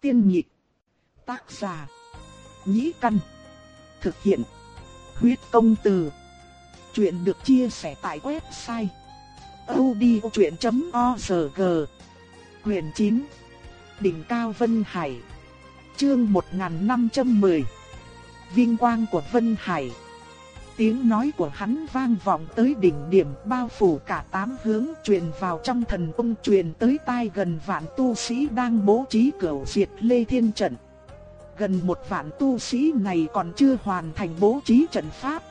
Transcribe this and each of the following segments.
Tiên nhị Tác giả. Nhĩ căn. Thực hiện. Huyết công từ. Chuyện được chia sẻ tại website. odchuyện.org Quyền 9 Đỉnh Cao Vân Hải Chương 1510 Vinh quang của Vân Hải Tiếng nói của hắn vang vọng tới đỉnh điểm bao phủ cả tám hướng truyền vào trong thần cung truyền tới tai gần vạn tu sĩ đang bố trí cửu diệt lê thiên trận. Gần một vạn tu sĩ này còn chưa hoàn thành bố trí trận pháp.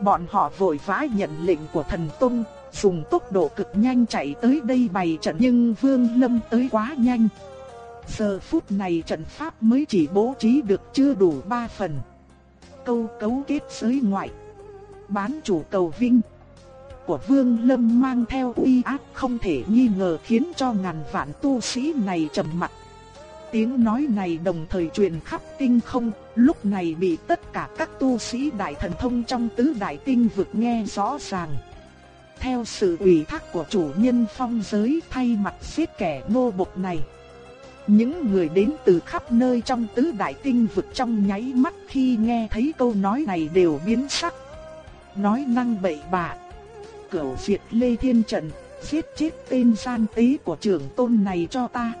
Bọn họ vội vã nhận lệnh của thần tung, dùng tốc độ cực nhanh chạy tới đây bày trận nhưng Vương Lâm tới quá nhanh. Giờ phút này trận pháp mới chỉ bố trí được chưa đủ ba phần. Câu cấu kết giới ngoại bán chủ cầu vinh của Vương Lâm mang theo uy áp không thể nghi ngờ khiến cho ngàn vạn tu sĩ này trầm mặc. Tiếng nói này đồng thời truyền khắp tinh không, lúc này bị tất cả các tu sĩ đại thần thông trong tứ đại tinh vực nghe rõ ràng. Theo sự ủy thác của chủ nhân phong giới thay mặt giết kẻ nô bộc này. Những người đến từ khắp nơi trong tứ đại tinh vực trong nháy mắt khi nghe thấy câu nói này đều biến sắc nói năng bậy bạ. Cửu diệt Lê Thiên Trận, giết chết tên gian tế của trưởng tôn này cho ta.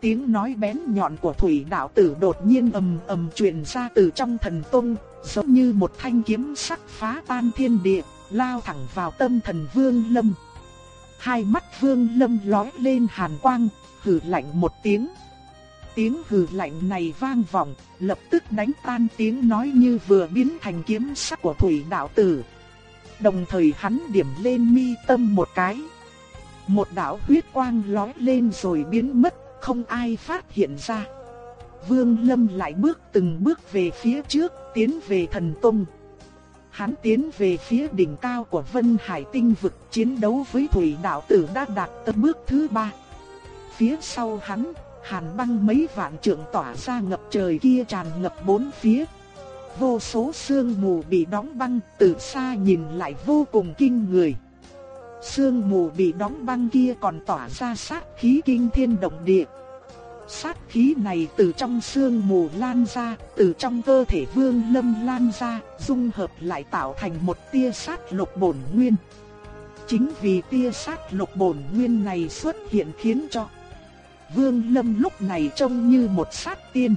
Tiếng nói bén nhọn của thủy đạo tử đột nhiên ầm ầm truyền ra từ trong thần tôn, giống như một thanh kiếm sắc phá tan thiên địa, lao thẳng vào tâm thần Vương Lâm. Hai mắt Vương Lâm lóe lên hàn quang, hừ lạnh một tiếng. Tiếng hừ lạnh này vang vọng, lập tức đánh tan tiếng nói như vừa biến thành kiếm sắc của thủy đạo tử. Đồng thời hắn điểm lên mi tâm một cái. Một đạo huyết quang lói lên rồi biến mất, không ai phát hiện ra. Vương Lâm lại bước từng bước về phía trước, tiến về thần tông. Hắn tiến về phía đỉnh cao của Vân Hải tinh vực chiến đấu với thủy đạo tử đã đạt tới bước thứ ba. Phía sau hắn hàn băng mấy vạn trượng tỏa ra ngập trời kia tràn ngập bốn phía. Vô số sương mù bị đóng băng từ xa nhìn lại vô cùng kinh người. Sương mù bị đóng băng kia còn tỏa ra sát khí kinh thiên động địa. Sát khí này từ trong sương mù lan ra, từ trong cơ thể vương lâm lan ra, dung hợp lại tạo thành một tia sát lục bổn nguyên. Chính vì tia sát lục bổn nguyên này xuất hiện khiến cho Vương Lâm lúc này trông như một sát tiên.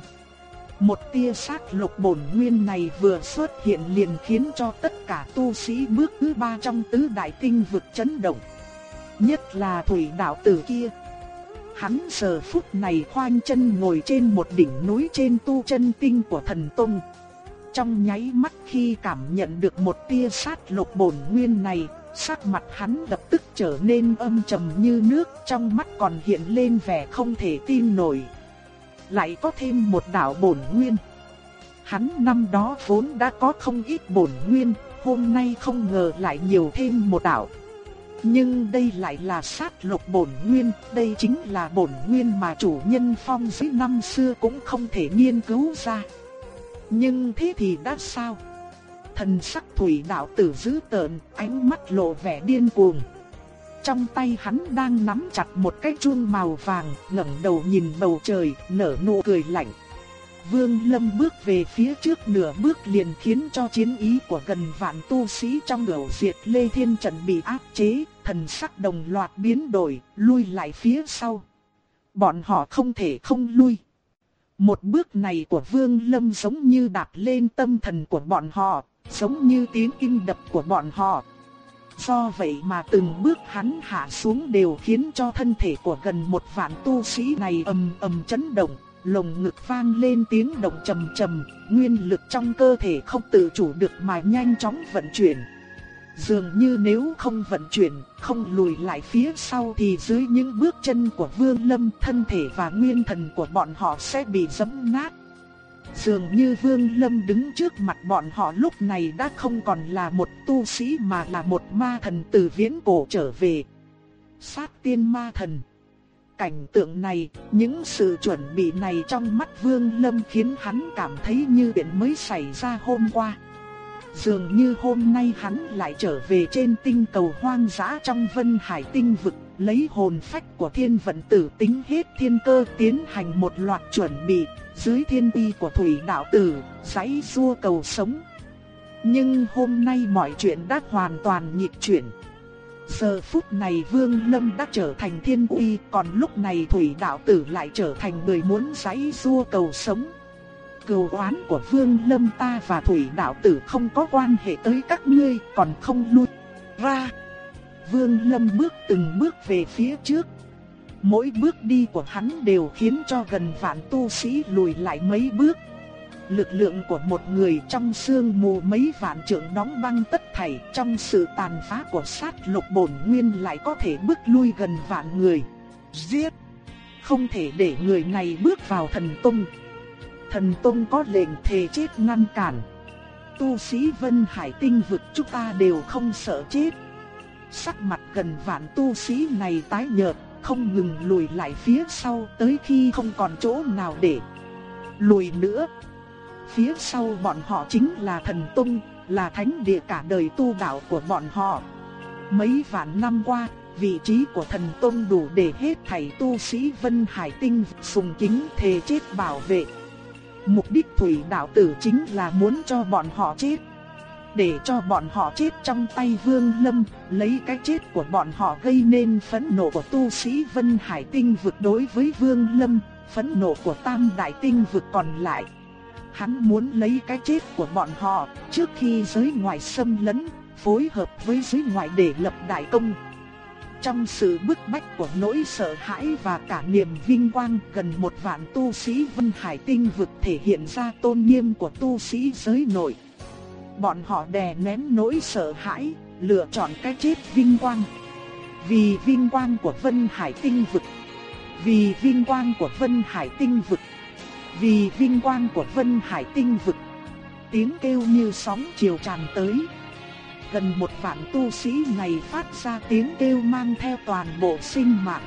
Một tia sát lục bổn nguyên này vừa xuất hiện liền khiến cho tất cả tu sĩ bước thứ ba trong tứ đại tinh vực chấn động. Nhất là thủy đạo tử kia. Hắn giờ phút này khoanh chân ngồi trên một đỉnh núi trên tu chân tinh của thần Tông. Trong nháy mắt khi cảm nhận được một tia sát lục bổn nguyên này, Sắc mặt hắn lập tức trở nên âm trầm như nước, trong mắt còn hiện lên vẻ không thể tin nổi. Lại có thêm một đạo bổn nguyên. Hắn năm đó vốn đã có không ít bổn nguyên, hôm nay không ngờ lại nhiều thêm một đạo. Nhưng đây lại là sát lục bổn nguyên, đây chính là bổn nguyên mà chủ nhân phong dưới năm xưa cũng không thể nghiên cứu ra. Nhưng thế thì đã sao? Thần sắc thủy đạo tử dữ tợn, ánh mắt lộ vẻ điên cuồng. Trong tay hắn đang nắm chặt một cái chuông màu vàng, ngẩng đầu nhìn bầu trời, nở nụ cười lạnh. Vương Lâm bước về phía trước nửa bước liền khiến cho chiến ý của gần vạn tu sĩ trong đảo diệt Lê Thiên Trần bị áp chế, thần sắc đồng loạt biến đổi, lui lại phía sau. Bọn họ không thể không lui. Một bước này của Vương Lâm giống như đạp lên tâm thần của bọn họ, giống như tiếng kim đập của bọn họ. Do vậy mà từng bước hắn hạ xuống đều khiến cho thân thể của gần một vạn tu sĩ này ầm ầm chấn động, lồng ngực vang lên tiếng động trầm trầm, nguyên lực trong cơ thể không tự chủ được mà nhanh chóng vận chuyển. Dường như nếu không vận chuyển, không lùi lại phía sau thì dưới những bước chân của Vương Lâm thân thể và nguyên thần của bọn họ sẽ bị giẫm nát. Dường như Vương Lâm đứng trước mặt bọn họ lúc này đã không còn là một tu sĩ mà là một ma thần từ viễn cổ trở về. Sát tiên ma thần. Cảnh tượng này, những sự chuẩn bị này trong mắt Vương Lâm khiến hắn cảm thấy như chuyện mới xảy ra hôm qua. Dường như hôm nay hắn lại trở về trên tinh cầu hoang dã trong vân hải tinh vực, lấy hồn phách của thiên vận tử tính hết thiên cơ tiến hành một loạt chuẩn bị, dưới thiên uy của thủy đạo tử, giấy xua cầu sống. Nhưng hôm nay mọi chuyện đã hoàn toàn nhịp chuyển. Giờ phút này Vương Lâm đã trở thành thiên uy, còn lúc này Thủy Đạo Tử lại trở thành người muốn giấy xua cầu sống. Cừu oán của Vương Lâm ta và Thủy Đạo Tử không có quan hệ tới các ngươi, còn không lui ra. Vương Lâm bước từng bước về phía trước. Mỗi bước đi của hắn đều khiến cho gần vạn tu sĩ lùi lại mấy bước. Lực lượng của một người trong sương mù mấy vạn trượng đóng băng tất thảy trong sự tàn phá của sát lục bổn nguyên lại có thể bước lui gần vạn người. Giết! Không thể để người này bước vào thần tung. Thần tung có lệnh thề chết ngăn cản. Tu sĩ Vân Hải tinh vực chúng ta đều không sợ chết. Sắc mặt gần vạn tu sĩ này tái nhợt, không ngừng lùi lại phía sau tới khi không còn chỗ nào để lùi nữa. Phía sau bọn họ chính là thần tung, là thánh địa cả đời tu đạo của bọn họ. Mấy vạn năm qua, vị trí của thần tôn đủ để hết thảy tu sĩ Vân Hải Tinh sùng kính thề chết bảo vệ. Mục đích thủy đạo tử chính là muốn cho bọn họ chết. Để cho bọn họ chết trong tay Vương Lâm, lấy cái chết của bọn họ gây nên phẫn nộ của tu sĩ Vân Hải Tinh vực đối với Vương Lâm, phẫn nộ của Tam Đại Tinh vực còn lại. Hắn muốn lấy cái chết của bọn họ trước khi giới ngoại xâm lấn, phối hợp với giới ngoại để lập đại công. Trong sự bức bách của nỗi sợ hãi và cả niềm vinh quang gần một vạn tu sĩ Vân Hải Tinh vực thể hiện ra tôn nghiêm của tu sĩ giới nội. Bọn họ đè nén nỗi sợ hãi, lựa chọn cái chết vinh quang. Vì vinh quang của Vân Hải Tinh vực. Vì vinh quang của Vân Hải Tinh vực. Vì vinh quang của Vân Hải Tinh vực. Tiếng kêu như sóng chiều tràn tới. Gần một vạn tu sĩ này phát ra tiếng kêu mang theo toàn bộ sinh mạng.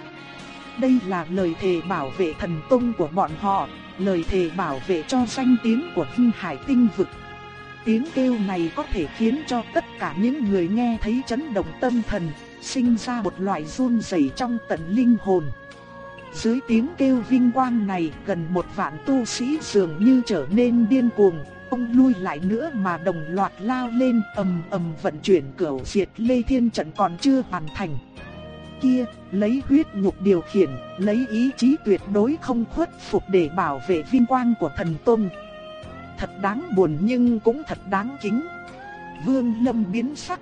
Đây là lời thề bảo vệ thần tông của bọn họ, lời thề bảo vệ cho danh tiếng của Vinh Hải Tinh vực. Tiếng kêu này có thể khiến cho tất cả những người nghe thấy chấn động tâm thần, sinh ra một loại run rẩy trong tận linh hồn. Dưới tiếng kêu vinh quang này, gần một vạn tu sĩ dường như trở nên điên cuồng, ông lui lại nữa mà đồng loạt lao lên ầm ầm vận chuyển cửu diệt lê thiên trận còn chưa hoàn thành. Kia, lấy huyết nhục điều khiển, lấy ý chí tuyệt đối không khuất phục để bảo vệ vinh quang của thần tôn. Thật đáng buồn nhưng cũng thật đáng kính. Vương Lâm biến sắc.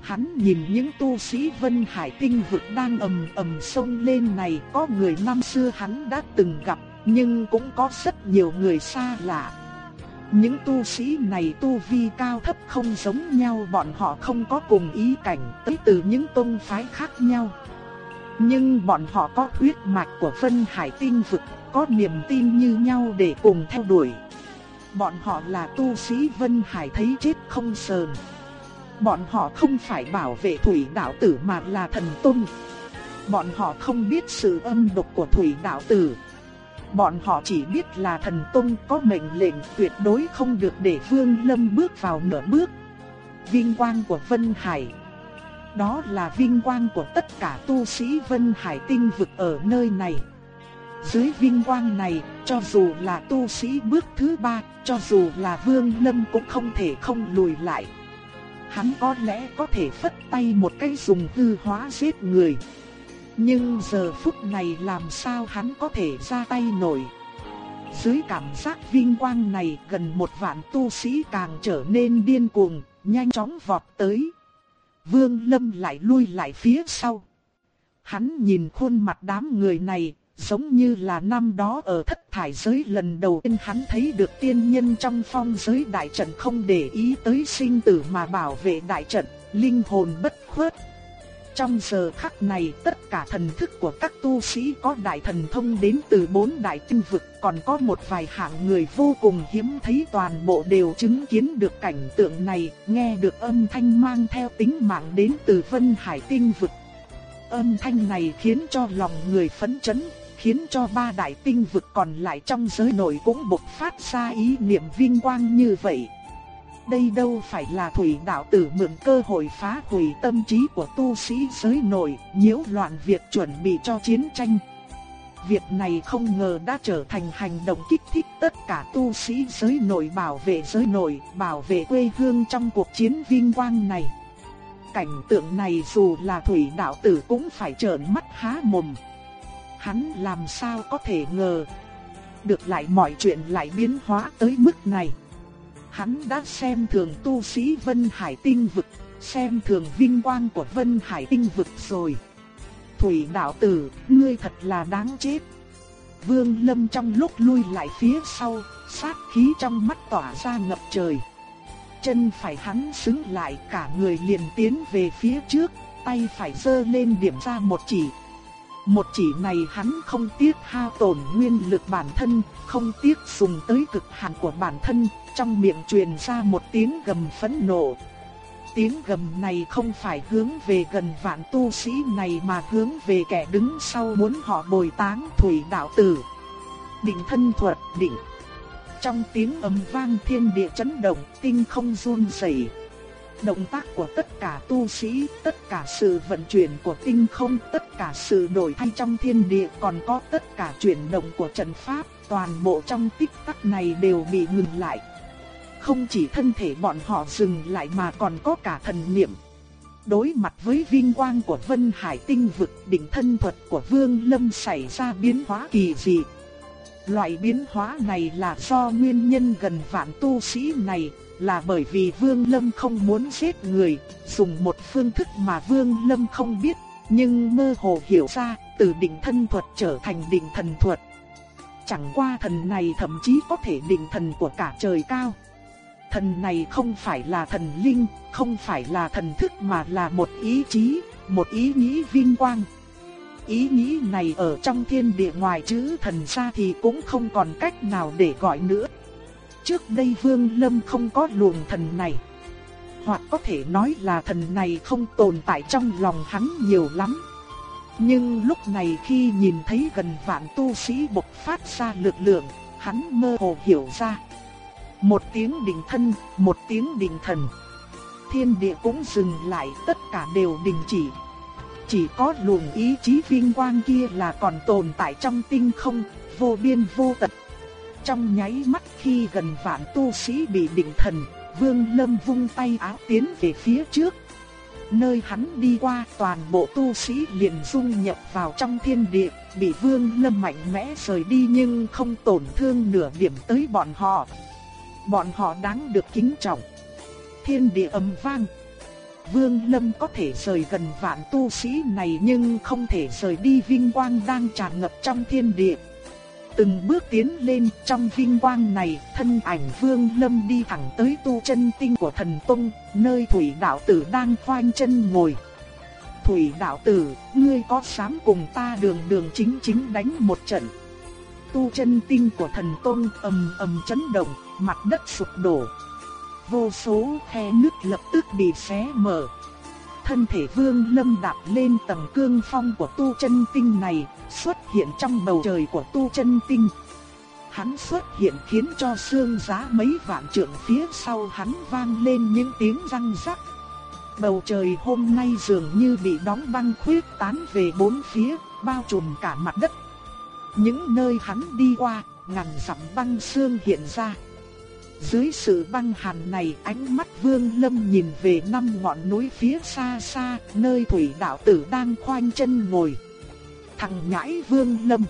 Hắn nhìn những tu sĩ Vân Hải tinh vực đang ầm ầm sông lên này, có người năm xưa hắn đã từng gặp, nhưng cũng có rất nhiều người xa lạ. Những tu sĩ này tu vi cao thấp không giống nhau bọn họ không có cùng ý cảnh tới từ những tôn phái khác nhau. Nhưng bọn họ có huyết mạch của Vân Hải tinh vực, có niềm tin như nhau để cùng theo đuổi. Bọn họ là tu sĩ Vân Hải thấy chết không sờn. Bọn họ không phải bảo vệ thủy đạo tử mà là thần tôn, Bọn họ không biết sự âm độc của thủy đạo tử, Bọn họ chỉ biết là thần tôn có mệnh lệnh tuyệt đối không được để Vương Lâm bước vào nửa bước. Vinh quang của Vân Hải Đó là vinh quang của tất cả tu sĩ Vân Hải tinh vực ở nơi này. Dưới vinh quang này, cho dù là tu sĩ bước thứ ba, cho dù là Vương Lâm cũng không thể không lùi lại. Hắn có lẽ có thể phất tay một cái dùng hư hóa giết người. Nhưng giờ phút này làm sao hắn có thể ra tay nổi. Dưới cảm giác vinh quang này gần một vạn tu sĩ càng trở nên điên cuồng, nhanh chóng vọt tới. Vương Lâm lại lui lại phía sau. Hắn nhìn khuôn mặt đám người này, giống như là năm đó ở thất thải giới lần đầu tiên hắn thấy được tiên nhân trong phong giới đại trận không để ý tới sinh tử mà bảo vệ đại trận, linh hồn bất khuất. Trong giờ khắc này tất cả thần thức của các tu sĩ có đại thần thông đến từ bốn đại tinh vực còn có một vài hạng người vô cùng hiếm thấy toàn bộ đều chứng kiến được cảnh tượng này, nghe được âm thanh mang theo tính mạng đến từ vân hải tinh vực. Âm thanh này khiến cho lòng người phấn chấn, khiến cho ba đại tinh vực còn lại trong giới nội cũng bộc phát ra ý niệm vinh quang như vậy. đây đâu phải là thủy đạo tử mượn cơ hội phá hủy tâm trí của tu sĩ giới nội, nhiễu loạn việc chuẩn bị cho chiến tranh. Việc này không ngờ đã trở thành hành động kích thích tất cả tu sĩ giới nội bảo vệ giới nội, bảo vệ quê hương trong cuộc chiến vinh quang này. Cảnh tượng này dù là thủy đạo tử cũng phải trợn mắt há mồm. Hắn làm sao có thể ngờ được lại mọi chuyện lại biến hóa tới mức này. Hắn đã xem thường tu sĩ Vân Hải tinh vực, xem thường vinh quang của Vân Hải tinh vực rồi. Thủy đạo tử, ngươi thật là đáng chết. Vương Lâm trong lúc lui lại phía sau, sát khí trong mắt tỏa ra ngập trời. Chân phải hắn xứng lại cả người liền tiến về phía trước, tay phải giơ lên điểm ra một chỉ. Một chỉ này hắn không tiếc hao tổn nguyên lực bản thân, không tiếc dùng tới cực hạn của bản thân, trong miệng truyền ra một tiếng gầm phẫn nộ, tiếng gầm này không phải hướng về gần vạn tu sĩ này mà hướng về kẻ đứng sau muốn họ bồi táng thủy đạo tử. Định thân thuật định. Trong tiếng ầm vang thiên địa chấn động, tinh không run rẩy. Động tác của tất cả tu sĩ, tất cả sự vận chuyển của tinh không, tất cả sự đổi thay trong thiên địa còn có tất cả chuyển động của trận pháp, toàn bộ trong tích tắc này đều bị ngừng lại. Không chỉ thân thể bọn họ dừng lại mà còn có cả thần niệm. Đối mặt với vinh quang của Vân Hải tinh vực đỉnh thân thuật của Vương Lâm xảy ra biến hóa kỳ dị. Loại biến hóa này là do nguyên nhân gần vạn tu sĩ này, là bởi vì Vương Lâm không muốn giết người, dùng một phương thức mà Vương Lâm không biết, nhưng mơ hồ hiểu ra, từ định thân thuật trở thành định thần thuật. Chẳng qua thần này thậm chí có thể định thần của cả trời cao. Thần này không phải là thần linh, không phải là thần thức mà là một ý chí, một ý nghĩ vinh quang. Ý nghĩ này ở trong thiên địa ngoài chữ thần ra thì cũng không còn cách nào để gọi nữa. Trước đây Vương Lâm không có luồng thần này. Hoặc có thể nói là thần này không tồn tại trong lòng hắn nhiều lắm. Nhưng lúc này khi nhìn thấy gần vạn tu sĩ bộc phát ra lực lượng, hắn mơ hồ hiểu ra. Một tiếng đình thân, một tiếng đình thần. Thiên địa cũng dừng lại, tất cả đều đình chỉ. Chỉ có luồng ý chí vinh quang kia là còn tồn tại trong tinh không, vô biên vô tận. Trong nháy mắt khi gần vạn tu sĩ bị định thần, Vương Lâm vung tay áo tiến về phía trước. Nơi hắn đi qua toàn bộ tu sĩ liền dung nhập vào trong thiên địa, bị Vương Lâm mạnh mẽ rời đi nhưng không tổn thương nửa điểm tới bọn họ bọn họ đáng được kính trọng. Thiên địa ầm vang. Vương Lâm có thể rời gần vạn tu sĩ này nhưng không thể rời đi vinh quang đang tràn ngập trong thiên địa. Từng bước tiến lên trong vinh quang này, thân ảnh Vương Lâm đi thẳng tới tu chân tinh của thần Tông, nơi Thủy Đạo Tử đang khoanh chân ngồi. Thủy Đạo Tử, ngươi có dám cùng ta đường đường chính chính đánh một trận? Tu chân tinh của thần Tông ầm ầm chấn động, mặt đất sụp đổ. Vô số khe nứt lập tức bị xé mở. Thân thể Vương Lâm đạp lên tầng cương phong của tu chân tinh này, xuất hiện trong bầu trời của tu chân tinh. Hắn xuất hiện khiến cho xương giá mấy vạn trượng phía sau hắn vang lên những tiếng răng rắc. Bầu trời hôm nay dường như bị đóng băng khuyết tán về bốn phía, bao trùm cả mặt đất. Những nơi hắn đi qua, ngàn dặm băng xương hiện ra. Dưới sự băng hàn này ánh mắt vương lâm nhìn về năm ngọn núi phía xa xa nơi thủy đạo tử đang khoanh chân ngồi. Thằng nhãi vương lâm.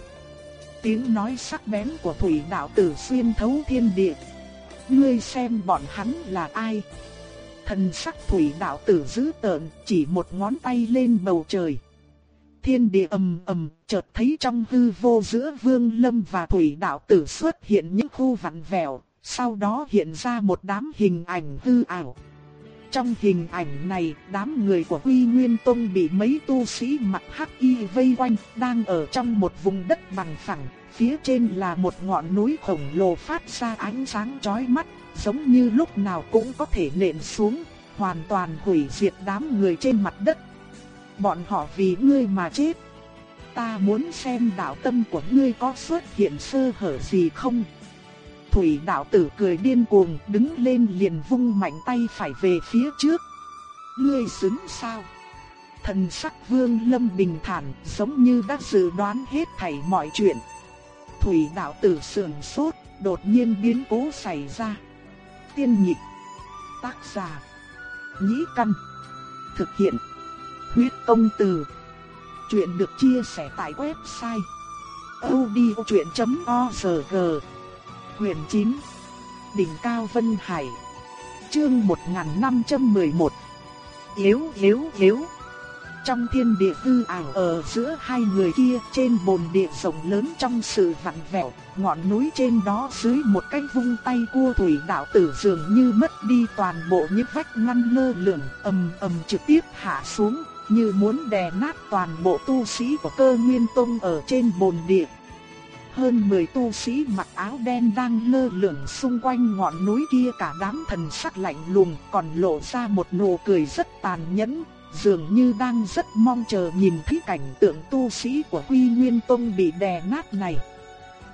Tiếng nói sắc bén của thủy đạo tử xuyên thấu thiên địa. Ngươi xem bọn hắn là ai? Thần sắc thủy đạo tử dữ tợn chỉ một ngón tay lên bầu trời. Thiên địa ầm ầm, chợt thấy trong hư vô giữa Vương Lâm và Thủy Đạo Tử xuất hiện những khu vặn vẹo, sau đó hiện ra một đám hình ảnh hư ảo. Trong hình ảnh này, đám người của Quy Nguyên Tông bị mấy tu sĩ mặc hắc y vây quanh, đang ở trong một vùng đất bằng phẳng, phía trên là một ngọn núi khổng lồ phát ra ánh sáng chói mắt, giống như lúc nào cũng có thể nện xuống, hoàn toàn hủy diệt đám người trên mặt đất. Bọn họ vì ngươi mà chết. Ta muốn xem đạo tâm của ngươi có xuất hiện sơ hở gì không? Thủy đạo tử cười điên cuồng, đứng lên liền vung mạnh tay phải về phía trước. Ngươi xứng sao? Thần sắc vương lâm bình thản, giống như đã dự đoán hết thảy mọi chuyện. Thủy đạo tử sườn sốt, đột nhiên biến cố xảy ra. Tiên nhịp, tác giả, nhĩ căn, thực hiện, huyết công từ. Chuyện được chia sẻ tại website odchuyện.org Huyền 9 Đỉnh Cao Vân Hải. Chương 1511 Yếu yếu yếu. Trong thiên địa hư ảo ở giữa hai người kia, trên bồn địa rộng lớn trong sự vặn vẹo, Ngọn núi trên đó dưới một cái vung tay cua thủy đạo tử dường như mất đi toàn bộ những vách ngăn lơ lửng, ầm ầm trực tiếp hạ xuống, như muốn đè nát toàn bộ tu sĩ của cơ nguyên tông ở trên bồn địa hơn 10 tu sĩ mặc áo đen đang lơ lửng xung quanh ngọn núi kia cả đám thần sắc lạnh lùng còn lộ ra một nụ cười rất tàn nhẫn, dường như đang rất mong chờ nhìn thấy cảnh tượng tu sĩ của Quy Nguyên Tông bị đè nát này.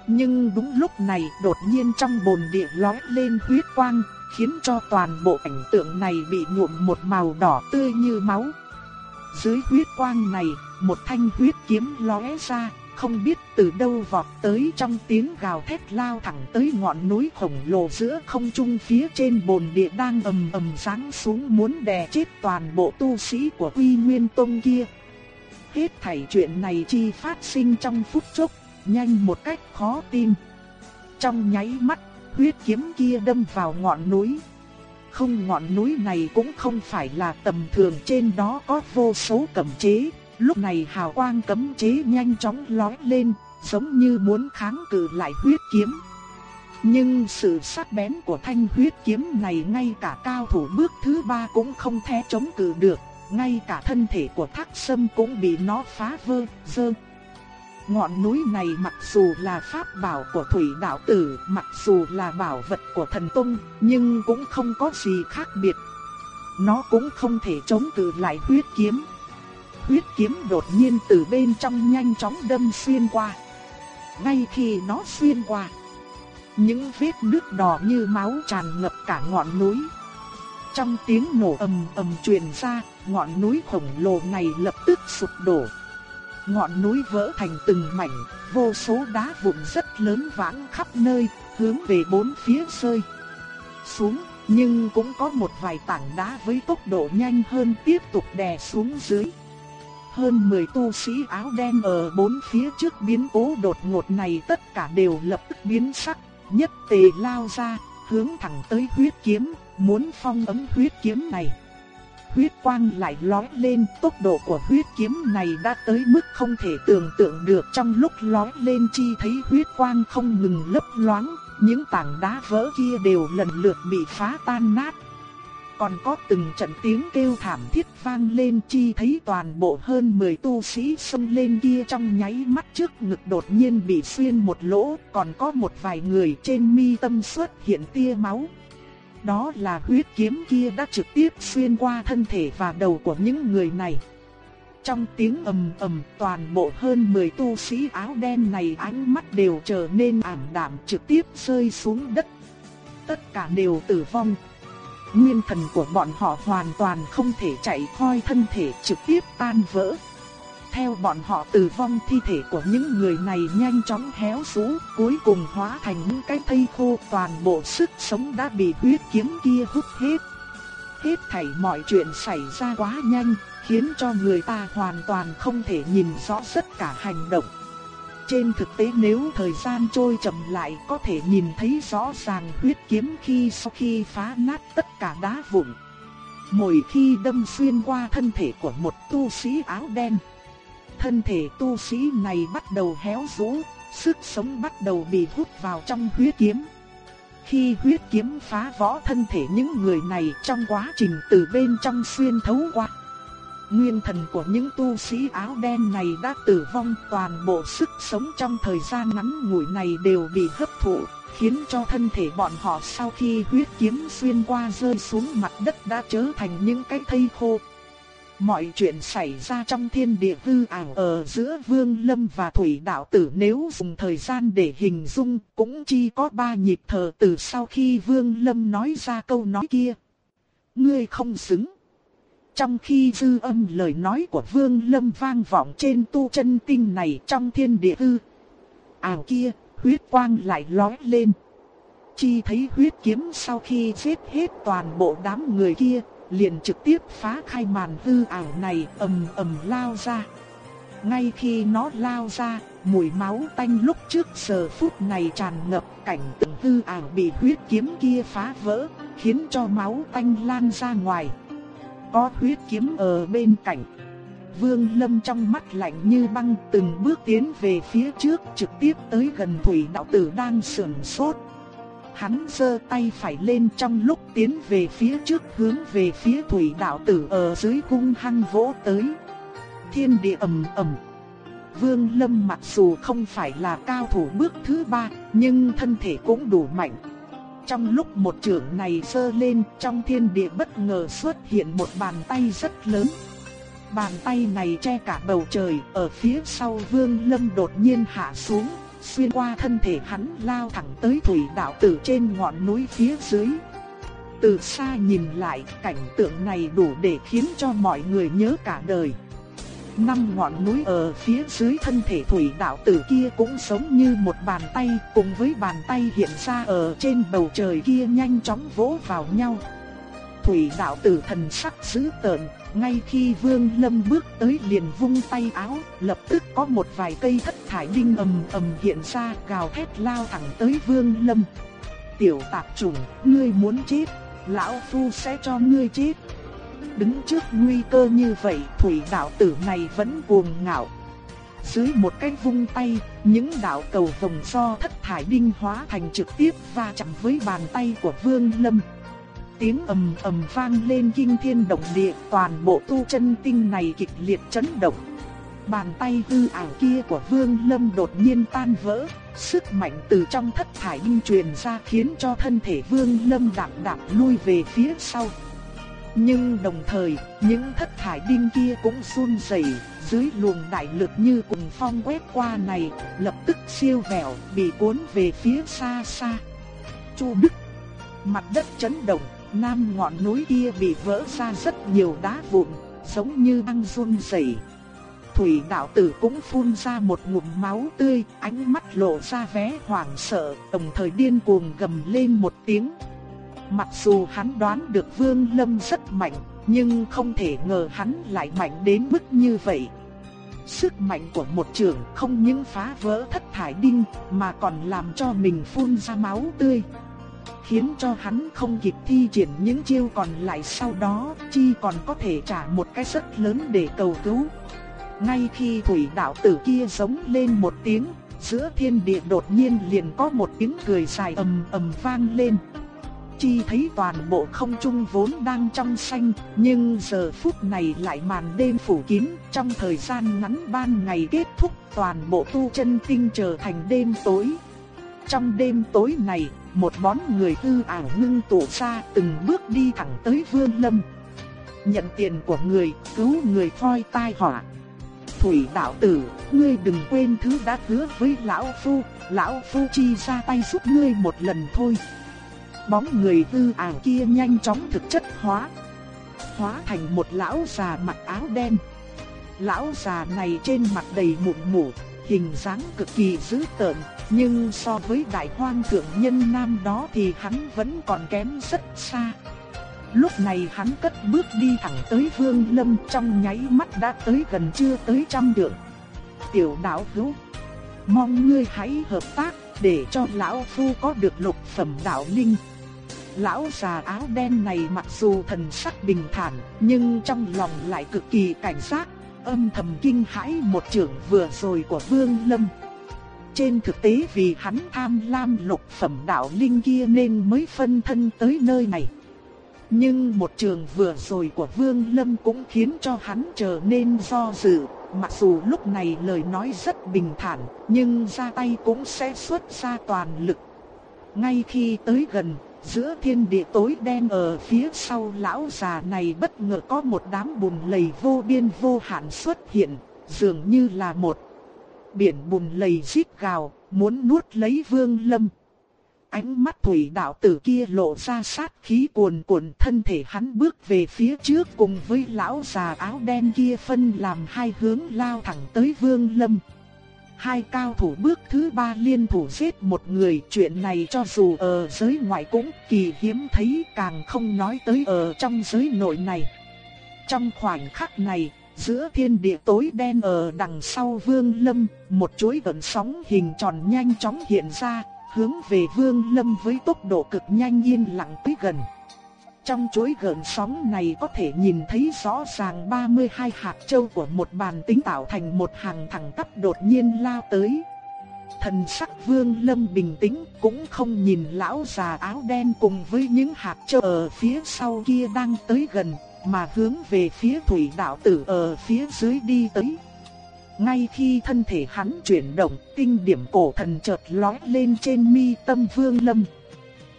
Nhưng đúng lúc này đột nhiên trong bồn địa lóe lên huyết quang, khiến cho toàn bộ cảnh tượng này bị nhuộm một màu đỏ tươi như máu. Dưới huyết quang này, một thanh huyết kiếm lóe ra, không biết từ đâu vọt tới trong tiếng gào thét lao thẳng tới ngọn núi khổng lồ giữa không trung phía trên bồn địa đang ầm ầm giáng xuống muốn đè chết toàn bộ tu sĩ của Quy Nguyên Tông kia. Hết thảy chuyện này chi phát sinh trong phút chốc, nhanh một cách khó tin. Trong nháy mắt, huyết kiếm kia đâm vào ngọn núi. Không ngọn núi này cũng không phải là tầm thường trên đó có vô số cấm chế, Lúc này hào quang cấm chế nhanh chóng lóe lên, giống như muốn kháng cự lại huyết kiếm. Nhưng sự sắc bén của thanh huyết kiếm này ngay cả cao thủ bước thứ ba cũng không thể chống cự được, ngay cả thân thể của thác sâm cũng bị nó phá vỡ, dơ. Ngọn núi này mặc dù là pháp bảo của thủy đạo tử, mặc dù là bảo vật của thần tông, nhưng cũng không có gì khác biệt. Nó cũng không thể chống cự lại huyết kiếm huyết kiếm đột nhiên từ bên trong nhanh chóng đâm xuyên qua. Ngay khi nó xuyên qua, những vết nước đỏ như máu tràn ngập cả ngọn núi. Trong tiếng nổ ầm ầm truyền ra, ngọn núi khổng lồ này lập tức sụp đổ. Ngọn núi vỡ thành từng mảnh, vô số đá vụn rất lớn vãng khắp nơi, hướng về bốn phía rơi xuống, nhưng cũng có một vài tảng đá với tốc độ nhanh hơn tiếp tục đè xuống dưới hơn 10 tu sĩ áo đen ở bốn phía trước biến cố đột ngột này tất cả đều lập tức biến sắc, nhất tề lao ra, hướng thẳng tới huyết kiếm, muốn phong ấm huyết kiếm này. Huyết quang lại lói lên, tốc độ của huyết kiếm này đã tới mức không thể tưởng tượng được trong lúc lói lên chi thấy huyết quang không ngừng lấp loáng, những tảng đá vỡ kia đều lần lượt bị phá tan nát, còn có từng trận tiếng kêu thảm thiết vang lên chi thấy toàn bộ hơn 10 tu sĩ xông lên kia trong nháy mắt trước ngực đột nhiên bị xuyên một lỗ, còn có một vài người trên mi tâm xuất hiện tia máu. Đó là huyết kiếm kia đã trực tiếp xuyên qua thân thể và đầu của những người này. Trong tiếng ầm ầm, toàn bộ hơn 10 tu sĩ áo đen này ánh mắt đều trở nên ảm đạm trực tiếp rơi xuống đất. Tất cả đều tử vong nguyên thần của bọn họ hoàn toàn không thể chạy khỏi thân thể trực tiếp tan vỡ. Theo bọn họ tử vong thi thể của những người này nhanh chóng héo rũ, cuối cùng hóa thành những cái thây khô toàn bộ sức sống đã bị huyết kiếm kia hút hết. Hết thảy mọi chuyện xảy ra quá nhanh, khiến cho người ta hoàn toàn không thể nhìn rõ tất cả hành động. Trên thực tế nếu thời gian trôi chậm lại có thể nhìn thấy rõ ràng huyết kiếm khi sau khi phá nát tất cả đá vụn. Mỗi khi đâm xuyên qua thân thể của một tu sĩ áo đen. Thân thể tu sĩ này bắt đầu héo rũ, sức sống bắt đầu bị hút vào trong huyết kiếm. Khi huyết kiếm phá võ thân thể những người này trong quá trình từ bên trong xuyên thấu qua Nguyên thần của những tu sĩ áo đen này đã tử vong toàn bộ sức sống trong thời gian ngắn ngủi này đều bị hấp thụ, khiến cho thân thể bọn họ sau khi huyết kiếm xuyên qua rơi xuống mặt đất đã trở thành những cái thây khô. Mọi chuyện xảy ra trong thiên địa hư ảo ở giữa Vương Lâm và Thủy Đạo Tử nếu dùng thời gian để hình dung cũng chỉ có ba nhịp thở từ sau khi Vương Lâm nói ra câu nói kia. Ngươi không xứng. Trong khi dư âm lời nói của Vương Lâm vang vọng trên tu chân tinh này trong thiên địa hư ảo kia, huyết quang lại lói lên. Chi thấy huyết kiếm sau khi giết hết toàn bộ đám người kia, liền trực tiếp phá khai màn hư ảo này ầm ầm lao ra. Ngay khi nó lao ra, mùi máu tanh lúc trước giờ phút này tràn ngập cảnh tượng hư ảo bị huyết kiếm kia phá vỡ, khiến cho máu tanh lan ra ngoài. Có huyết kiếm ở bên cạnh. Vương Lâm trong mắt lạnh như băng từng bước tiến về phía trước trực tiếp tới gần thủy đạo tử đang sườn sốt. Hắn giơ tay phải lên trong lúc tiến về phía trước hướng về phía thủy đạo tử ở dưới cung hăng vỗ tới. Thiên địa ầm ầm. Vương Lâm mặc dù không phải là cao thủ bước thứ ba, nhưng thân thể cũng đủ mạnh. Trong lúc một trưởng này sơ lên, trong thiên địa bất ngờ xuất hiện một bàn tay rất lớn. Bàn tay này che cả bầu trời, ở phía sau Vương Lâm đột nhiên hạ xuống, xuyên qua thân thể hắn lao thẳng tới thủy đạo tử trên ngọn núi phía dưới. Từ xa nhìn lại, cảnh tượng này đủ để khiến cho mọi người nhớ cả đời. Năm ngọn núi ở phía dưới thân thể thủy đạo tử kia cũng giống như một bàn tay, cùng với bàn tay hiện ra ở trên bầu trời kia nhanh chóng vỗ vào nhau. Thủy đạo tử thần sắc dữ tợn, ngay khi Vương Lâm bước tới liền vung tay áo, lập tức có một vài cây thất thải đinh ầm ầm hiện ra, gào thét lao thẳng tới Vương Lâm. "Tiểu tạp chủng, ngươi muốn chết, lão phu sẽ cho ngươi chết." Đứng trước nguy cơ như vậy, thủy đạo tử này vẫn cuồng ngạo. Dưới một cái vung tay, những đạo cầu vòng so thất thải đinh hóa thành trực tiếp va chạm với bàn tay của Vương Lâm tiếng ầm ầm vang lên kinh thiên động địa, toàn bộ tu chân tinh này kịch liệt chấn động. Bàn tay hư ảo kia của Vương Lâm đột nhiên tan vỡ, sức mạnh từ trong thất thải đinh truyền ra khiến cho thân thể Vương Lâm đạp đạp lui về phía sau. Nhưng đồng thời, những thất thải đinh kia cũng run rẩy, dưới luồng đại lực như cùng phong quét qua này, lập tức siêu vẹo, bị cuốn về phía xa xa. Chu Đức, mặt đất chấn động, nam ngọn núi kia bị vỡ ra rất nhiều đá vụn, giống như đang run rẩy. Thủy đạo tử cũng phun ra một ngụm máu tươi, ánh mắt lộ ra vẻ hoảng sợ, đồng thời điên cuồng gầm lên một tiếng. Mặc dù hắn đoán được Vương Lâm rất mạnh, nhưng không thể ngờ hắn lại mạnh đến mức như vậy. Sức mạnh của một trường không những phá vỡ thất thải đinh mà còn làm cho mình phun ra máu tươi khiến cho hắn không kịp thi triển những chiêu còn lại sau đó, chi còn có thể trả một cái rất lớn để cầu cứu. Ngay khi thủy đạo tử kia giống lên một tiếng, giữa thiên địa đột nhiên liền có một tiếng cười dài ầm ầm vang lên. Chi thấy toàn bộ không trung vốn đang trong xanh, nhưng giờ phút này lại màn đêm phủ kín, trong thời gian ngắn ban ngày kết thúc, toàn bộ tu chân tinh trở thành đêm tối. Trong đêm tối này, một bóng người tư ảo ngưng tụ ra từng bước đi thẳng tới Vương Lâm. Nhận tiền của người, cứu người phoi tai họa. Thủy đạo tử, ngươi đừng quên thứ đã hứa với lão phu, lão phu chi ra tay giúp ngươi một lần thôi. Bóng người tư ảo kia nhanh chóng thực chất hóa, hóa thành một lão già mặc áo đen. Lão già này trên mặt đầy mụn mủ, hình dáng cực kỳ dữ tợn, nhưng so với đại hoang thượng nhân nam đó thì hắn vẫn còn kém rất xa. Lúc này hắn cất bước đi thẳng tới Vương Lâm trong nháy mắt đã tới gần chưa tới trăm trượng. Tiểu đạo hữu, mong ngươi hãy hợp tác để cho lão phu có được lục phẩm đạo linh. Lão già áo đen này mặc dù thần sắc bình thản, nhưng trong lòng lại cực kỳ cảnh giác, âm thầm kinh hãi một trưởng vừa rồi của Vương Lâm. Trên thực tế vì hắn tham lam lục phẩm đạo linh kia nên mới phân thân tới nơi này. Nhưng một trường vừa rồi của Vương Lâm cũng khiến cho hắn trở nên do dự, mặc dù lúc này lời nói rất bình thản, nhưng ra tay cũng sẽ xuất ra toàn lực. Ngay khi tới gần, giữa thiên địa tối đen ở phía sau lão già này bất ngờ có một đám bùn lầy vô biên vô hạn xuất hiện, dường như là một biển bùn lầy rít gào, muốn nuốt lấy Vương Lâm. Ánh mắt thủy đạo tử kia lộ ra sát khí cuồn cuộn thân thể hắn bước về phía trước cùng với lão già áo đen kia phân làm hai hướng lao thẳng tới Vương Lâm. Hai cao thủ bước thứ ba liên thủ giết một người chuyện này cho dù ở giới ngoại cũng kỳ hiếm thấy càng không nói tới ở trong giới nội này. Trong khoảnh khắc này, giữa thiên địa tối đen ở đằng sau vương lâm, một chuỗi gần sóng hình tròn nhanh chóng hiện ra, hướng về vương lâm với tốc độ cực nhanh yên lặng tới gần. Trong chuỗi gợn sóng này có thể nhìn thấy rõ ràng 32 hạt châu của một bàn tính tạo thành một hàng thẳng tắp đột nhiên lao tới. Thần sắc vương lâm bình tĩnh cũng không nhìn lão già áo đen cùng với những hạt châu ở phía sau kia đang tới gần, mà hướng về phía thủy đạo tử ở phía dưới đi tới. Ngay khi thân thể hắn chuyển động, tinh điểm cổ thần chợt lóe lên trên mi tâm vương lâm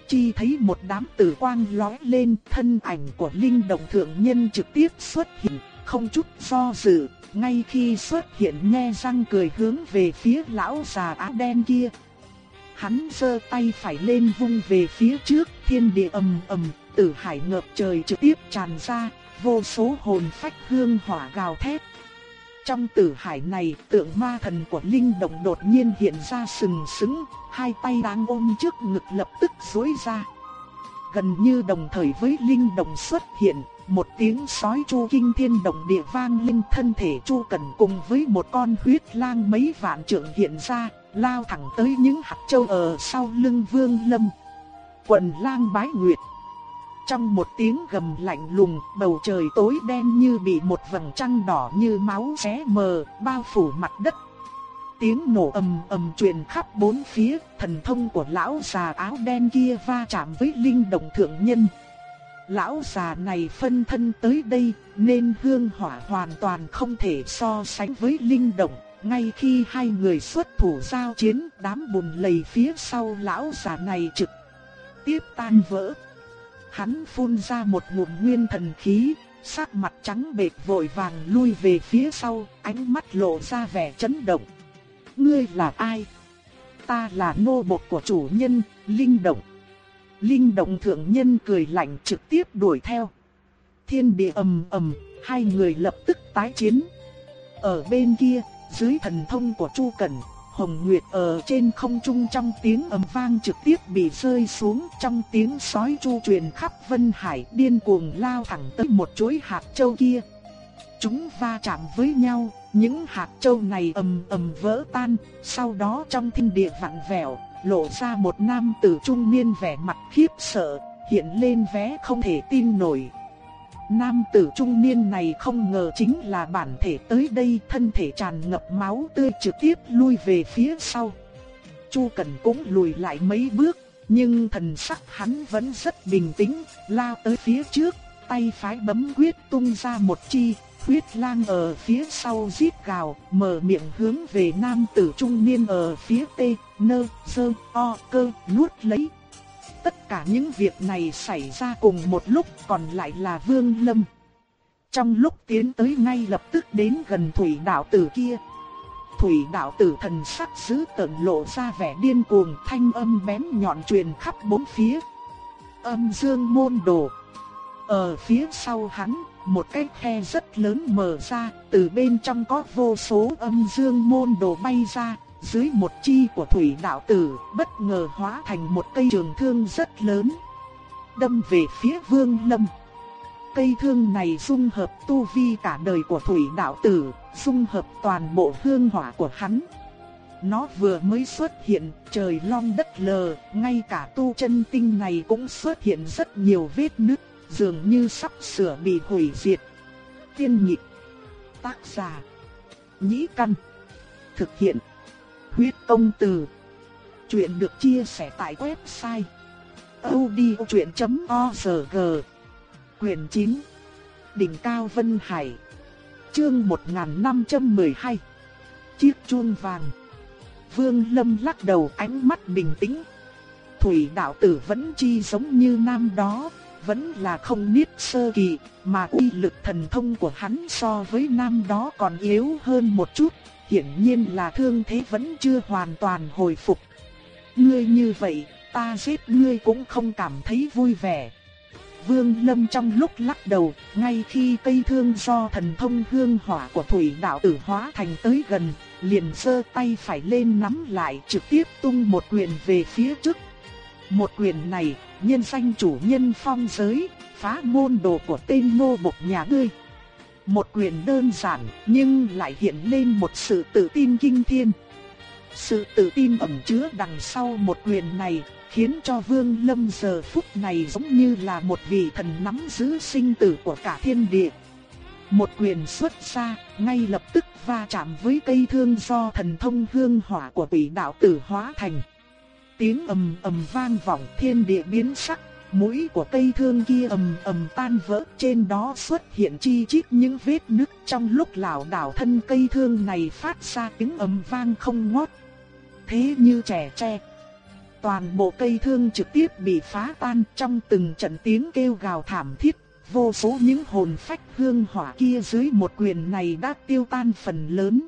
chi thấy một đám tử quang lóe lên, thân ảnh của linh động thượng nhân trực tiếp xuất hiện, không chút do dự, ngay khi xuất hiện nghe răng cười hướng về phía lão già áo đen kia. Hắn giơ tay phải lên vung về phía trước, thiên địa ầm ầm, tử hải ngập trời trực tiếp tràn ra, vô số hồn phách hương hỏa gào thét. Trong tử hải này, tượng ma thần của linh động đột nhiên hiện ra sừng sững, hai tay đang ôm trước ngực lập tức duỗi ra. Gần như đồng thời với linh động xuất hiện, một tiếng sói chu kinh thiên động địa vang linh thân thể chu cần cùng với một con huyết lang mấy vạn trượng hiện ra, lao thẳng tới những hạt châu ở sau lưng vương lâm. Quần lang bái nguyệt trong một tiếng gầm lạnh lùng, bầu trời tối đen như bị một vầng trăng đỏ như máu xé mờ, bao phủ mặt đất. Tiếng nổ ầm ầm truyền khắp bốn phía, thần thông của lão già áo đen kia va chạm với linh động thượng nhân. Lão già này phân thân tới đây, nên hương hỏa hoàn toàn không thể so sánh với linh động. Ngay khi hai người xuất thủ giao chiến, đám bùn lầy phía sau lão già này trực tiếp tan vỡ. Hắn phun ra một ngụm nguyên thần khí, sắc mặt trắng bệch vội vàng lui về phía sau, ánh mắt lộ ra vẻ chấn động. Ngươi là ai? Ta là nô bộc của chủ nhân, Linh Động. Linh Động thượng nhân cười lạnh trực tiếp đuổi theo. Thiên địa ầm ầm, hai người lập tức tái chiến. Ở bên kia, dưới thần thông của Chu Cẩn, Hồng Nguyệt ở trên không trung trong tiếng ầm vang trực tiếp bị rơi xuống trong tiếng sói chu truyền khắp Vân Hải điên cuồng lao thẳng tới một chuỗi hạt châu kia. Chúng va chạm với nhau, những hạt châu này ầm ầm vỡ tan, sau đó trong thiên địa vặn vẹo, lộ ra một nam tử trung niên vẻ mặt khiếp sợ, hiện lên vé không thể tin nổi. Nam tử trung niên này không ngờ chính là bản thể tới đây thân thể tràn ngập máu tươi trực tiếp lui về phía sau. Chu Cần cũng lùi lại mấy bước, nhưng thần sắc hắn vẫn rất bình tĩnh, lao tới phía trước, tay phái bấm quyết tung ra một chi, huyết lang ở phía sau giết gào, mở miệng hướng về nam tử trung niên ở phía tê, nơ, sơ, o, cơ, nuốt lấy. Tất cả những việc này xảy ra cùng một lúc còn lại là Vương Lâm. Trong lúc tiến tới ngay lập tức đến gần thủy đạo tử kia. Thủy đạo tử thần sắc giữ tợn lộ ra vẻ điên cuồng thanh âm bén nhọn truyền khắp bốn phía. Âm dương môn đồ. Ở phía sau hắn, một cái khe rất lớn mở ra, từ bên trong có vô số âm dương môn đồ bay ra, dưới một chi của thủy đạo tử, bất ngờ hóa thành một cây trường thương rất lớn. Đâm về phía vương lâm. Cây thương này dung hợp tu vi cả đời của thủy đạo tử, dung hợp toàn bộ hương hỏa của hắn. Nó vừa mới xuất hiện, trời long đất lờ, ngay cả tu chân tinh này cũng xuất hiện rất nhiều vết nứt, dường như sắp sửa bị hủy diệt. Tiên nhị tác giả, nhĩ căn, thực hiện Huyết công từ. Chuyện được chia sẻ tại website odchuyện.org. Quyền 9. Đỉnh cao Vân Hải. Chương 1512. Chiếc chuông vàng. Vương Lâm lắc đầu ánh mắt bình tĩnh. thủy đạo tử vẫn chi giống như nam đó, vẫn là không niết sơ kỳ, mà uy lực thần thông của hắn so với nam đó còn yếu hơn một chút, hiển nhiên là thương thế vẫn chưa hoàn toàn hồi phục. Ngươi như vậy, ta giết ngươi cũng không cảm thấy vui vẻ. Vương Lâm trong lúc lắc đầu, ngay khi cây thương do thần thông hương hỏa của thủy đạo tử hóa thành tới gần, liền sơ tay phải lên nắm lại trực tiếp tung một quyền về phía trước. Một quyền này, nhân danh chủ nhân phong giới, phá môn đồ của tên nô bộc nhà ngươi. Một quyền đơn giản nhưng lại hiện lên một sự tự tin kinh thiên. Sự tự tin ẩn chứa đằng sau một quyền này khiến cho Vương Lâm giờ phút này giống như là một vị thần nắm giữ sinh tử của cả thiên địa. Một quyền xuất ra, ngay lập tức va chạm với cây thương do thần thông hương hỏa của vị đạo tử hóa thành. Tiếng ầm ầm vang vọng thiên địa biến sắc, mũi của cây thương kia ầm ầm tan vỡ, trên đó xuất hiện chi chít những vết nứt trong lúc lảo đảo thân cây thương này phát ra tiếng ầm vang không ngót. Thế như trẻ tre. Toàn bộ cây thương trực tiếp bị phá tan trong từng trận tiếng kêu gào thảm thiết, vô số những hồn phách hương hỏa kia dưới một quyền này đã tiêu tan phần lớn.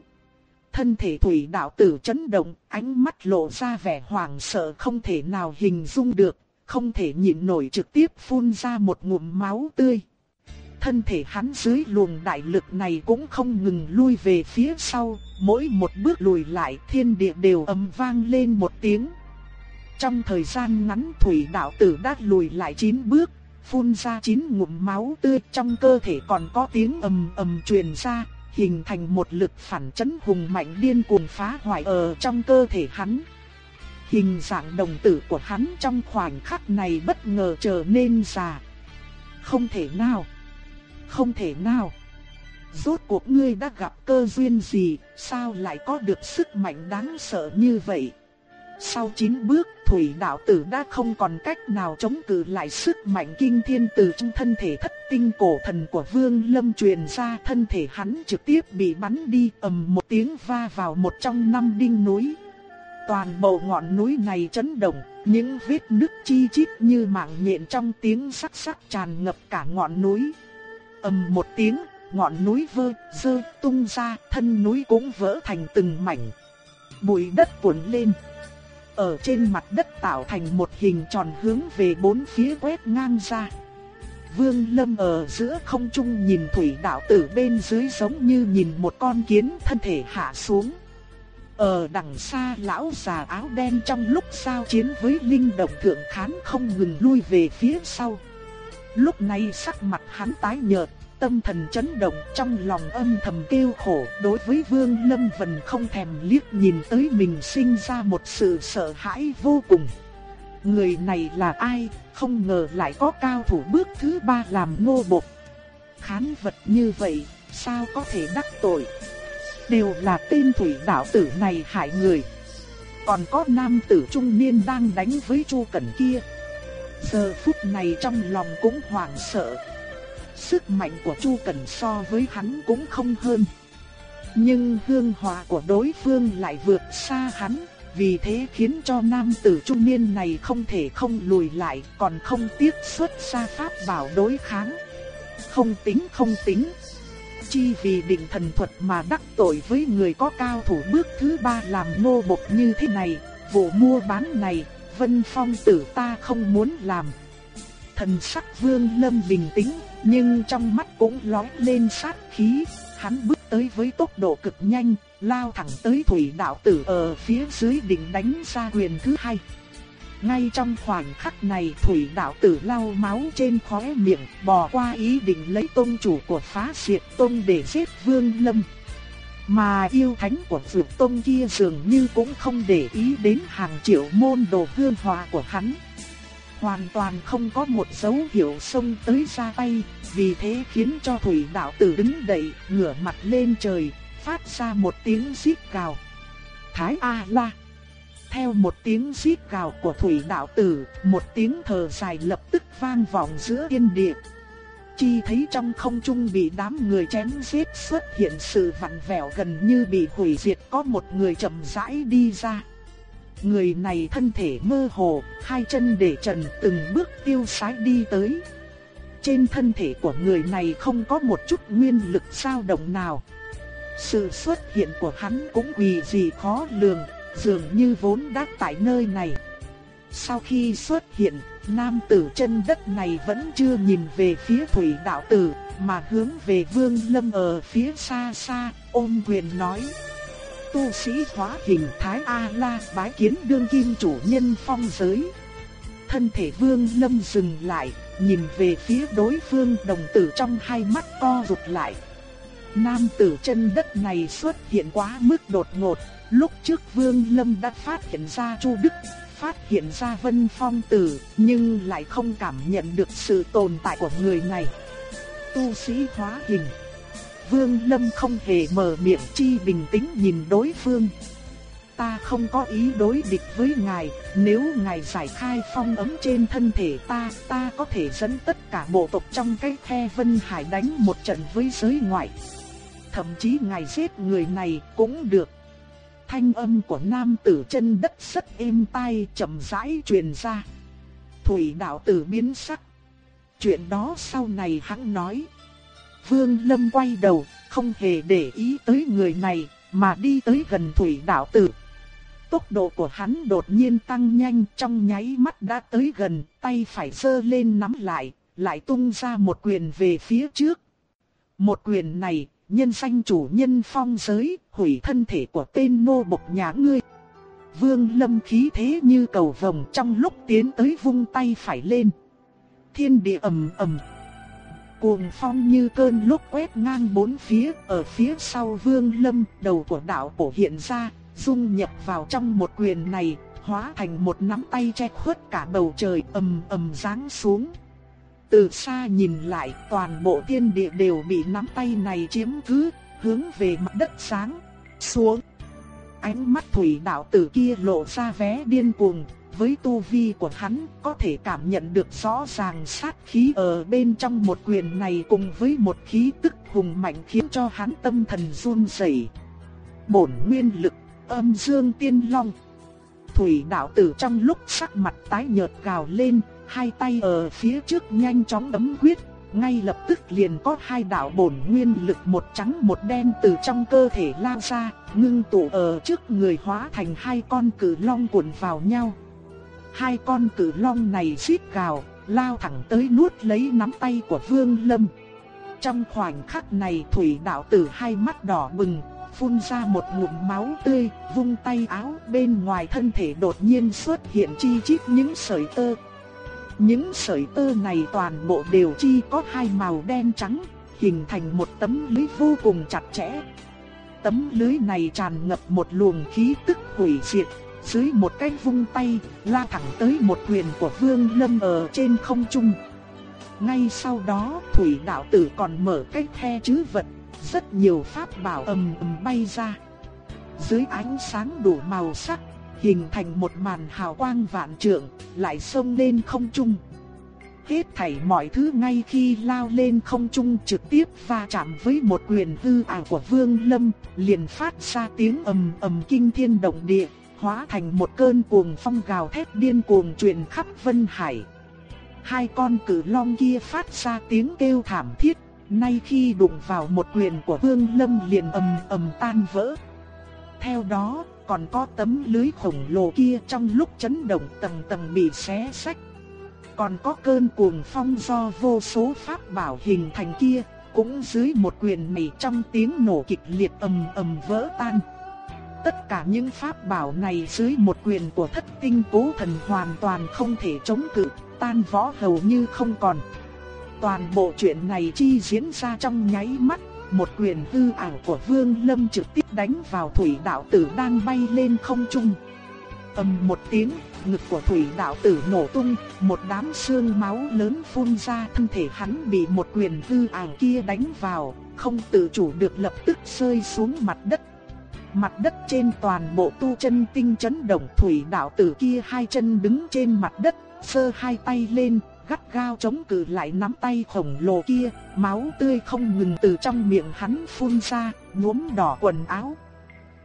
Thân thể thủy đạo tử chấn động, ánh mắt lộ ra vẻ hoảng sợ không thể nào hình dung được, không thể nhịn nổi trực tiếp phun ra một ngụm máu tươi. Thân thể hắn dưới luồng đại lực này cũng không ngừng lui về phía sau, mỗi một bước lùi lại thiên địa đều ầm vang lên một tiếng. Trong thời gian ngắn thủy đạo tử đã lùi lại 9 bước, phun ra 9 ngụm máu tươi trong cơ thể còn có tiếng ầm ầm truyền ra, hình thành một lực phản chấn hùng mạnh điên cuồng phá hoại ở trong cơ thể hắn. Hình dạng đồng tử của hắn trong khoảnh khắc này bất ngờ trở nên già. Không thể nào. Không thể nào. Rốt cuộc ngươi đã gặp cơ duyên gì, sao lại có được sức mạnh đáng sợ như vậy? Sau 9 bước, thủy đạo tử đã không còn cách nào chống cự lại sức mạnh kinh thiên từ trong thân thể thất tinh cổ thần của Vương Lâm truyền ra, thân thể hắn trực tiếp bị bắn đi, ầm một tiếng va vào một trong năm đinh núi. Toàn bộ ngọn núi này chấn động, những vết nứt chi chít như mạng nhện trong tiếng sắc sắc tràn ngập cả ngọn núi. ầm một tiếng, ngọn núi vơ, dơ, tung ra, thân núi cũng vỡ thành từng mảnh. Bụi đất cuộn lên ở trên mặt đất tạo thành một hình tròn hướng về bốn phía quét ngang ra. Vương Lâm ở giữa không trung nhìn thủy đạo tử bên dưới giống như nhìn một con kiến thân thể hạ xuống. Ở đằng xa lão già áo đen trong lúc giao chiến với linh động thượng khán không ngừng lui về phía sau. Lúc này sắc mặt hắn tái nhợt, tâm thần chấn động trong lòng âm thầm kêu khổ đối với Vương Lâm vần không thèm liếc nhìn tới mình sinh ra một sự sợ hãi vô cùng. Người này là ai, không ngờ lại có cao thủ bước thứ ba làm nô bộc. Khán vật như vậy, sao có thể đắc tội? Đều là tên thủy đạo tử này hại người. Còn có nam tử trung niên đang đánh với Chu Cẩn kia. Giờ phút này trong lòng cũng hoảng sợ, Sức mạnh của Chu Cẩn so với hắn cũng không hơn. Nhưng hương hòa của đối phương lại vượt xa hắn, vì thế khiến cho nam tử trung niên này không thể không lùi lại, còn không tiếc xuất ra pháp bảo đối kháng. Không tính không tính. Chi vì định thần thuật mà đắc tội với người có cao thủ bước thứ ba làm nô bộc như thế này, vụ mua bán này, Vân Phong tử ta không muốn làm. Thần sắc Vương Lâm bình tĩnh, nhưng trong mắt cũng lóe lên sát khí, hắn bước tới với tốc độ cực nhanh, lao thẳng tới thủy đạo tử ở phía dưới đỉnh đánh ra quyền thứ hai. Ngay trong khoảnh khắc này thủy đạo tử lau máu trên khóe miệng, bỏ qua ý định lấy tôn chủ của phá diệt tôn để giết vương lâm. Mà yêu thánh của dược tôn kia dường như cũng không để ý đến hàng triệu môn đồ hương hòa của hắn hoàn toàn không có một dấu hiệu xông tới ra tay, vì thế khiến cho thủy đạo tử đứng dậy, ngửa mặt lên trời, phát ra một tiếng xít cào. Thái A La theo một tiếng rít gào của thủy đạo tử, một tiếng thở dài lập tức vang vọng giữa thiên địa. Chi thấy trong không trung bị đám người chém giết xuất hiện sự vặn vẹo gần như bị hủy diệt có một người chậm rãi đi ra. người này thân thể mơ hồ, hai chân để trần từng bước tiêu sái đi tới. Trên thân thể của người này không có một chút nguyên lực dao động nào. Sự xuất hiện của hắn cũng quỳ gì khó lường, dường như vốn đã tại nơi này. Sau khi xuất hiện, nam tử chân đất này vẫn chưa nhìn về phía thủy đạo tử, mà hướng về vương lâm ở phía xa xa, ôm quyền nói. Tu sĩ hóa hình Thái A-La bái kiến đương kim chủ nhân phong giới. Thân thể vương lâm dừng lại, nhìn về phía đối phương đồng tử trong hai mắt co rụt lại. Nam tử chân đất này xuất hiện quá mức đột ngột, lúc trước vương lâm đã phát hiện ra Chu Đức, phát hiện ra Vân Phong Tử, nhưng lại không cảm nhận được sự tồn tại của người này. Tu sĩ hóa hình. Vương Lâm không hề mở miệng chi bình tĩnh nhìn đối phương. Ta không có ý đối địch với ngài, nếu ngài giải khai phong ấm trên thân thể ta, ta có thể dẫn tất cả bộ tộc trong cái khe Vân Hải đánh một trận với giới ngoại. Thậm chí ngài giết người này cũng được thanh âm của nam tử chân đất rất êm tai chậm rãi truyền ra. Thủy đạo tử biến sắc. Chuyện đó sau này hắn nói. Vương Lâm quay đầu, không hề để ý tới người này, mà đi tới gần thủy đạo tử. Tốc độ của hắn đột nhiên tăng nhanh trong nháy mắt đã tới gần, tay phải giơ lên nắm lại, lại tung ra một quyền về phía trước. Một quyền này nhân danh chủ nhân phong giới, hủy thân thể của tên nô bộc nhà ngươi. Vương lâm khí thế như cầu vồng trong lúc tiến tới vung tay phải lên. Thiên địa ầm ầm. Cuồng phong như cơn lốc quét ngang bốn phía, ở phía sau vương lâm, đầu của đạo cổ hiện ra, dung nhập vào trong một quyền này, hóa thành một nắm tay che khuất cả bầu trời ầm ầm giáng xuống. Từ xa nhìn lại toàn bộ thiên địa đều bị nắm tay này chiếm cứ, hướng về mặt đất sáng, xuống. Ánh mắt thủy đạo tử kia lộ ra vé điên cuồng, với tu vi của hắn có thể cảm nhận được rõ ràng sát khí ở bên trong một quyền này cùng với một khí tức hùng mạnh khiến cho hắn tâm thần run rẩy. Bổn nguyên lực, âm dương tiên long. Thủy đạo tử trong lúc sắc mặt tái nhợt gào lên, hai tay ở phía trước nhanh chóng ấm quyết, ngay lập tức liền có hai đạo bổn nguyên lực một trắng một đen từ trong cơ thể lao ra, ngưng tụ ở trước người hóa thành hai con cử long cuộn vào nhau. Hai con cử long này xít gào, lao thẳng tới nuốt lấy nắm tay của Vương Lâm. Trong khoảnh khắc này thủy đạo tử hai mắt đỏ bừng, phun ra một ngụm máu tươi, vung tay áo bên ngoài thân thể đột nhiên xuất hiện chi chít những sợi tơ, những sợi tơ này toàn bộ đều chi có hai màu đen trắng, hình thành một tấm lưới vô cùng chặt chẽ. Tấm lưới này tràn ngập một luồng khí tức hủy diệt, dưới một cái vung tay, la thẳng tới một quyền của Vương Lâm ở trên không trung. Ngay sau đó, thủy đạo tử còn mở cái khe chứa vật, rất nhiều pháp bảo ầm ầm bay ra. Dưới ánh sáng đủ màu sắc, hình thành một màn hào quang vạn trượng, lại xông lên không trung. Hết thảy mọi thứ ngay khi lao lên không trung trực tiếp va chạm với một quyền hư ảo của Vương Lâm, liền phát ra tiếng ầm ầm kinh thiên động địa, hóa thành một cơn cuồng phong gào thét điên cuồng truyền khắp Vân Hải. Hai con cử long kia phát ra tiếng kêu thảm thiết, nay khi đụng vào một quyền của Vương Lâm liền ầm ầm tan vỡ. Theo đó, còn có tấm lưới khổng lồ kia trong lúc chấn động tầng tầng bị xé sách. Còn có cơn cuồng phong do vô số pháp bảo hình thành kia, cũng dưới một quyền này trong tiếng nổ kịch liệt ầm ầm vỡ tan. Tất cả những pháp bảo này dưới một quyền của thất tinh cố thần hoàn toàn không thể chống cự, tan vỡ hầu như không còn. Toàn bộ chuyện này chi diễn ra trong nháy mắt, một quyền hư ảo của Vương Lâm trực tiếp đánh vào thủy đạo tử đang bay lên không trung. ầm một tiếng, ngực của thủy đạo tử nổ tung, một đám xương máu lớn phun ra thân thể hắn bị một quyền hư ảo kia đánh vào, không tự chủ được lập tức rơi xuống mặt đất. Mặt đất trên toàn bộ tu chân tinh chấn động thủy đạo tử kia hai chân đứng trên mặt đất, sơ hai tay lên, gắt gao chống cự lại nắm tay khổng lồ kia, máu tươi không ngừng từ trong miệng hắn phun ra, nhuốm đỏ quần áo.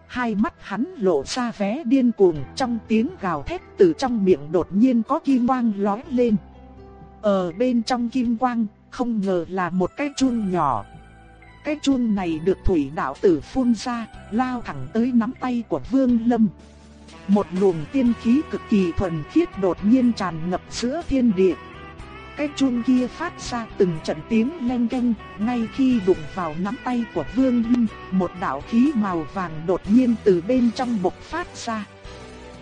Hai mắt hắn lộ ra vé điên cuồng trong tiếng gào thét từ trong miệng đột nhiên có kim quang lói lên. Ở bên trong kim quang, không ngờ là một cái chuông nhỏ. Cái chuông này được thủy đạo tử phun ra, lao thẳng tới nắm tay của Vương Lâm. Một luồng tiên khí cực kỳ thuần khiết đột nhiên tràn ngập giữa thiên địa. Cái chuông kia phát ra từng trận tiếng leng keng, ngay khi đụng vào nắm tay của Vương Lâm, một đạo khí màu vàng đột nhiên từ bên trong bộc phát ra.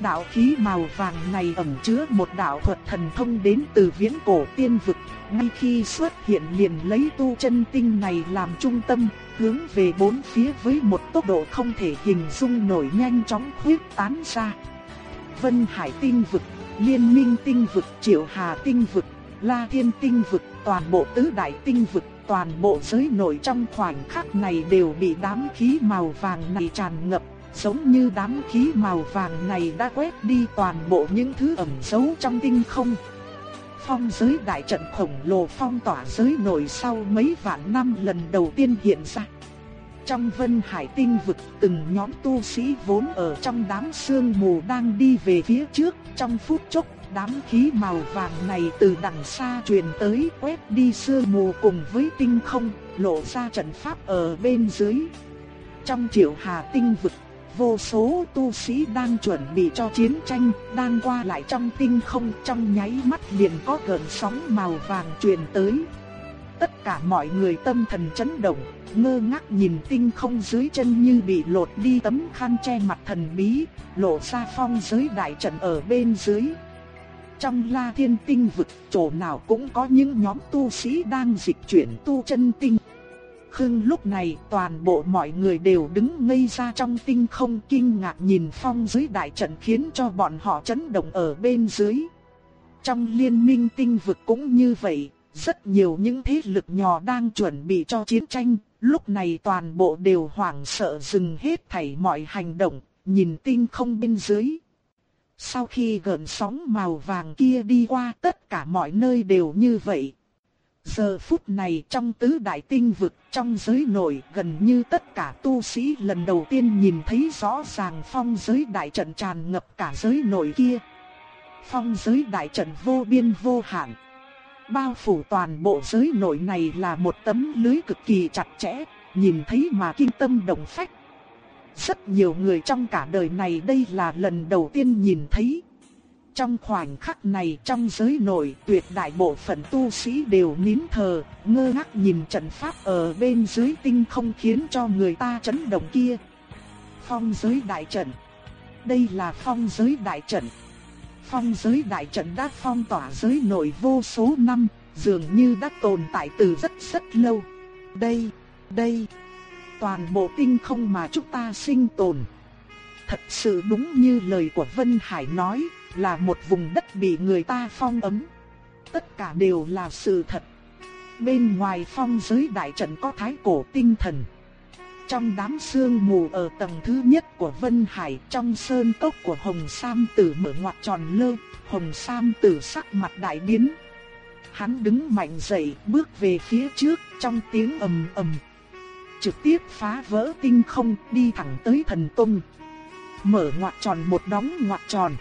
Đạo khí màu vàng này ẩn chứa một đạo thuật thần thông đến từ viễn cổ tiên vực, ngay khi xuất hiện liền lấy tu chân tinh này làm trung tâm, hướng về bốn phía với một tốc độ không thể hình dung nổi nhanh chóng khuyết tán ra. Vân Hải tinh vực, Liên Minh tinh vực, Triệu Hà tinh vực, La Thiên tinh vực, toàn bộ tứ đại tinh vực, toàn bộ giới nội trong khoảnh khắc này đều bị đám khí màu vàng này tràn ngập, giống như đám khí màu vàng này đã quét đi toàn bộ những thứ ẩn giấu trong tinh không. Phong giới đại trận khổng lồ phong tỏa giới nội sau mấy vạn năm lần đầu tiên hiện ra. Trong vân hải tinh vực từng nhóm tu sĩ vốn ở trong đám sương mù đang đi về phía trước trong phút chốc đám khí màu vàng này từ đằng xa truyền tới quét đi sương mù cùng với tinh không, lộ ra trận pháp ở bên dưới. Trong triệu hà tinh vực, vô số tu sĩ đang chuẩn bị cho chiến tranh, đang qua lại trong tinh không trong nháy mắt liền có gợn sóng màu vàng truyền tới. Tất cả mọi người tâm thần chấn động, ngơ ngác nhìn tinh không dưới chân như bị lột đi tấm khăn che mặt thần bí, lộ ra phong giới đại trận ở bên dưới. Trong la thiên tinh vực, chỗ nào cũng có những nhóm tu sĩ đang dịch chuyển tu chân tinh. Khương lúc này toàn bộ mọi người đều đứng ngây ra trong tinh không kinh ngạc nhìn phong dưới đại trận khiến cho bọn họ chấn động ở bên dưới. Trong liên minh tinh vực cũng như vậy, rất nhiều những thế lực nhỏ đang chuẩn bị cho chiến tranh, lúc này toàn bộ đều hoảng sợ dừng hết thảy mọi hành động, nhìn tinh không bên dưới. Sau khi gợn sóng màu vàng kia đi qua tất cả mọi nơi đều như vậy. Giờ phút này trong tứ đại tinh vực trong giới nội gần như tất cả tu sĩ lần đầu tiên nhìn thấy rõ ràng phong giới đại trận tràn ngập cả giới nội kia. Phong giới đại trận vô biên vô hạn. Bao phủ toàn bộ giới nội này là một tấm lưới cực kỳ chặt chẽ, nhìn thấy mà kinh tâm động phách. Rất nhiều người trong cả đời này đây là lần đầu tiên nhìn thấy. Trong khoảnh khắc này trong giới nội tuyệt đại bộ phận tu sĩ đều nín thờ, ngơ ngác nhìn trận pháp ở bên dưới tinh không khiến cho người ta chấn động kia. Phong giới đại trận Đây là phong giới đại trận. Phong giới đại trận đã phong tỏa giới nội vô số năm, dường như đã tồn tại từ rất rất lâu. Đây, đây toàn bộ tinh không mà chúng ta sinh tồn. Thật sự đúng như lời của Vân Hải nói, là một vùng đất bị người ta phong ấm. Tất cả đều là sự thật. Bên ngoài phong giới đại trận có thái cổ tinh thần. Trong đám sương mù ở tầng thứ nhất của Vân Hải trong sơn cốc của Hồng Sam Tử mở ngoặt tròn lơ, Hồng Sam Tử sắc mặt đại biến. Hắn đứng mạnh dậy bước về phía trước trong tiếng ầm ầm trực tiếp phá vỡ tinh không đi thẳng tới thần tung. Mở ngoặt tròn một đóng ngoặt tròn.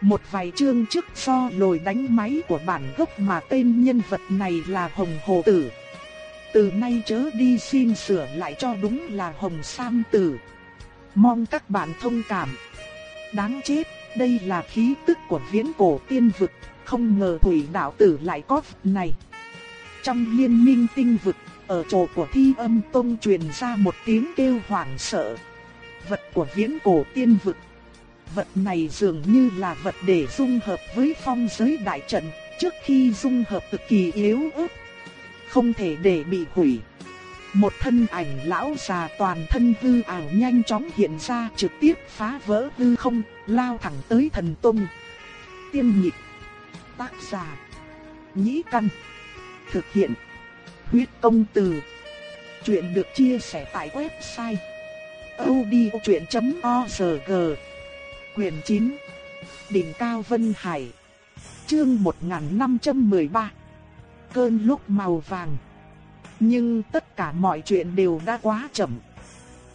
Một vài chương trước do lồi đánh máy của bản gốc mà tên nhân vật này là Hồng Hồ Tử. Từ nay chớ đi xin sửa lại cho đúng là Hồng Sam Tử. Mong các bạn thông cảm. Đáng chết, đây là khí tức của viễn cổ tiên vực, không ngờ thủy đạo tử lại có này. Trong liên minh tinh vực ở chỗ của thi âm tông truyền ra một tiếng kêu hoảng sợ. Vật của viễn cổ tiên vực. Vật này dường như là vật để dung hợp với phong giới đại trận, trước khi dung hợp cực kỳ yếu ớt. Không thể để bị hủy. Một thân ảnh lão già toàn thân hư ảo nhanh chóng hiện ra trực tiếp phá vỡ hư không, lao thẳng tới thần tung. Tiên nhịp. Tác giả. Nhĩ căn. Thực hiện. Huyết công từ. Chuyện được chia sẻ tại website odchuyện.org Quyền 9 Đỉnh Cao Vân Hải. Chương 1513 Cơn lúc màu vàng. Nhưng tất cả mọi chuyện đều đã quá chậm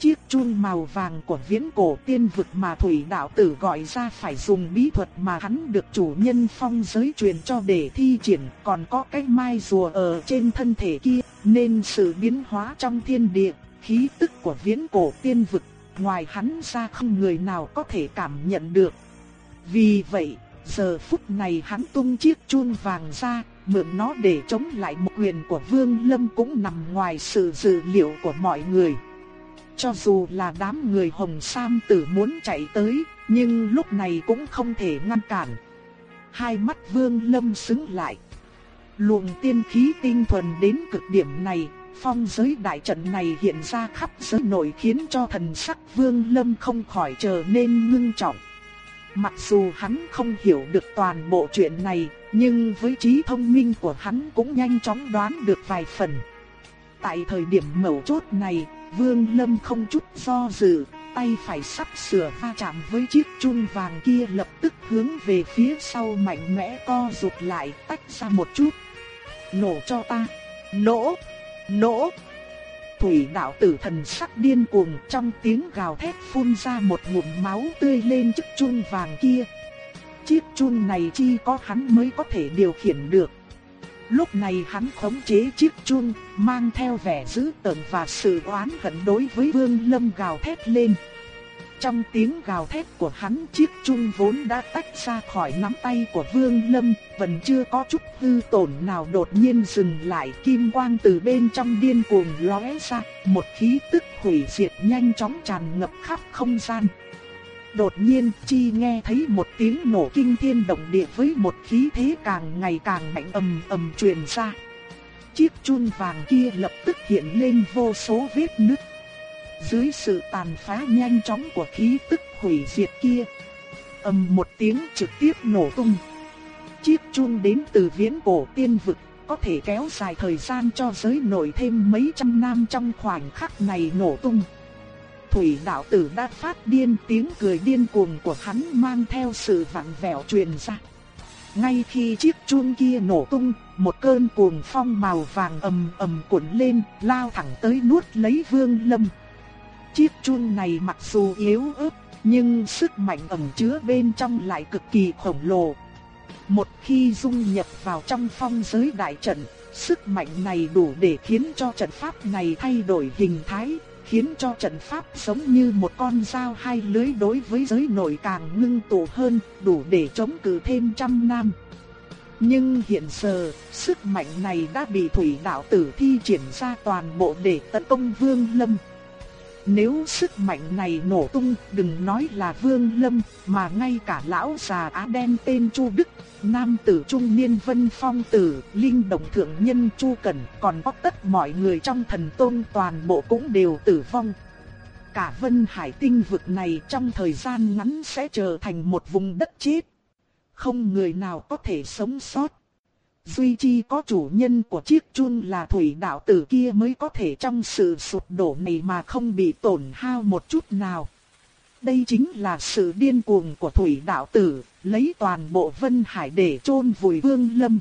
chiếc chuông màu vàng của viễn cổ tiên vực mà thủy đạo tử gọi ra phải dùng bí thuật mà hắn được chủ nhân phong giới truyền cho để thi triển, còn có cái mai rùa ở trên thân thể kia, nên sự biến hóa trong thiên địa, khí tức của viễn cổ tiên vực, ngoài hắn ra không người nào có thể cảm nhận được. Vì vậy, giờ phút này hắn tung chiếc chuông vàng ra, mượn nó để chống lại một quyền của Vương Lâm cũng nằm ngoài sự dự liệu của mọi người. Cho dù là đám người Hồng Sam tử muốn chạy tới, nhưng lúc này cũng không thể ngăn cản. Hai mắt Vương Lâm sững lại. Luồng tiên khí tinh thuần đến cực điểm này, phong giới đại trận này hiện ra khắp giới nội khiến cho thần sắc Vương Lâm không khỏi trở nên ngưng trọng. Mặc dù hắn không hiểu được toàn bộ chuyện này, nhưng với trí thông minh của hắn cũng nhanh chóng đoán được vài phần. Tại thời điểm mấu chốt này, Vương Lâm không chút do dự, tay phải sắp sửa va chạm với chiếc chun vàng kia lập tức hướng về phía sau mạnh mẽ co rụt lại tách ra một chút. Nổ cho ta! Nổ! Nổ! Thủy đạo tử thần sắc điên cuồng trong tiếng gào thét phun ra một ngụm máu tươi lên chiếc chun vàng kia. Chiếc chun này chi có hắn mới có thể điều khiển được. Lúc này hắn khống chế chiếc chun, mang theo vẻ dữ tợn và sự oán hận đối với Vương Lâm gào thét lên. Trong tiếng gào thét của hắn chiếc chun vốn đã tách ra khỏi nắm tay của Vương Lâm, vẫn chưa có chút hư tổn nào đột nhiên dừng lại kim quang từ bên trong điên cuồng lóe ra, một khí tức hủy diệt nhanh chóng tràn ngập khắp không gian. Đột nhiên chi nghe thấy một tiếng nổ kinh thiên động địa với một khí thế càng ngày càng mạnh ầm ầm truyền ra. Chiếc chun vàng kia lập tức hiện lên vô số vết nứt. Dưới sự tàn phá nhanh chóng của khí tức hủy diệt kia, ầm một tiếng trực tiếp nổ tung. Chiếc chun đến từ viễn cổ tiên vực, có thể kéo dài thời gian cho giới nổi thêm mấy trăm năm trong khoảnh khắc này nổ tung. Thủy đạo tử đã phát điên tiếng cười điên cuồng của hắn mang theo sự vặn vẹo truyền ra. Ngay khi chiếc chuông kia nổ tung, một cơn cuồng phong màu vàng ầm ầm cuộn lên, lao thẳng tới nuốt lấy Vương Lâm. Chiếc chuông này mặc dù yếu ớt, nhưng sức mạnh ẩn chứa bên trong lại cực kỳ khổng lồ. Một khi dung nhập vào trong phong giới đại trận, sức mạnh này đủ để khiến cho trận pháp này thay đổi hình thái, khiến cho trận pháp giống như một con dao hai lưỡi đối với giới nội càng ngưng tụ hơn, đủ để chống cự thêm trăm năm. Nhưng hiện giờ, sức mạnh này đã bị thủy đạo tử thi triển ra toàn bộ để tấn công Vương Lâm. Nếu sức mạnh này nổ tung, đừng nói là Vương Lâm, mà ngay cả lão già Á đen tên Chu Đức, nam tử trung niên Vân Phong tử, linh động thượng nhân Chu Cẩn, còn có tất mọi người trong thần tôn toàn bộ cũng đều tử vong. Cả Vân Hải tinh vực này trong thời gian ngắn sẽ trở thành một vùng đất chết. Không người nào có thể sống sót. Duy chi có chủ nhân của chiếc chun là thủy đạo tử kia mới có thể trong sự sụp đổ này mà không bị tổn hao một chút nào. Đây chính là sự điên cuồng của thủy đạo tử, lấy toàn bộ Vân Hải để chôn vùi Vương Lâm.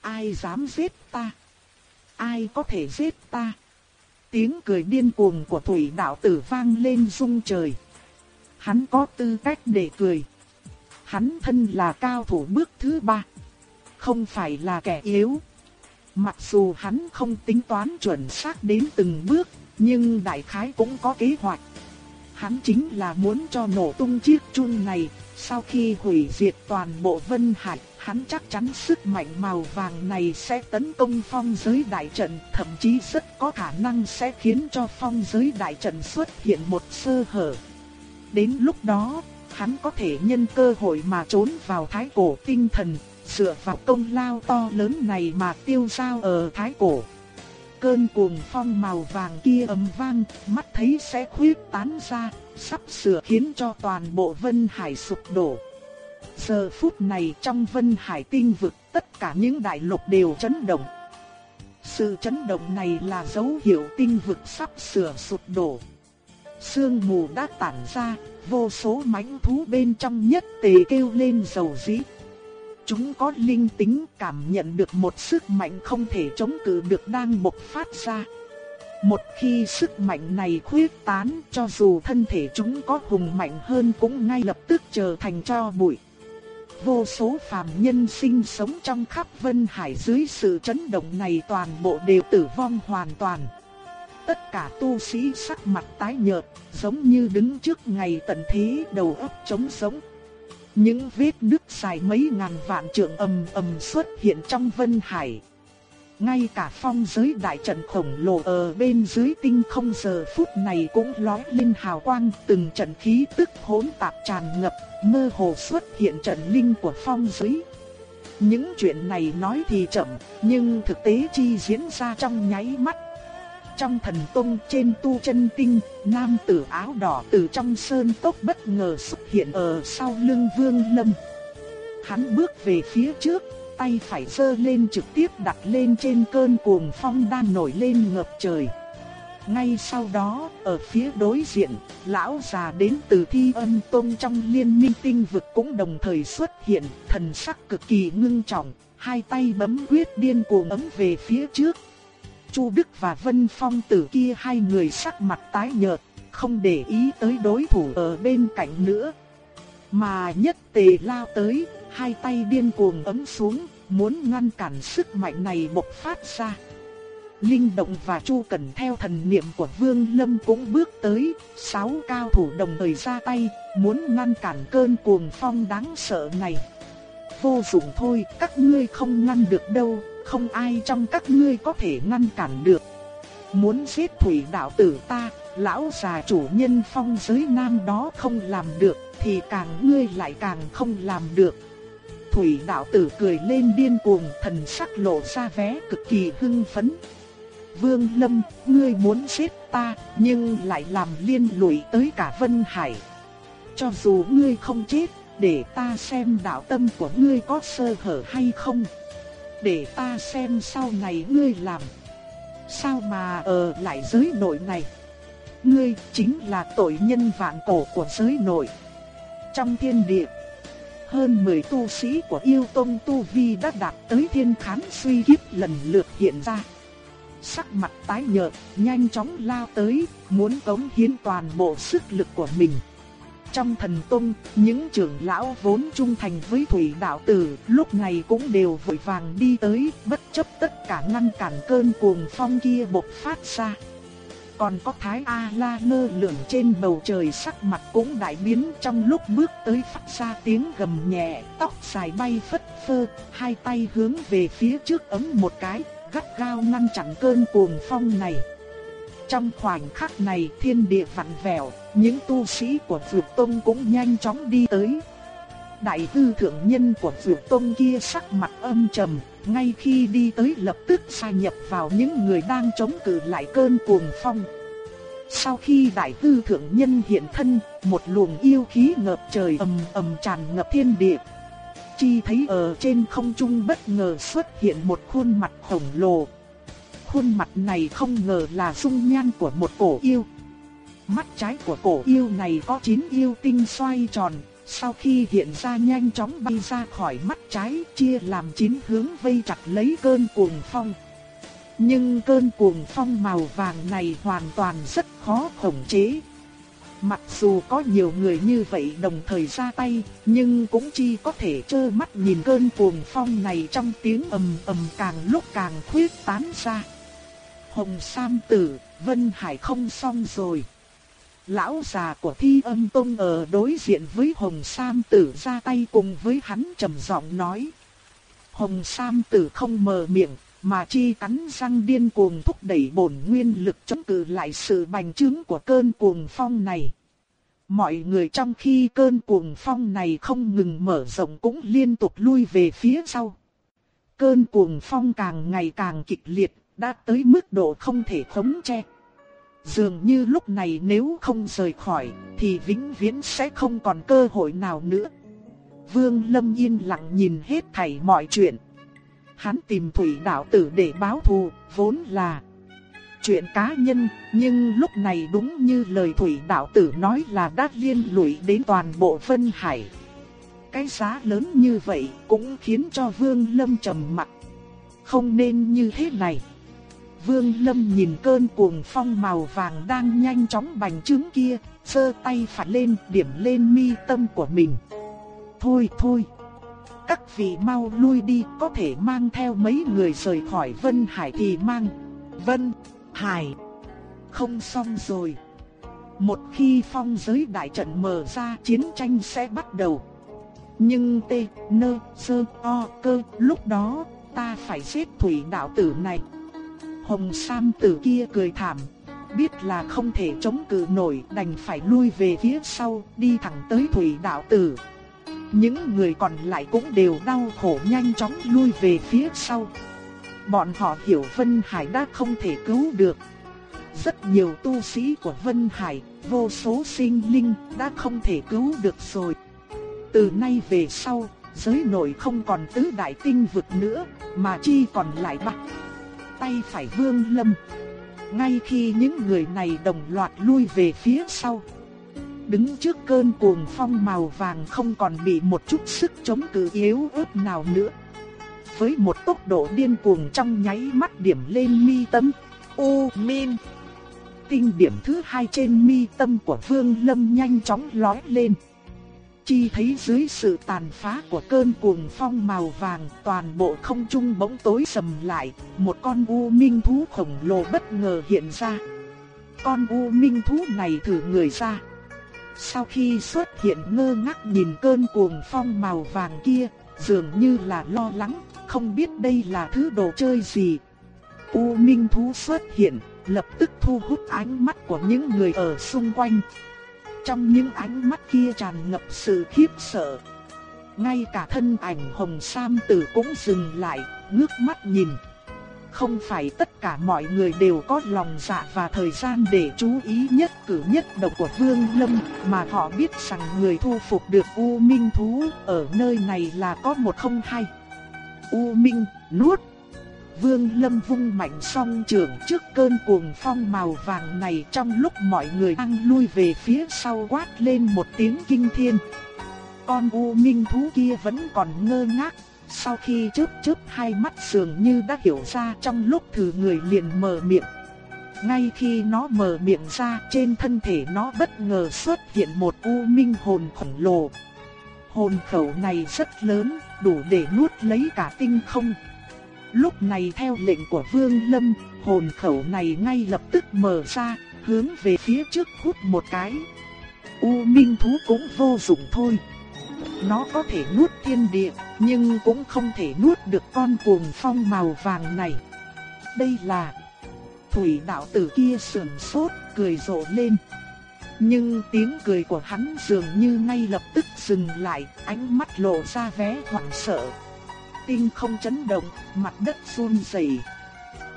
Ai dám giết ta? Ai có thể giết ta? Tiếng cười điên cuồng của thủy đạo tử vang lên rung trời. Hắn có tư cách để cười. Hắn thân là cao thủ bước thứ ba không phải là kẻ yếu. Mặc dù hắn không tính toán chuẩn xác đến từng bước, nhưng đại khái cũng có kế hoạch. Hắn chính là muốn cho nổ tung chiếc chun này, sau khi hủy diệt toàn bộ Vân Hải, hắn chắc chắn sức mạnh màu vàng này sẽ tấn công phong giới đại trận, thậm chí rất có khả năng sẽ khiến cho phong giới đại trận xuất hiện một sơ hở. Đến lúc đó, hắn có thể nhân cơ hội mà trốn vào thái cổ tinh thần, dựa vào công lao to lớn này mà tiêu sao ở thái cổ. Cơn cuồng phong màu vàng kia ầm vang, mắt thấy sẽ khuyết tán ra, sắp sửa khiến cho toàn bộ Vân Hải sụp đổ. Giờ phút này trong Vân Hải tinh vực, tất cả những đại lục đều chấn động. Sự chấn động này là dấu hiệu tinh vực sắp sửa sụp đổ. Sương mù đã tản ra, vô số mãnh thú bên trong nhất tề kêu lên dầu dĩ. Chúng có linh tính cảm nhận được một sức mạnh không thể chống cự được đang bộc phát ra. Một khi sức mạnh này khuyết tán cho dù thân thể chúng có hùng mạnh hơn cũng ngay lập tức trở thành cho bụi. Vô số phàm nhân sinh sống trong khắp Vân Hải dưới sự chấn động này toàn bộ đều tử vong hoàn toàn. Tất cả tu sĩ sắc mặt tái nhợt, giống như đứng trước ngày tận thế đầu óc trống sống. Những vết nứt dài mấy ngàn vạn trượng ầm ầm xuất hiện trong Vân Hải. Ngay cả phong giới đại trận khổng lồ ở bên dưới tinh không giờ phút này cũng lói lên hào quang, từng trận khí tức hỗn tạp tràn ngập, mơ hồ xuất hiện trận linh của phong giới. Những chuyện này nói thì chậm, nhưng thực tế chi diễn ra trong nháy mắt. Trong thần tông trên tu chân tinh, nam tử áo đỏ từ trong sơn tốc bất ngờ xuất hiện ở sau lưng vương lâm. Hắn bước về phía trước, tay phải sơ lên trực tiếp đặt lên trên cơn cuồng phong đang nổi lên ngập trời. Ngay sau đó, ở phía đối diện, lão già đến từ thi ân tông trong liên minh tinh vực cũng đồng thời xuất hiện, thần sắc cực kỳ ngưng trọng, hai tay bấm quyết điên cuồng ấm về phía trước. Chu Đức và Vân Phong tử kia hai người sắc mặt tái nhợt, không để ý tới đối thủ ở bên cạnh nữa. Mà nhất tề lao tới, hai tay điên cuồng ấm xuống, muốn ngăn cản sức mạnh này bộc phát ra. Linh Động và Chu Cẩn theo thần niệm của Vương Lâm cũng bước tới, sáu cao thủ đồng thời ra tay, muốn ngăn cản cơn cuồng phong đáng sợ này. Vô dụng thôi, các ngươi không ngăn được đâu, không ai trong các ngươi có thể ngăn cản được. Muốn giết thủy đạo tử ta, lão già chủ nhân phong giới nam đó không làm được, thì càng ngươi lại càng không làm được. Thủy đạo tử cười lên điên cuồng, thần sắc lộ ra vẻ cực kỳ hưng phấn. Vương Lâm, ngươi muốn giết ta, nhưng lại làm liên lụy tới cả Vân Hải. Cho dù ngươi không chết, để ta xem đạo tâm của ngươi có sơ hở hay không. Để ta xem sau này ngươi làm. Sao mà ở lại giới nội này? Ngươi chính là tội nhân vạn cổ của giới nội. Trong thiên địa, hơn 10 tu sĩ của yêu tông tu vi đã đạt tới thiên khán suy kiếp lần lượt hiện ra. Sắc mặt tái nhợt, nhanh chóng lao tới, muốn cống hiến toàn bộ sức lực của mình. Trong thần tông, những trưởng lão vốn trung thành với thủy đạo tử, lúc này cũng đều vội vàng đi tới, bất chấp tất cả ngăn cản cơn cuồng phong kia bộc phát ra. Còn có Thái A-la lơ lửng trên bầu trời sắc mặt cũng đại biến trong lúc bước tới phát ra tiếng gầm nhẹ, tóc dài bay phất phơ, hai tay hướng về phía trước ấm một cái, gắt gao ngăn chặn cơn cuồng phong này. Trong khoảnh khắc này thiên địa vặn vẹo, những tu sĩ của Dược Tông cũng nhanh chóng đi tới. Đại tư thượng nhân của Dược Tông kia sắc mặt âm trầm, ngay khi đi tới lập tức gia nhập vào những người đang chống cự lại cơn cuồng phong. Sau khi đại tư thượng nhân hiện thân, một luồng yêu khí ngập trời ầm ầm tràn ngập thiên địa. Chi thấy ở trên không trung bất ngờ xuất hiện một khuôn mặt khổng lồ. Khuôn mặt này không ngờ là dung nhan của một cổ yêu. Mắt trái của cổ yêu này có chín yêu tinh xoay tròn, sau khi hiện ra nhanh chóng bay ra khỏi mắt trái, chia làm chín hướng vây chặt lấy cơn cuồng phong. Nhưng cơn cuồng phong màu vàng này hoàn toàn rất khó khống chế. Mặc dù có nhiều người như vậy đồng thời ra tay, nhưng cũng chỉ có thể trơ mắt nhìn cơn cuồng phong này trong tiếng ầm ầm càng lúc càng khuyết tán ra. Hồng Sam Tử, Vân Hải không xong rồi. Lão già của Thi Âm Tông ở đối diện với Hồng Sam Tử ra tay cùng với hắn trầm giọng nói. Hồng Sam Tử không mở miệng, mà chi cắn răng điên cuồng thúc đẩy bổn nguyên lực chống cự lại sự bành trướng của cơn cuồng phong này. Mọi người trong khi cơn cuồng phong này không ngừng mở rộng cũng liên tục lui về phía sau. Cơn cuồng phong càng ngày càng kịch liệt, đã tới mức độ không thể khống che. Dường như lúc này nếu không rời khỏi, thì vĩnh viễn sẽ không còn cơ hội nào nữa. Vương Lâm yên lặng nhìn hết thảy mọi chuyện. Hắn tìm thủy đạo tử để báo thù, vốn là chuyện cá nhân, nhưng lúc này đúng như lời thủy đạo tử nói là đã liên lụy đến toàn bộ Vân Hải. Cái giá lớn như vậy cũng khiến cho Vương Lâm trầm mặc. Không nên như thế này. Vương Lâm nhìn cơn cuồng phong màu vàng đang nhanh chóng bành trướng kia, giơ tay phải lên điểm lên mi tâm của mình. Thôi thôi, các vị mau lui đi, có thể mang theo mấy người rời khỏi Vân Hải thì mang. Vân Hải, không xong rồi. Một khi phong giới đại trận mở ra chiến tranh sẽ bắt đầu. Nhưng T, Nơ, Sơ, O, Cơ, lúc đó ta phải giết thủy đạo tử này. Hồng Sam tử kia cười thảm, biết là không thể chống cự nổi đành phải lui về phía sau, đi thẳng tới thủy đạo tử. Những người còn lại cũng đều đau khổ nhanh chóng lui về phía sau. Bọn họ hiểu Vân Hải đã không thể cứu được. Rất nhiều tu sĩ của Vân Hải, vô số sinh linh đã không thể cứu được rồi. Từ nay về sau, giới nội không còn tứ đại tinh vực nữa, mà chi còn lại bạc. Tay phải vương lâm. Ngay khi những người này đồng loạt lui về phía sau. Đứng trước cơn cuồng phong màu vàng không còn bị một chút sức chống cự yếu ớt nào nữa. Với một tốc độ điên cuồng trong nháy mắt điểm lên mi tâm. U, Min. Tinh điểm thứ hai trên mi tâm của Vương Lâm nhanh chóng lói lên. Chi thấy dưới sự tàn phá của cơn cuồng phong màu vàng toàn bộ không trung bỗng tối sầm lại, một con u minh thú khổng lồ bất ngờ hiện ra. Con u minh thú này thử người ra. Sau khi xuất hiện ngơ ngác nhìn cơn cuồng phong màu vàng kia, dường như là lo lắng, không biết đây là thứ đồ chơi gì. U minh thú xuất hiện, lập tức thu hút ánh mắt của những người ở xung quanh. Trong những ánh mắt kia tràn ngập sự khiếp sợ. Ngay cả thân ảnh Hồng Sam Tử cũng dừng lại, ngước mắt nhìn. Không phải tất cả mọi người đều có lòng dạ và thời gian để chú ý nhất cử nhất động của Vương Lâm, mà họ biết rằng người thu phục được U Minh Thú ở nơi này là có một không hai. U Minh, nuốt Vương Lâm vung mạnh song trường trước cơn cuồng phong màu vàng này trong lúc mọi người đang lui về phía sau quát lên một tiếng kinh thiên. Con U Minh thú kia vẫn còn ngơ ngác, sau khi chớp chớp hai mắt sườn như đã hiểu ra trong lúc thử người liền mở miệng. Ngay khi nó mở miệng ra trên thân thể nó bất ngờ xuất hiện một U Minh hồn khổng lồ. Hồn khẩu này rất lớn, đủ để nuốt lấy cả tinh không. Lúc này theo lệnh của Vương Lâm, hồn khẩu này ngay lập tức mở ra, hướng về phía trước hút một cái. U Minh thú cũng vô dụng thôi. Nó có thể nuốt thiên địa, nhưng cũng không thể nuốt được con cuồng phong màu vàng này. Đây là Thủy đạo tử kia sườn sốt, cười rộ lên. Nhưng tiếng cười của hắn dường như ngay lập tức dừng lại, ánh mắt lộ ra vẻ hoảng sợ tinh không chấn động, mặt đất run rẩy.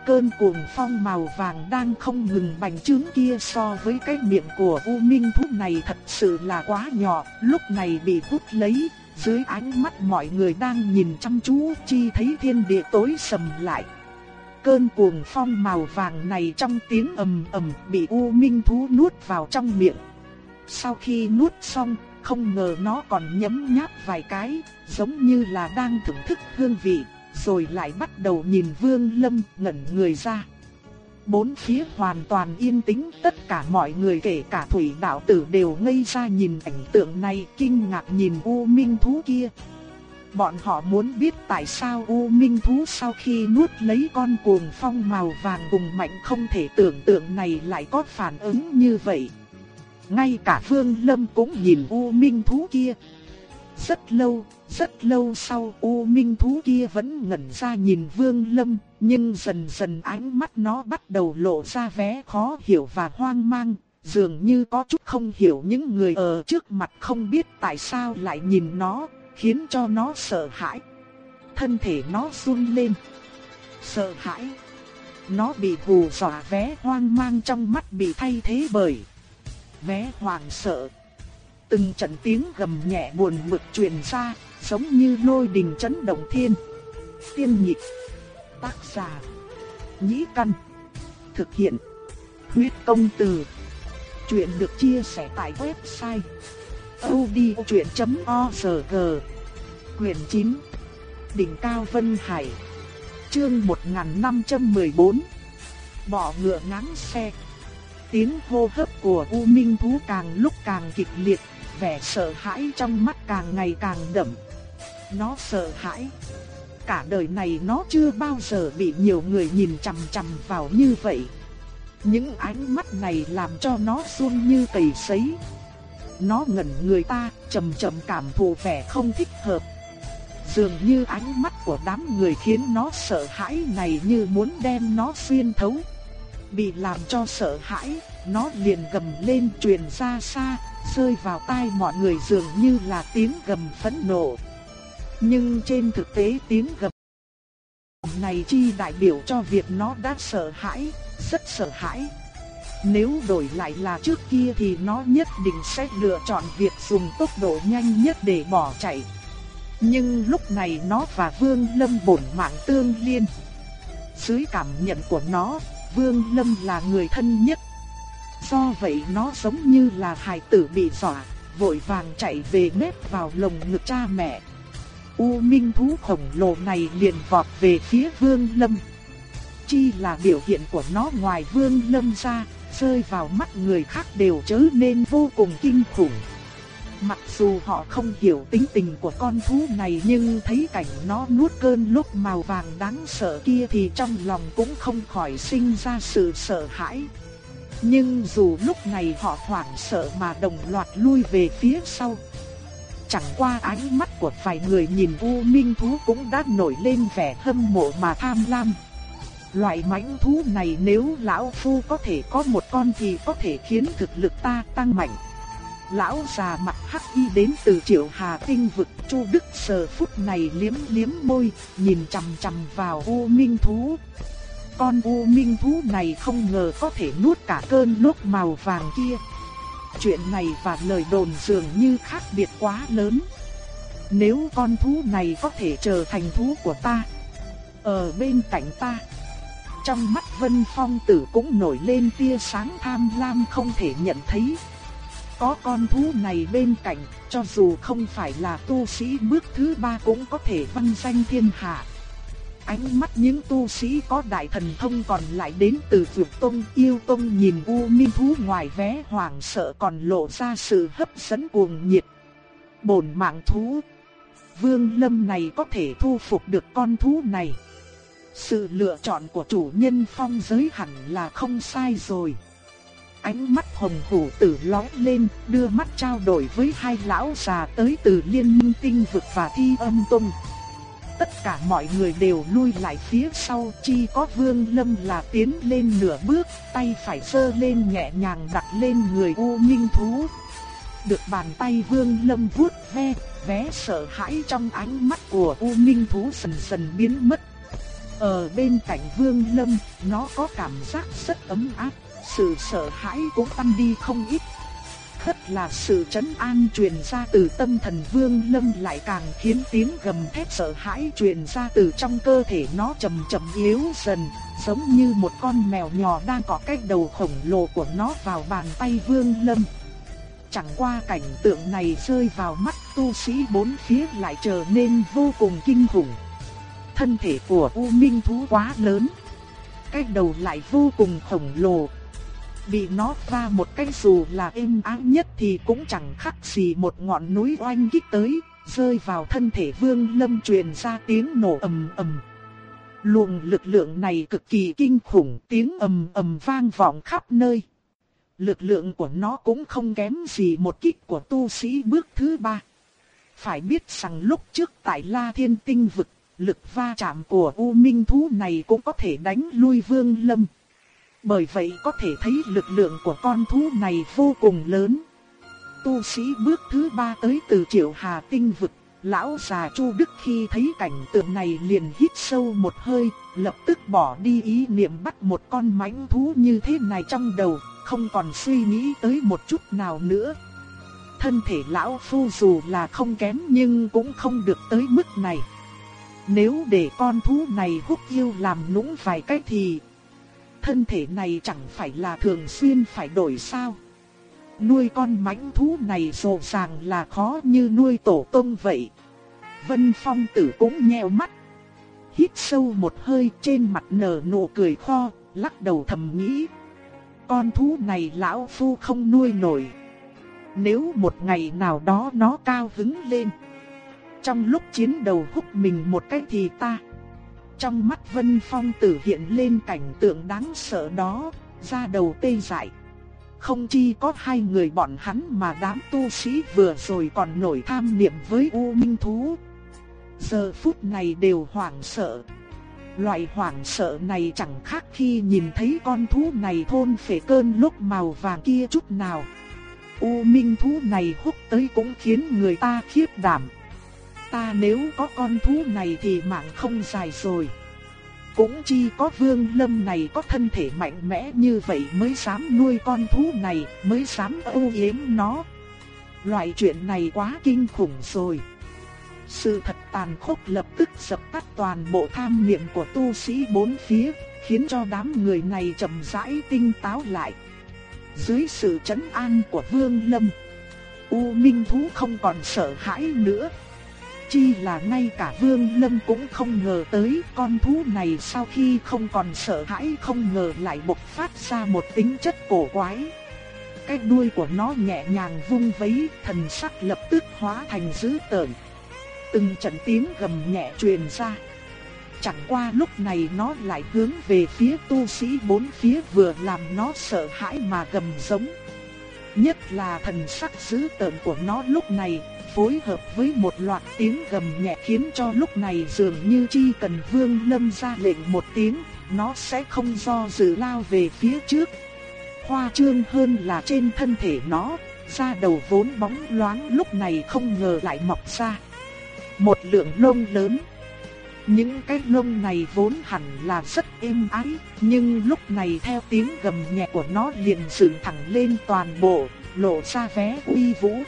Cơn cuồng phong màu vàng đang không ngừng bành trướng kia so với cái miệng của U Minh thú này thật sự là quá nhỏ, lúc này bị hút lấy, dưới ánh mắt mọi người đang nhìn chăm chú chi thấy thiên địa tối sầm lại. Cơn cuồng phong màu vàng này trong tiếng ầm ầm bị U Minh thú nuốt vào trong miệng. Sau khi nuốt xong, không ngờ nó còn nhấm nháp vài cái, giống như là đang thưởng thức hương vị, rồi lại bắt đầu nhìn Vương Lâm ngẩn người ra. Bốn phía hoàn toàn yên tĩnh, tất cả mọi người kể cả thủy đạo tử đều ngây ra nhìn cảnh tượng này, kinh ngạc nhìn U Minh thú kia. Bọn họ muốn biết tại sao U Minh thú sau khi nuốt lấy con cuồng phong màu vàng cùng mạnh không thể tưởng tượng này lại có phản ứng như vậy. Ngay cả Vương Lâm cũng nhìn U Minh thú kia. Rất lâu, rất lâu sau U Minh thú kia vẫn ngẩn ra nhìn Vương Lâm, nhưng dần dần ánh mắt nó bắt đầu lộ ra vẻ khó hiểu và hoang mang, dường như có chút không hiểu những người ở trước mặt không biết tại sao lại nhìn nó, khiến cho nó sợ hãi. Thân thể nó run lên. Sợ hãi. Nó bị hù dọa vé hoang mang trong mắt bị thay thế bởi vé hoàng sợ. Từng trận tiếng gầm nhẹ buồn bực truyền ra, giống như lôi đình chấn động thiên. Tiên nhịp, tác giả, nhĩ căn, thực hiện, huyết công từ. Chuyện được chia sẻ tại website odchuyện.org Quyền 9 Đỉnh Cao Vân Hải Chương 1514 bỏ ngựa ngáng xe. Tiếng hô hấp của U Minh thú càng lúc càng kịch liệt, vẻ sợ hãi trong mắt càng ngày càng đậm. Nó sợ hãi. Cả đời này nó chưa bao giờ bị nhiều người nhìn chằm chằm vào như vậy. Những ánh mắt này làm cho nó run như cầy sấy. Nó ngẩn người ta, chậm chậm cảm thụ vẻ không thích hợp. Dường như ánh mắt của đám người khiến nó sợ hãi này như muốn đem nó xuyên thấu. Bị làm cho sợ hãi, nó liền gầm lên truyền ra xa, rơi vào tai mọi người dường như là tiếng gầm phẫn nộ. Nhưng trên thực tế tiếng gầm này chi đại biểu cho việc nó đã sợ hãi, rất sợ hãi. Nếu đổi lại là trước kia thì nó nhất định sẽ lựa chọn việc dùng tốc độ nhanh nhất để bỏ chạy. Nhưng lúc này nó và Vương Lâm bổn mạng tương liên. Dưới cảm nhận của nó, Vương Lâm là người thân nhất. Do vậy nó giống như là hài tử bị dọa, vội vàng chạy về nếp vào lồng ngực cha mẹ. U minh thú khổng lồ này liền vọt về phía Vương Lâm. Chi là biểu hiện của nó ngoài Vương Lâm ra, rơi vào mắt người khác đều trở nên vô cùng kinh khủng. Mặc dù họ không hiểu tính tình của con thú này nhưng thấy cảnh nó nuốt cơn lúc màu vàng đáng sợ kia thì trong lòng cũng không khỏi sinh ra sự sợ hãi. Nhưng dù lúc này họ hoảng sợ mà đồng loạt lui về phía sau. Chẳng qua ánh mắt của vài người nhìn U Minh thú cũng đã nổi lên vẻ hâm mộ mà tham lam. Loại mãnh thú này nếu lão phu có thể có một con thì có thể khiến thực lực ta tăng mạnh. Lão già mặt hắc y đến từ triệu hà tinh vực Chu Đức sờ phút này liếm liếm môi, nhìn chằm chằm vào U Minh Thú. Con U Minh Thú này không ngờ có thể nuốt cả cơn lốt màu vàng kia. Chuyện này và lời đồn dường như khác biệt quá lớn. Nếu con thú này có thể trở thành thú của ta, ở bên cạnh ta, trong mắt Vân Phong Tử cũng nổi lên tia sáng tham lam không thể nhận thấy. Có con thú này bên cạnh, cho dù không phải là tu sĩ bước thứ ba cũng có thể văn danh thiên hạ. Ánh mắt những tu sĩ có đại thần thông còn lại đến từ Dược Tông yêu Tông nhìn U Minh Thú ngoài vé hoàng sợ còn lộ ra sự hấp dẫn cuồng nhiệt. Bổn mạng thú. Vương Lâm này có thể thu phục được con thú này. Sự lựa chọn của chủ nhân phong giới hẳn là không sai rồi. Ánh mắt hồng hổ tử lóe lên, đưa mắt trao đổi với hai lão già tới từ liên minh tinh vực và thi âm tông. Tất cả mọi người đều lui lại phía sau, chỉ có vương lâm là tiến lên nửa bước, tay phải sơ lên nhẹ nhàng đặt lên người U Minh Thú. Được bàn tay vương lâm vuốt ve, vẻ sợ hãi trong ánh mắt của U Minh Thú dần dần biến mất. Ở bên cạnh Vương Lâm, nó có cảm giác rất ấm áp, sự sợ hãi cũng tăng đi không ít. Thất là sự chấn an truyền ra từ tâm thần Vương Lâm lại càng khiến tiếng gầm thét sợ hãi truyền ra từ trong cơ thể nó chậm chậm yếu dần, giống như một con mèo nhỏ đang có cái đầu khổng lồ của nó vào bàn tay Vương Lâm. Chẳng qua cảnh tượng này rơi vào mắt tu sĩ bốn phía lại trở nên vô cùng kinh khủng thân thể của U Minh thú quá lớn. Cái đầu lại vô cùng khổng lồ. Bị nó va một cái dù là êm ái nhất thì cũng chẳng khác gì một ngọn núi oanh kích tới, rơi vào thân thể Vương Lâm truyền ra tiếng nổ ầm ầm. Luồng lực lượng này cực kỳ kinh khủng, tiếng ầm ầm vang vọng khắp nơi. Lực lượng của nó cũng không kém gì một kích của tu sĩ bước thứ ba. Phải biết rằng lúc trước tại La Thiên Tinh vực lực va chạm của U Minh thú này cũng có thể đánh lui Vương Lâm. Bởi vậy có thể thấy lực lượng của con thú này vô cùng lớn. Tu sĩ bước thứ ba tới từ triệu hà tinh vực, lão già Chu Đức khi thấy cảnh tượng này liền hít sâu một hơi, lập tức bỏ đi ý niệm bắt một con mãnh thú như thế này trong đầu, không còn suy nghĩ tới một chút nào nữa. Thân thể lão phu dù là không kém nhưng cũng không được tới mức này. Nếu để con thú này hút yêu làm nũng vài cái thì thân thể này chẳng phải là thường xuyên phải đổi sao. Nuôi con mãnh thú này rồ ràng là khó như nuôi tổ tông vậy. Vân Phong tử cũng nheo mắt. Hít sâu một hơi trên mặt nở nụ cười kho, lắc đầu thầm nghĩ. Con thú này lão phu không nuôi nổi. Nếu một ngày nào đó nó cao hứng lên. Trong lúc chiến đầu hút mình một cái thì ta. Trong mắt Vân Phong tử hiện lên cảnh tượng đáng sợ đó, ra đầu tê dại. Không chi có hai người bọn hắn mà đám tu sĩ vừa rồi còn nổi tham niệm với U Minh Thú. Giờ phút này đều hoảng sợ. Loại hoảng sợ này chẳng khác khi nhìn thấy con thú này thôn phệ cơn lúc màu vàng kia chút nào. U minh thú này hút tới cũng khiến người ta khiếp đảm. Ta nếu có con thú này thì mạng không dài rồi. Cũng chi có vương lâm này có thân thể mạnh mẽ như vậy mới dám nuôi con thú này, mới dám âu yếm nó. Loại chuyện này quá kinh khủng rồi. Sự thật tàn khốc lập tức dập tắt toàn bộ tham niệm của tu sĩ bốn phía, khiến cho đám người này chậm rãi tinh táo lại. Dưới sự chấn an của Vương Lâm, U Minh Thú không còn sợ hãi nữa. Chi là ngay cả Vương Lâm cũng không ngờ tới con thú này sau khi không còn sợ hãi không ngờ lại bộc phát ra một tính chất cổ quái. Cái đuôi của nó nhẹ nhàng vung vấy, thần sắc lập tức hóa thành dữ tợn. Từng trận tiếng gầm nhẹ truyền ra. Chẳng qua lúc này nó lại hướng về phía tu sĩ bốn phía vừa làm nó sợ hãi mà gầm giống. Nhất là thần sắc dữ tợn của nó lúc này, phối hợp với một loạt tiếng gầm nhẹ khiến cho lúc này dường như chi cần vương lâm ra lệnh một tiếng, nó sẽ không do dự lao về phía trước. Hoa trương hơn là trên thân thể nó, da đầu vốn bóng loáng lúc này không ngờ lại mọc ra. Một lượng lông lớn. Những cái lông này vốn hẳn là rất êm ái, nhưng lúc này theo tiếng gầm nhẹ của nó liền dựng thẳng lên toàn bộ, lộ ra vé uy vũ.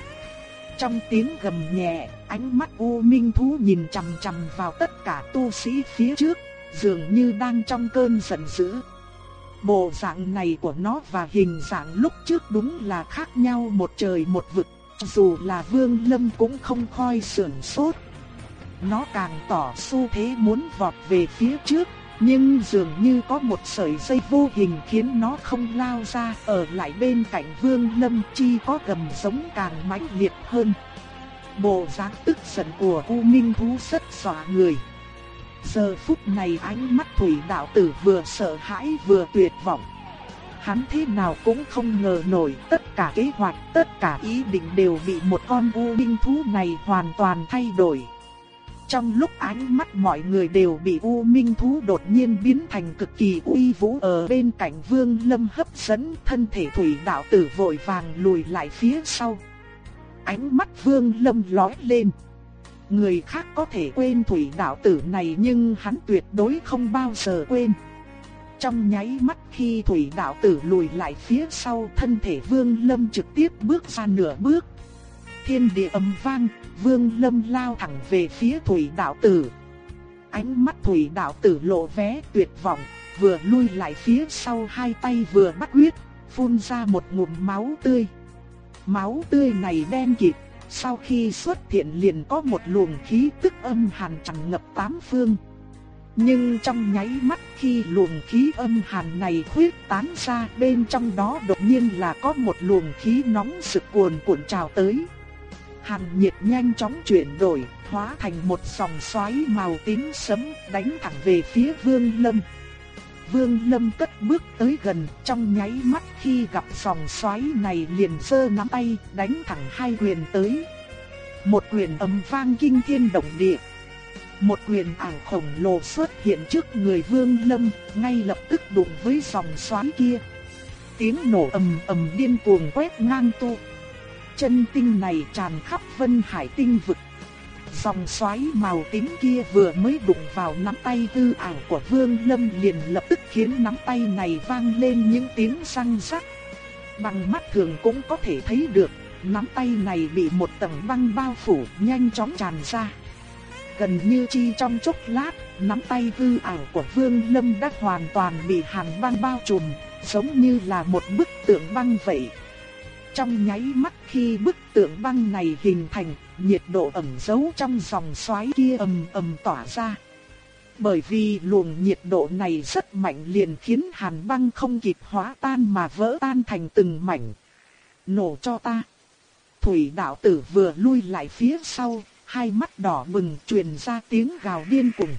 Trong tiếng gầm nhẹ, ánh mắt U Minh Thú nhìn chằm chằm vào tất cả tu sĩ phía trước, dường như đang trong cơn giận dữ. Bộ dạng này của nó và hình dạng lúc trước đúng là khác nhau một trời một vực, dù là Vương Lâm cũng không khoi sườn sốt. Nó càng tỏ xu thế muốn vọt về phía trước, nhưng dường như có một sợi dây vô hình khiến nó không lao ra, ở lại bên cạnh Vương Lâm Chi có gầm giống càng mãnh liệt hơn. Bộ dáng tức giận của U Minh thú rất dọa người. Giờ phút này ánh mắt Thủy đạo tử vừa sợ hãi vừa tuyệt vọng. Hắn thế nào cũng không ngờ nổi tất cả kế hoạch, tất cả ý định đều bị một con U Minh thú này hoàn toàn thay đổi. Trong lúc ánh mắt mọi người đều bị U Minh Thú đột nhiên biến thành cực kỳ uy vũ ở bên cạnh Vương Lâm hấp dẫn thân thể thủy đạo tử vội vàng lùi lại phía sau. Ánh mắt Vương Lâm lóe lên. Người khác có thể quên thủy đạo tử này nhưng hắn tuyệt đối không bao giờ quên. Trong nháy mắt khi thủy đạo tử lùi lại phía sau, thân thể Vương Lâm trực tiếp bước ra nửa bước. Thiên địa ầm vang, Vương Lâm lao thẳng về phía Thủy đạo tử. Ánh mắt Thủy đạo tử lộ vé tuyệt vọng, vừa lui lại phía sau hai tay vừa bắt huyết, phun ra một ngụm máu tươi. Máu tươi này đen kịt, sau khi xuất hiện liền có một luồng khí tức âm hàn tràn ngập tám phương. Nhưng trong nháy mắt khi luồng khí âm hàn này khuyết tán ra bên trong đó đột nhiên là có một luồng khí nóng sực cuồn cuộn trào tới. Hàn nhiệt nhanh chóng chuyển đổi, hóa thành một sòng xoáy màu tím sẫm đánh thẳng về phía Vương Lâm. Vương Lâm cất bước tới gần, trong nháy mắt khi gặp sòng xoáy này liền giơ nắm tay, đánh thẳng hai quyền tới. Một quyền âm vang kinh thiên động địa. Một quyền ảo khổng lồ xuất hiện trước người Vương Lâm, ngay lập tức đụng với dòng xoáy kia. Tiếng nổ ầm ầm điên cuồng quét ngang tu chân tinh này tràn khắp vân hải tinh vực. Dòng xoáy màu tím kia vừa mới đụng vào nắm tay hư ảo của Vương Lâm liền lập tức khiến nắm tay này vang lên những tiếng răng rắc. Bằng mắt thường cũng có thể thấy được, nắm tay này bị một tầng băng bao phủ nhanh chóng tràn ra. Gần như chi trong chốc lát, nắm tay hư ảo của Vương Lâm đã hoàn toàn bị hàn băng bao trùm, giống như là một bức tượng băng vậy. Trong nháy mắt khi bức tượng băng này hình thành, nhiệt độ ẩm giấu trong dòng xoáy kia ầm ầm tỏa ra. Bởi vì luồng nhiệt độ này rất mạnh liền khiến hàn băng không kịp hóa tan mà vỡ tan thành từng mảnh. Nổ cho ta. Thủy đạo tử vừa lui lại phía sau, hai mắt đỏ bừng truyền ra tiếng gào điên cuồng.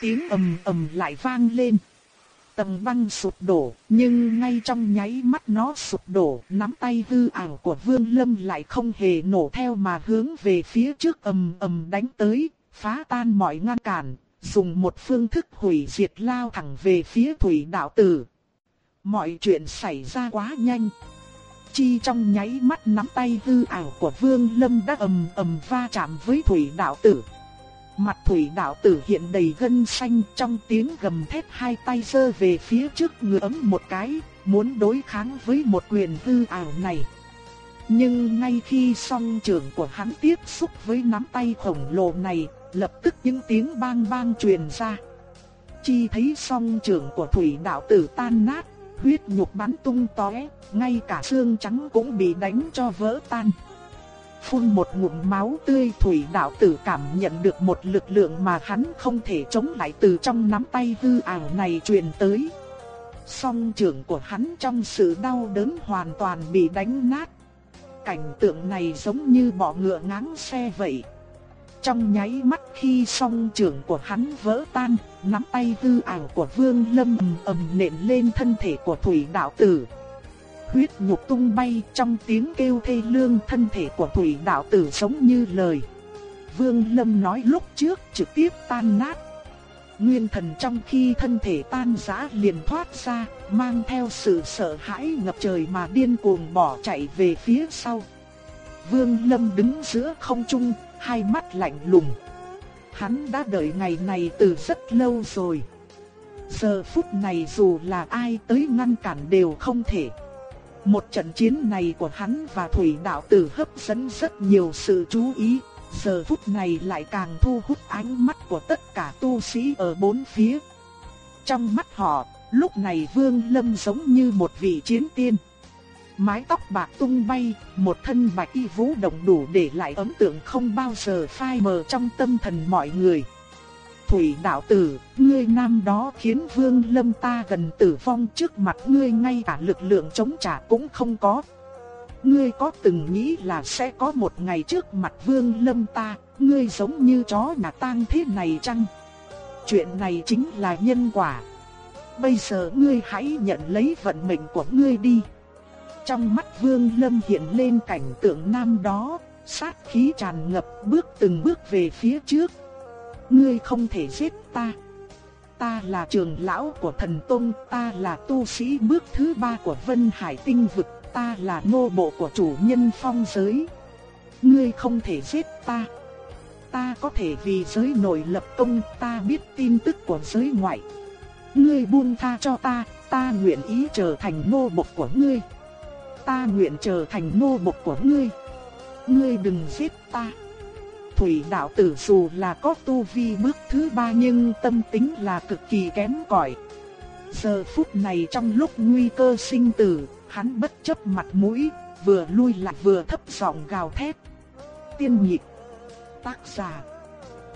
Tiếng ầm ầm lại vang lên. Tầng băng sụp đổ, nhưng ngay trong nháy mắt nó sụp đổ, nắm tay hư ảo của Vương Lâm lại không hề nổ theo mà hướng về phía trước ầm ầm đánh tới, phá tan mọi ngăn cản, dùng một phương thức hủy diệt lao thẳng về phía thủy đạo tử. Mọi chuyện xảy ra quá nhanh. Chi trong nháy mắt nắm tay hư ảo của Vương Lâm đã ầm ầm va chạm với thủy đạo tử. Mặt thủy đạo tử hiện đầy gân xanh trong tiếng gầm thét hai tay giơ về phía trước ngựa ấm một cái, muốn đối kháng với một quyền hư ảo này. Nhưng ngay khi song trưởng của hắn tiếp xúc với nắm tay khổng lồ này, lập tức những tiếng bang bang truyền ra. Chi thấy song trưởng của thủy đạo tử tan nát, huyết nhục bắn tung tóe, ngay cả xương trắng cũng bị đánh cho vỡ tan. Phun một ngụm máu tươi thủy đạo tử cảm nhận được một lực lượng mà hắn không thể chống lại từ trong nắm tay hư ảo này truyền tới. Song trưởng của hắn trong sự đau đớn hoàn toàn bị đánh nát. Cảnh tượng này giống như bọ ngựa ngáng xe vậy. Trong nháy mắt khi song trưởng của hắn vỡ tan, nắm tay hư ảo của Vương Lâm ầm ầm nện lên thân thể của Thủy đạo tử. Huyết nhục tung bay trong tiếng kêu thê lương thân thể của Thủy đạo tử giống như lời. Vương Lâm nói lúc trước trực tiếp tan nát. Nguyên thần trong khi thân thể tan rã liền thoát ra, mang theo sự sợ hãi ngập trời mà điên cuồng bỏ chạy về phía sau. Vương Lâm đứng giữa không trung, hai mắt lạnh lùng. Hắn đã đợi ngày này từ rất lâu rồi. Giờ phút này dù là ai tới ngăn cản đều không thể. Một trận chiến này của hắn và Thủy Đạo Tử hấp dẫn rất nhiều sự chú ý, giờ phút này lại càng thu hút ánh mắt của tất cả tu sĩ ở bốn phía. Trong mắt họ, lúc này Vương Lâm giống như một vị chiến tiên mái tóc bạc tung bay, một thân bạch y vũ động đủ để lại ấn tượng không bao giờ phai mờ trong tâm thần mọi người. Thủy đạo tử, ngươi nam đó khiến vương lâm ta gần tử vong trước mặt ngươi ngay cả lực lượng chống trả cũng không có. Ngươi có từng nghĩ là sẽ có một ngày trước mặt vương lâm ta, ngươi giống như chó nhà tang thế này chăng? Chuyện này chính là nhân quả. Bây giờ ngươi hãy nhận lấy vận mệnh của ngươi đi. Trong mắt Vương Lâm hiện lên cảnh tượng nam đó, sát khí tràn ngập bước từng bước về phía trước. Ngươi không thể giết ta. Ta là trường lão của thần Tông, ta là tu sĩ bước thứ ba của Vân Hải tinh vực, ta là nô bộ của chủ nhân phong giới. Ngươi không thể giết ta. Ta có thể vì giới nội lập công, ta biết tin tức của giới ngoại. Ngươi buông tha cho ta, ta nguyện ý trở thành nô bộc của ngươi ta nguyện trở thành nô bộc của ngươi. Ngươi đừng giết ta. Thủy đạo tử dù là có tu vi bước thứ ba nhưng tâm tính là cực kỳ kém cỏi. Giờ phút này trong lúc nguy cơ sinh tử, hắn bất chấp mặt mũi, vừa lui lại vừa thấp giọng gào thét. Tiên nhịp, tác giả,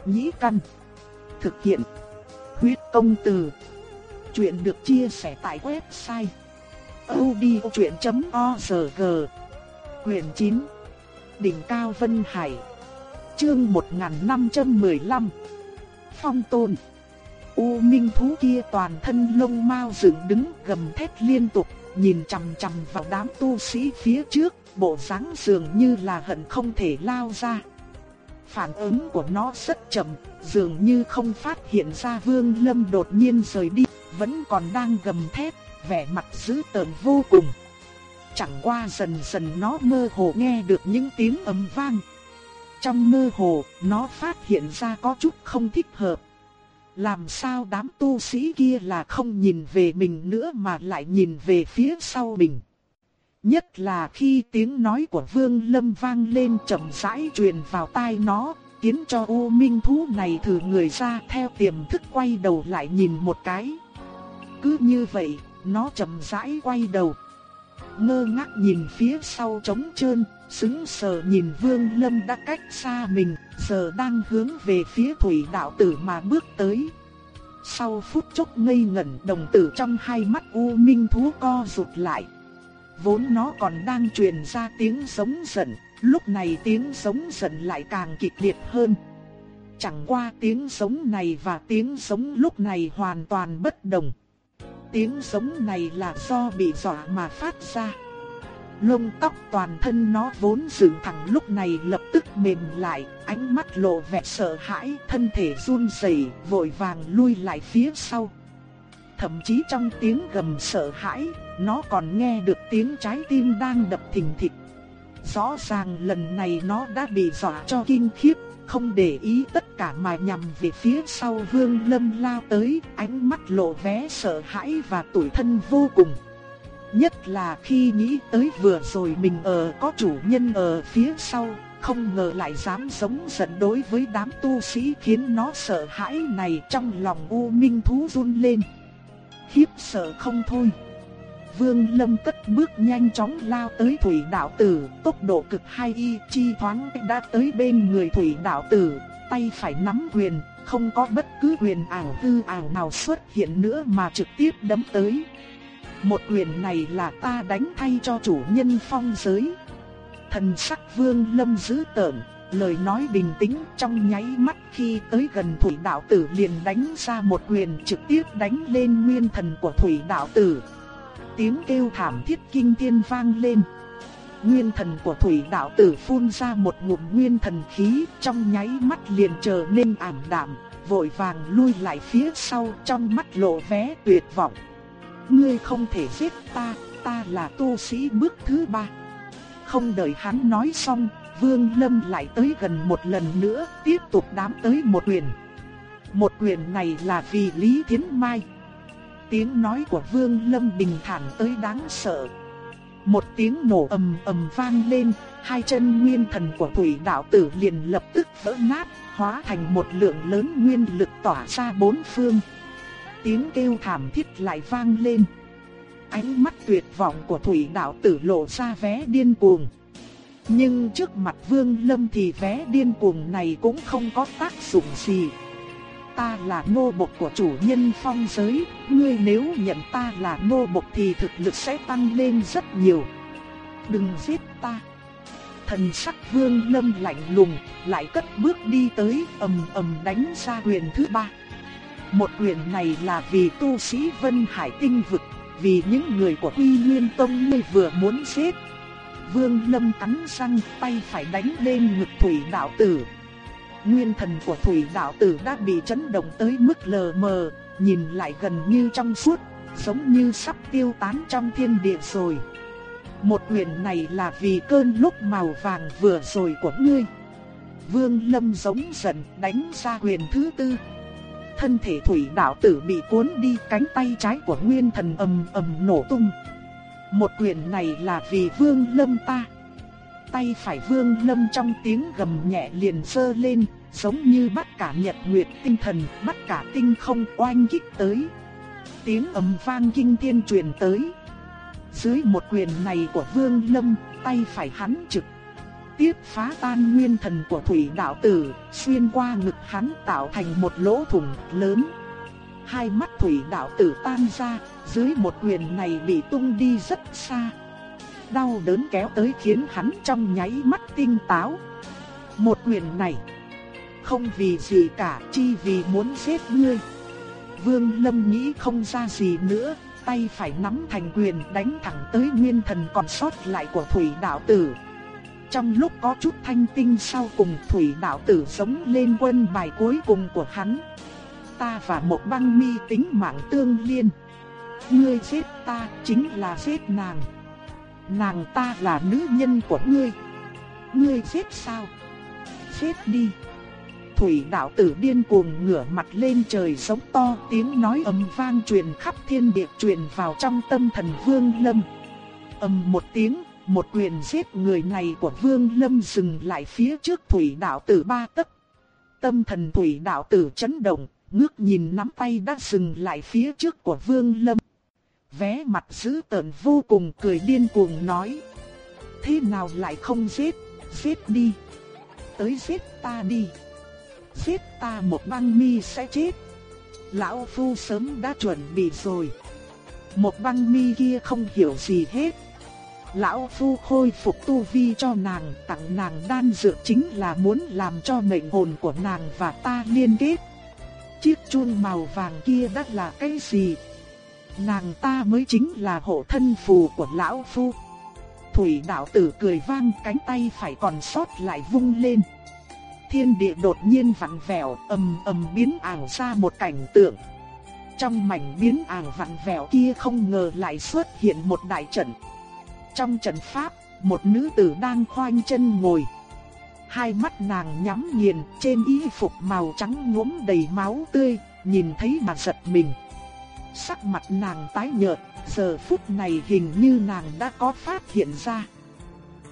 nhĩ căn, thực hiện, huyết công từ. Chuyện được chia sẻ tại website audiochuyện.org Quyền 9 Đỉnh Cao Vân Hải Chương 1515 Phong Tôn U minh thú kia toàn thân lông mao dựng đứng gầm thét liên tục, nhìn chằm chằm vào đám tu sĩ phía trước, bộ dáng dường như là hận không thể lao ra. Phản ứng của nó rất chậm, dường như không phát hiện ra Vương Lâm đột nhiên rời đi, vẫn còn đang gầm thét vẻ mặt dữ tợn vô cùng. Chẳng qua dần dần nó mơ hồ nghe được những tiếng ầm vang. Trong mơ hồ, nó phát hiện ra có chút không thích hợp. Làm sao đám tu sĩ kia là không nhìn về mình nữa mà lại nhìn về phía sau mình. Nhất là khi tiếng nói của Vương Lâm vang lên chậm rãi truyền vào tai nó, khiến cho U Minh thú này thử người ra theo tiềm thức quay đầu lại nhìn một cái. Cứ như vậy, nó chậm rãi quay đầu. Ngơ ngác nhìn phía sau trống trơn, sững sờ nhìn Vương Lâm đã cách xa mình, giờ đang hướng về phía thủy đạo tử mà bước tới. sau phút chốc ngây ngẩn đồng tử trong hai mắt u minh thú co rụt lại. Vốn nó còn đang truyền ra tiếng sống giận, lúc này tiếng sống giận lại càng kịch liệt hơn. Chẳng qua tiếng sống này và tiếng sống lúc này hoàn toàn bất đồng. Tiếng sống này là do bị dọa mà phát ra. Lông tóc toàn thân nó vốn dựng thẳng lúc này lập tức mềm lại, ánh mắt lộ vẻ sợ hãi, thân thể run rẩy, vội vàng lui lại phía sau. Thậm chí trong tiếng gầm sợ hãi, nó còn nghe được tiếng trái tim đang đập thình thịch. Rõ ràng lần này nó đã bị dọa cho kinh khiếp, không để ý tất cả mà nhằm về phía sau Vương Lâm lao tới, ánh mắt lộ vẻ sợ hãi và tủi thân vô cùng. Nhất là khi nghĩ tới vừa rồi mình ở có chủ nhân ở phía sau, không ngờ lại dám sống giận đối với đám tu sĩ khiến nó sợ hãi này trong lòng U Minh thú run lên. Khiếp sợ không thôi. Vương Lâm cất bước nhanh chóng lao tới Thủy Đạo Tử, tốc độ cực hay y chi thoáng đã tới bên người Thủy Đạo Tử, tay phải nắm quyền, không có bất cứ quyền ảo hư ảo nào xuất hiện nữa mà trực tiếp đấm tới. Một quyền này là ta đánh thay cho chủ nhân phong giới. Thần sắc Vương Lâm giữ tợn, lời nói bình tĩnh trong nháy mắt khi tới gần Thủy Đạo Tử liền đánh ra một quyền trực tiếp đánh lên nguyên thần của Thủy Đạo Tử tiếng kêu thảm thiết kinh thiên vang lên. Nguyên thần của thủy đạo tử phun ra một ngụm nguyên thần khí, trong nháy mắt liền trở nên ảm đạm, vội vàng lui lại phía sau trong mắt lộ vé tuyệt vọng. Ngươi không thể giết ta, ta là tu sĩ bước thứ ba. Không đợi hắn nói xong, Vương Lâm lại tới gần một lần nữa, tiếp tục đám tới một quyền. Một quyền này là vì Lý Thiến Mai. Tiếng nói của Vương Lâm bình thản tới đáng sợ. Một tiếng nổ ầm ầm vang lên, hai chân nguyên thần của thủy đạo tử liền lập tức vỡ nát, hóa thành một lượng lớn nguyên lực tỏa ra bốn phương. Tiếng kêu thảm thiết lại vang lên. Ánh mắt tuyệt vọng của thủy đạo tử lộ ra vé điên cuồng. Nhưng trước mặt Vương Lâm thì vé điên cuồng này cũng không có tác dụng gì ta là nô bộc của chủ nhân phong giới, ngươi nếu nhận ta là nô bộc thì thực lực sẽ tăng lên rất nhiều. Đừng giết ta. Thần sắc vương lâm lạnh lùng, lại cất bước đi tới ầm ầm đánh ra huyền thứ ba. Một quyền này là vì tu sĩ Vân Hải tinh vực, vì những người của Quy Nguyên Tông ngươi vừa muốn giết. Vương Lâm cắn răng, tay phải đánh lên ngực Thủy đạo tử, nguyên thần của thủy đạo tử đã bị chấn động tới mức lờ mờ, nhìn lại gần như trong suốt, giống như sắp tiêu tán trong thiên địa rồi. Một quyền này là vì cơn lúc màu vàng vừa rồi của ngươi. Vương Lâm giống giận đánh ra quyền thứ tư. Thân thể thủy đạo tử bị cuốn đi cánh tay trái của nguyên thần ầm ầm nổ tung. Một quyền này là vì Vương Lâm ta tay phải Vương Lâm trong tiếng gầm nhẹ liền sơ lên, giống như bắt cả nhật nguyệt tinh thần, bắt cả tinh không oanh kích tới. Tiếng ầm vang kinh thiên truyền tới. Dưới một quyền này của Vương Lâm, tay phải hắn trực tiếp phá tan nguyên thần của thủy đạo tử, xuyên qua ngực hắn tạo thành một lỗ thủng lớn. Hai mắt thủy đạo tử tan ra, dưới một quyền này bị tung đi rất xa đau đớn kéo tới khiến hắn trong nháy mắt tinh táo. Một quyền này, không vì gì cả, chi vì muốn giết ngươi. Vương Lâm nghĩ không ra gì nữa, tay phải nắm thành quyền đánh thẳng tới nguyên thần còn sót lại của Thủy Đạo Tử. Trong lúc có chút thanh tinh sau cùng Thủy Đạo Tử sống lên quân bài cuối cùng của hắn. Ta và một băng mi tính mạng tương liên. Ngươi giết ta chính là giết nàng. Nàng ta là nữ nhân của ngươi. Ngươi giết sao? Giết đi. Thủy đạo tử điên cuồng ngửa mặt lên trời sống to tiếng nói ầm vang truyền khắp thiên địa truyền vào trong tâm thần vương lâm. ầm một tiếng, một quyền giết người này của vương lâm dừng lại phía trước thủy đạo tử ba tấc. Tâm thần thủy đạo tử chấn động, ngước nhìn nắm tay đã dừng lại phía trước của vương lâm vé mặt dữ tợn vô cùng cười điên cuồng nói. Thế nào lại không giết, giết đi. Tới giết ta đi. Giết ta một băng mi sẽ chết. Lão Phu sớm đã chuẩn bị rồi. Một băng mi kia không hiểu gì hết. Lão Phu khôi phục tu vi cho nàng, tặng nàng đan dược chính là muốn làm cho mệnh hồn của nàng và ta liên kết. Chiếc chun màu vàng kia đã là cái gì? Nàng ta mới chính là hộ thân phù của Lão Phu. Thủy đạo tử cười vang cánh tay phải còn sót lại vung lên. Thiên địa đột nhiên vặn vẹo, ầm ầm biến ảo ra một cảnh tượng. Trong mảnh biến ảo vặn vẹo kia không ngờ lại xuất hiện một đại trận. Trong trận pháp, một nữ tử đang khoanh chân ngồi. Hai mắt nàng nhắm nghiền, trên y phục màu trắng nhuốm đầy máu tươi, nhìn thấy mà giật mình. Sắc mặt nàng tái nhợt, giờ phút này hình như nàng đã có phát hiện ra.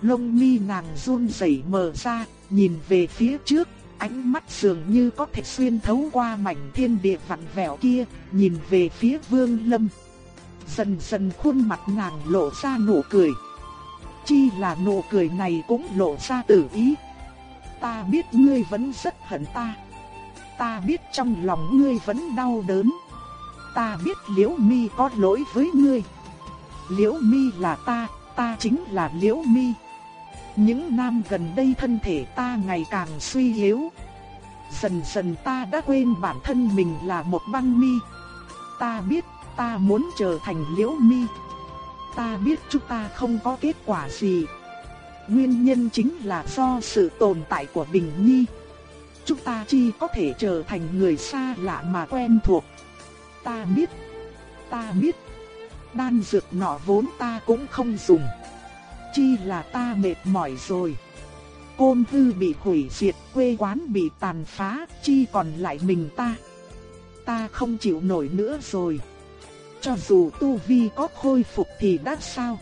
Lông mi nàng run rẩy mở ra, nhìn về phía trước, ánh mắt dường như có thể xuyên thấu qua mảnh thiên địa vặn vẹo kia, nhìn về phía Vương Lâm. Dần dần khuôn mặt nàng lộ ra nụ cười. Chi là nụ cười này cũng lộ ra tử ý. Ta biết ngươi vẫn rất hận ta. Ta biết trong lòng ngươi vẫn đau đớn. Ta biết Liễu Mi có lỗi với ngươi. Liễu Mi là ta, ta chính là Liễu Mi. Những năm gần đây thân thể ta ngày càng suy yếu. Dần dần ta đã quên bản thân mình là một băng mi. Ta biết ta muốn trở thành liễu mi. Ta biết chúng ta không có kết quả gì. Nguyên nhân chính là do sự tồn tại của Bình Nhi. Chúng ta chỉ có thể trở thành người xa lạ mà quen thuộc. Ta biết, ta biết, đan dược nọ vốn ta cũng không dùng. Chi là ta mệt mỏi rồi. Côn hư bị hủy diệt, quê quán bị tàn phá, chi còn lại mình ta. Ta không chịu nổi nữa rồi. Cho dù tu vi có khôi phục thì đã sao?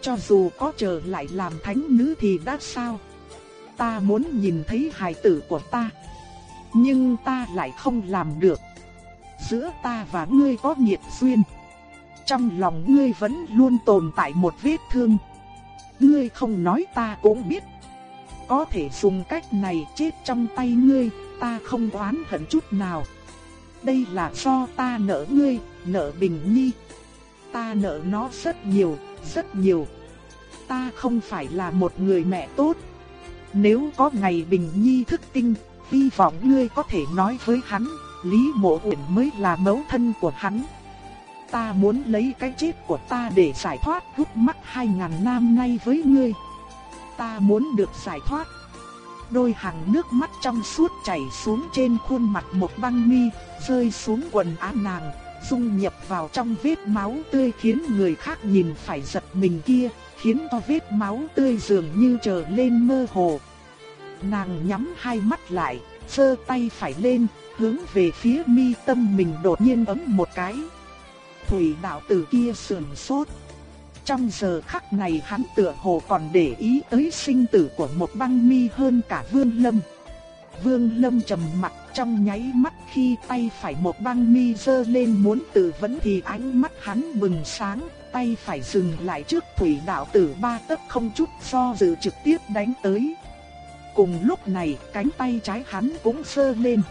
Cho dù có trở lại làm thánh nữ thì đã sao? Ta muốn nhìn thấy hài tử của ta. Nhưng ta lại không làm được. Giữa ta và ngươi có nhiệt duyên. Trong lòng ngươi vẫn luôn tồn tại một vết thương. Ngươi không nói ta cũng biết. Có thể dùng cách này chết trong tay ngươi, ta không oán hận chút nào. Đây là do ta nợ ngươi, nợ Bình Nhi. Ta nợ nó rất nhiều, rất nhiều. Ta không phải là một người mẹ tốt. Nếu có ngày Bình Nhi thức tinh, hy vọng ngươi có thể nói với hắn, Lý Mộ Uyển mới là mẫu thân của hắn. Ta muốn lấy cái chết của ta để giải thoát gút mắt hai ngàn năm nay với ngươi. Ta muốn được giải thoát. Đôi hàng nước mắt trong suốt chảy xuống trên khuôn mặt một băng mi, rơi xuống quần áo nàng, dung nhập vào trong vết máu tươi khiến người khác nhìn phải giật mình kia, khiến cho vết máu tươi dường như trở lên mơ hồ. Nàng nhắm hai mắt lại, giơ tay phải lên, hướng về phía mi tâm mình đột nhiên ấm một cái. Thủy đạo tử kia sườn sốt. Trong giờ khắc này hắn tựa hồ còn để ý tới sinh tử của một băng mi hơn cả Vương Lâm. Vương Lâm trầm mặt trong nháy mắt khi tay phải một băng mi dơ lên muốn tự vấn thì ánh mắt hắn bừng sáng, tay phải dừng lại trước thủy đạo tử ba tấc không chút do dự trực tiếp đánh tới. Cùng lúc này cánh tay trái hắn cũng dơ lên.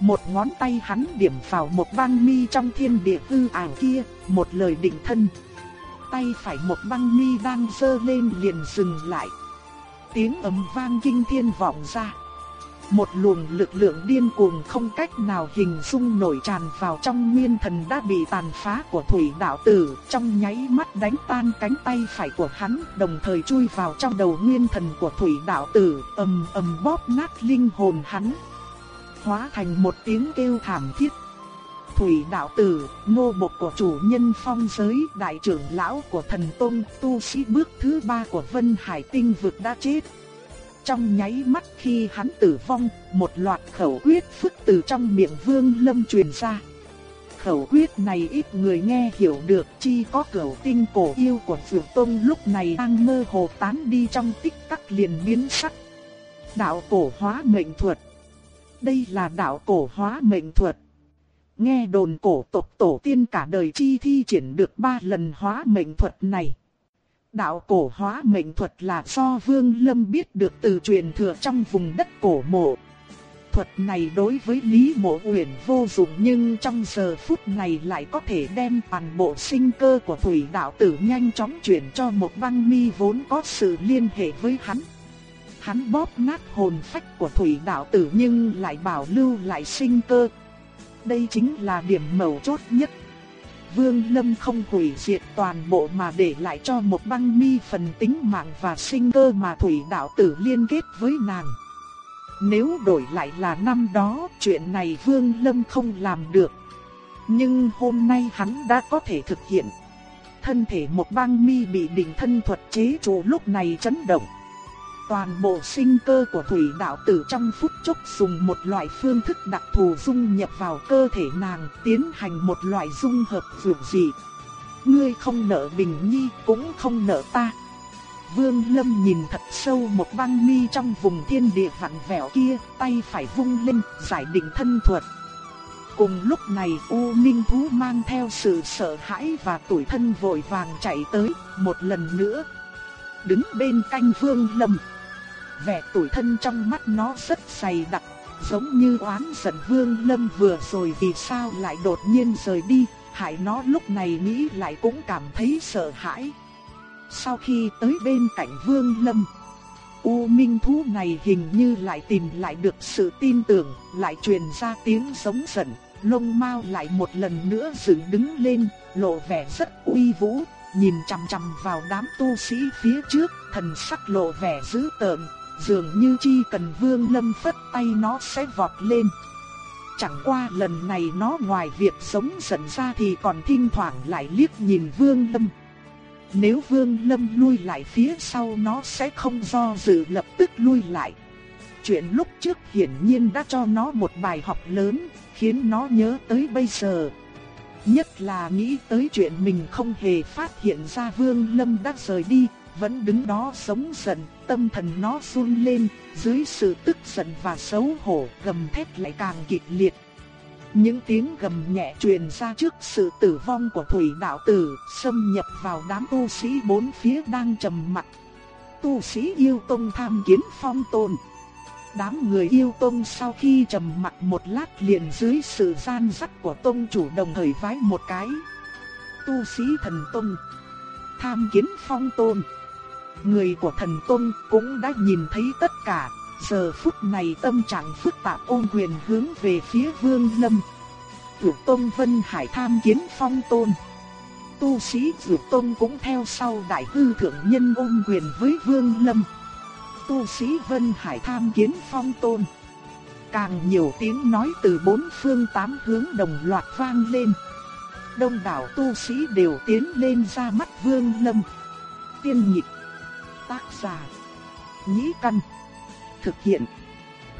Một ngón tay hắn điểm vào một băng mi trong thiên địa hư ảo kia, một lời định thân. Tay phải một băng mi đang dơ lên liền dừng lại. Tiếng ầm vang kinh thiên vọng ra. Một luồng lực lượng điên cuồng không cách nào hình dung nổi tràn vào trong nguyên thần đã bị tàn phá của thủy đạo tử, trong nháy mắt đánh tan cánh tay phải của hắn, đồng thời chui vào trong đầu nguyên thần của thủy đạo tử, ầm ầm bóp nát linh hồn hắn hóa thành một tiếng kêu thảm thiết. Thủy đạo tử, nô bộc của chủ nhân phong giới, đại trưởng lão của thần tôn, tu sĩ bước thứ ba của Vân Hải tinh vực đã chết. Trong nháy mắt khi hắn tử vong, một loạt khẩu quyết phức từ trong miệng vương lâm truyền ra. Khẩu quyết này ít người nghe hiểu được chi có cửu tinh cổ yêu của phượng Tông lúc này đang mơ hồ tán đi trong tích tắc liền biến sắc. Đạo cổ hóa mệnh thuật đây là đạo cổ hóa mệnh thuật. Nghe đồn cổ tộc tổ tiên cả đời chi thi triển được ba lần hóa mệnh thuật này. Đạo cổ hóa mệnh thuật là do Vương Lâm biết được từ truyền thừa trong vùng đất cổ mộ. thuật này đối với Lý Mộ Uyển vô dụng nhưng trong giờ phút này lại có thể đem toàn bộ sinh cơ của thủy đạo tử nhanh chóng chuyển cho một băng mi vốn có sự liên hệ với hắn. Hắn bóp nát hồn phách của thủy đạo tử nhưng lại bảo lưu lại sinh cơ. Đây chính là điểm mấu chốt nhất. Vương Lâm không hủy diệt toàn bộ mà để lại cho một băng mi phần tính mạng và sinh cơ mà thủy đạo tử liên kết với nàng. Nếu đổi lại là năm đó, chuyện này Vương Lâm không làm được. Nhưng hôm nay hắn đã có thể thực hiện. Thân thể một băng mi bị đỉnh thân thuật chế trụ lúc này chấn động. Toàn bộ sinh cơ của thủy đạo tử trong phút chốc dùng một loại phương thức đặc thù dung nhập vào cơ thể nàng tiến hành một loại dung hợp dược dị. Ngươi không nợ Bình Nhi cũng không nợ ta. Vương Lâm nhìn thật sâu một băng mi trong vùng thiên địa vặn vẹo kia, tay phải vung lên, giải định thân thuật. Cùng lúc này U Minh Thú mang theo sự sợ hãi và tủi thân vội vàng chạy tới, một lần nữa. Đứng bên canh Vương Lâm. Vẻ tủi thân trong mắt nó rất dày đặc, giống như oán giận Vương Lâm vừa rồi vì sao lại đột nhiên rời đi, hại nó lúc này nghĩ lại cũng cảm thấy sợ hãi. Sau khi tới bên cạnh Vương Lâm, U Minh thú này hình như lại tìm lại được sự tin tưởng, lại truyền ra tiếng giống giận, lông mao lại một lần nữa dựng đứng lên, lộ vẻ rất uy vũ, nhìn chằm chằm vào đám tu sĩ phía trước, thần sắc lộ vẻ dữ tợn, dường như chi cần Vương Lâm phất tay nó sẽ vọt lên. Chẳng qua lần này nó ngoài việc sống giận ra thì còn thỉnh thoảng lại liếc nhìn Vương Lâm. Nếu Vương Lâm lui lại phía sau nó sẽ không do dự lập tức lui lại. Chuyện lúc trước hiển nhiên đã cho nó một bài học lớn, khiến nó nhớ tới bây giờ. Nhất là nghĩ tới chuyện mình không hề phát hiện ra Vương Lâm đã rời đi, vẫn đứng đó sống giận, tâm thần nó run lên, dưới sự tức giận và xấu hổ gầm thét lại càng kịch liệt. Những tiếng gầm nhẹ truyền ra trước sự tử vong của thủy đạo tử, xâm nhập vào đám tu sĩ bốn phía đang trầm mặc. Tu sĩ yêu tông tham kiến phong tôn. Đám người yêu tông sau khi trầm mặc một lát liền dưới sự gian dắt của tông chủ đồng thời vái một cái. Tu sĩ thần tông tham kiến phong tôn. Người của thần tôn cũng đã nhìn thấy tất cả, Giờ phút này tâm trạng phức tạp ôn quyền hướng về phía Vương Lâm. Dược Tôn Vân Hải tham kiến phong tôn. Tu sĩ Dược Tôn cũng theo sau đại hư thượng nhân ôn quyền với Vương Lâm. Tu sĩ Vân Hải tham kiến phong tôn. Càng nhiều tiếng nói từ bốn phương tám hướng đồng loạt vang lên. Đông đảo tu sĩ đều tiến lên ra mắt Vương Lâm. Tiên nhịp. Giả. Nhĩ căn. Thực hiện.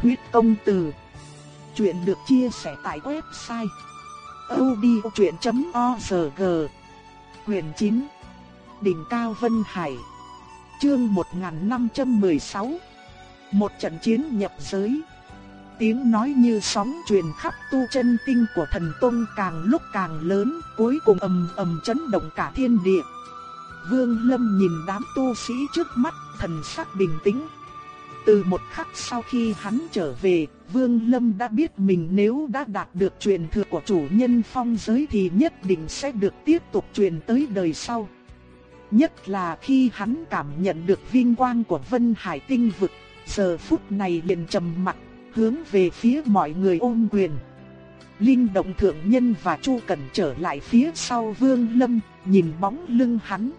Huyết công từ. Chuyện được chia sẻ tại website. odchuyện.org Quyền 9 Đỉnh Cao Vân Hải Chương 1516 Một trận chiến nhập giới Tiếng nói như sóng truyền khắp tu chân tinh của thần Tông càng lúc càng lớn, cuối cùng ầm ầm chấn động cả thiên địa. Vương Lâm nhìn đám tu sĩ trước mắt, thần sắc bình tĩnh, từ một khắc sau khi hắn trở về, Vương Lâm đã biết mình nếu đã đạt được truyền thừa của chủ nhân phong giới thì nhất định sẽ được tiếp tục truyền tới đời sau. Nhất là khi hắn cảm nhận được vinh quang của Vân Hải tinh vực, giờ phút này liền trầm mặt, hướng về phía mọi người ôm quyền. Linh động thượng nhân và Chu Cẩn trở lại phía sau Vương Lâm, nhìn bóng lưng hắn.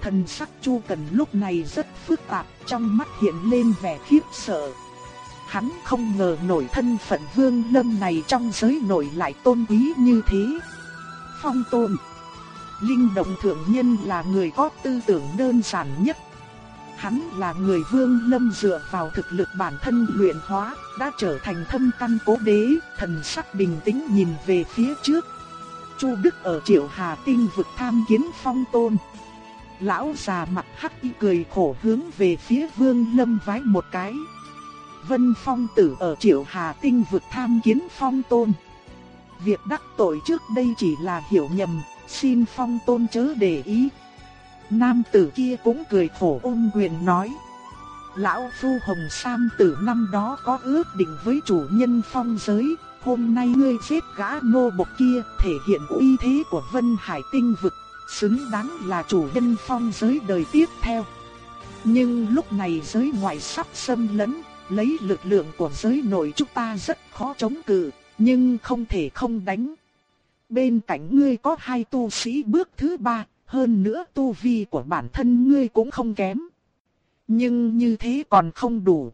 Thần sắc Chu Cần lúc này rất phức tạp, trong mắt hiện lên vẻ khiếp sợ. Hắn không ngờ nổi thân phận vương lâm này trong giới nổi lại tôn quý như thế. Phong tôn Linh động thượng nhân là người có tư tưởng đơn giản nhất. Hắn là người vương lâm dựa vào thực lực bản thân luyện hóa, đã trở thành thâm căn cố đế, thần sắc bình tĩnh nhìn về phía trước. Chu Đức ở Triệu Hà Tinh vực tham kiến phong tôn. Lão già mặt hắc y cười khổ hướng về phía Vương Lâm vái một cái. Vân Phong tử ở Triệu Hà Tinh vực tham kiến Phong Tôn. Việc đắc tội trước đây chỉ là hiểu nhầm, xin Phong Tôn chớ để ý. Nam tử kia cũng cười khổ ôm quyền nói. Lão Phu Hồng Sam tử năm đó có ước định với chủ nhân phong giới, hôm nay ngươi giết gã nô bộc kia thể hiện uy thế của Vân Hải tinh vực, xứng đáng là chủ nhân phong giới đời tiếp theo. Nhưng lúc này giới ngoại sắp xâm lấn, lấy lực lượng của giới nội chúng ta rất khó chống cự, nhưng không thể không đánh. Bên cạnh ngươi có hai tu sĩ bước thứ ba, hơn nữa tu vi của bản thân ngươi cũng không kém. Nhưng như thế còn không đủ.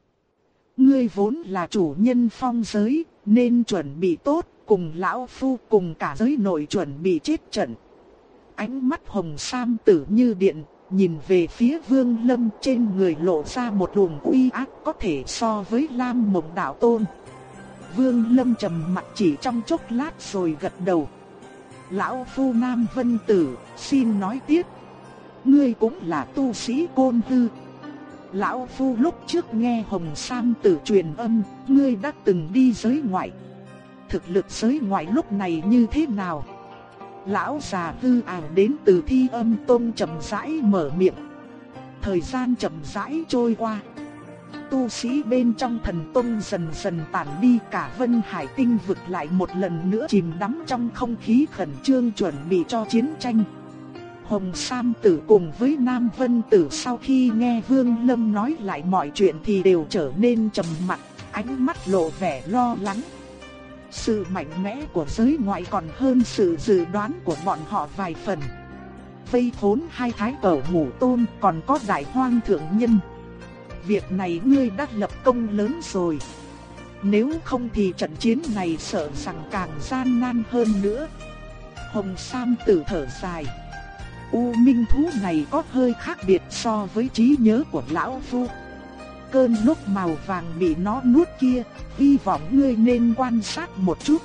Ngươi vốn là chủ nhân phong giới, nên chuẩn bị tốt, cùng lão phu cùng cả giới nội chuẩn bị chết trận. Ánh mắt hồng sam tử như điện, nhìn về phía vương lâm trên người lộ ra một luồng uy ác có thể so với lam mộng đạo tôn. Vương lâm trầm mặt chỉ trong chốc lát rồi gật đầu. Lão phu nam vân tử, xin nói tiếp. Ngươi cũng là tu sĩ côn hư. Lão phu lúc trước nghe hồng sam tử truyền âm, ngươi đã từng đi giới ngoại. Thực lực giới ngoại lúc này như thế nào? Lão già hư ảo đến từ thi âm tôn chậm rãi mở miệng. Thời gian chậm rãi trôi qua. Tu sĩ bên trong thần tôn dần dần tản đi cả vân hải tinh vực lại một lần nữa chìm đắm trong không khí khẩn trương chuẩn bị cho chiến tranh. Hồng Sam Tử cùng với Nam Vân Tử sau khi nghe Vương Lâm nói lại mọi chuyện thì đều trở nên trầm mặc, ánh mắt lộ vẻ lo lắng. Sự mạnh mẽ của giới ngoại còn hơn sự dự đoán của bọn họ vài phần. Vây khốn hai thái cẩu ngủ tôn còn có đại hoang thượng nhân. Việc này ngươi đã lập công lớn rồi. Nếu không thì trận chiến này sợ rằng càng gian nan hơn nữa. Hồng Sam tử thở dài. U minh thú này có hơi khác biệt so với trí nhớ của lão phu cơn lúc màu vàng bị nó nuốt kia, hy vọng ngươi nên quan sát một chút.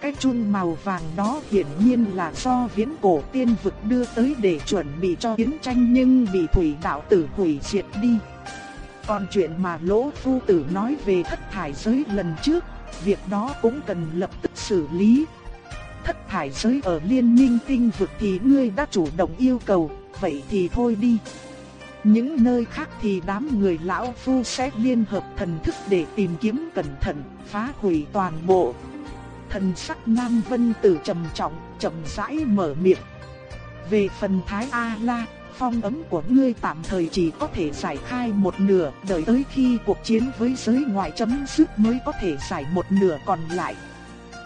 Cái chun màu vàng đó hiển nhiên là do viễn cổ tiên vực đưa tới để chuẩn bị cho chiến tranh nhưng bị thủy đạo tử hủy diệt đi. Còn chuyện mà lỗ phu tử nói về thất thải giới lần trước, việc đó cũng cần lập tức xử lý. Thất thải giới ở liên minh tinh vực thì ngươi đã chủ động yêu cầu, vậy thì thôi đi. Những nơi khác thì đám người lão phu sẽ liên hợp thần thức để tìm kiếm cẩn thận, phá hủy toàn bộ. Thần sắc Nam Vân Tử trầm trọng, chậm rãi mở miệng. Về phần Thái A-La, phong ấm của ngươi tạm thời chỉ có thể giải khai một nửa, đợi tới khi cuộc chiến với giới ngoại chấm dứt mới có thể giải một nửa còn lại.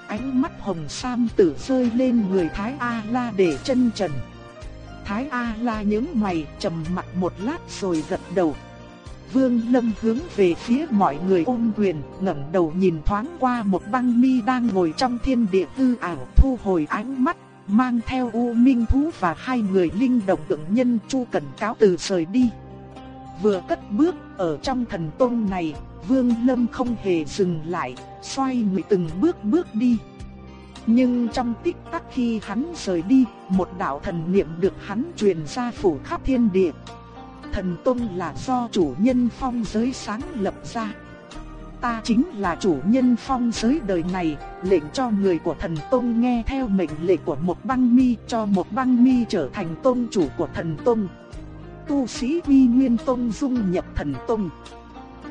Ánh mắt hồng sam tử rơi lên người Thái A-La để chân trần. Thái A La nhướng mày, trầm mặt một lát rồi gật đầu. Vương Lâm hướng về phía mọi người ôm quyền, ngẩng đầu nhìn thoáng qua một băng mi đang ngồi trong thiên địa tư ảo, thu hồi ánh mắt, mang theo U Minh thú và hai người linh động tượng nhân Chu Cẩn cáo từ rời đi. Vừa cất bước ở trong thần tôn này, Vương Lâm không hề dừng lại, xoay người từng bước bước đi. Nhưng trong tích tắc khi hắn rời đi, một đạo thần niệm được hắn truyền ra phủ khắp thiên địa. Thần Tông là do chủ nhân phong giới sáng lập ra. Ta chính là chủ nhân phong giới đời này, lệnh cho người của thần Tông nghe theo mệnh lệnh của một băng mi cho một băng mi trở thành tôn chủ của thần Tông. Tu sĩ uy nguyên Tông dung nhập thần Tông.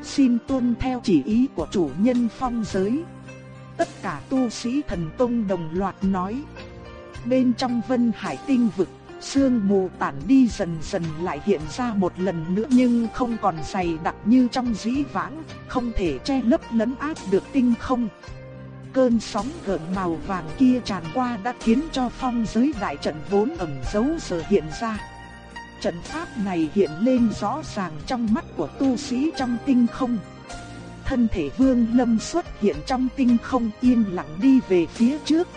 Xin tuân theo chỉ ý của chủ nhân phong giới tất cả tu sĩ thần tông đồng loạt nói. Bên trong vân hải tinh vực, sương mù tản đi dần dần lại hiện ra một lần nữa nhưng không còn dày đặc như trong dĩ vãng, không thể che lấp lấn át được tinh không. Cơn sóng gợn màu vàng kia tràn qua đã khiến cho phong giới đại trận vốn ẩn giấu giờ hiện ra. Trận pháp này hiện lên rõ ràng trong mắt của tu sĩ trong tinh không thân thể Vương Lâm xuất hiện trong tinh không yên lặng đi về phía trước.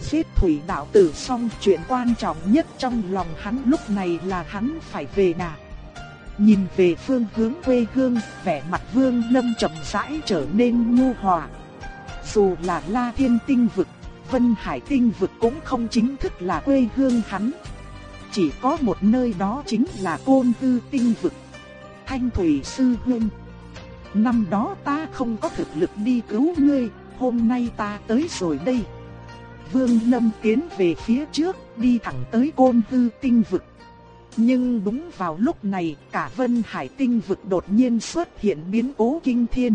Giết thủy đạo tử xong chuyện quan trọng nhất trong lòng hắn lúc này là hắn phải về nhà. Nhìn về phương hướng quê hương, vẻ mặt Vương Lâm chậm rãi trở nên nhu hòa. Dù là La Thiên Tinh vực, Vân Hải Tinh vực cũng không chính thức là quê hương hắn. Chỉ có một nơi đó chính là Côn Tư Tinh vực. Thanh Thủy Sư Hương Năm đó ta không có thực lực đi cứu ngươi, hôm nay ta tới rồi đây. Vương Lâm tiến về phía trước, đi thẳng tới côn tư tinh vực. Nhưng đúng vào lúc này, cả Vân Hải tinh vực đột nhiên xuất hiện biến cố kinh thiên.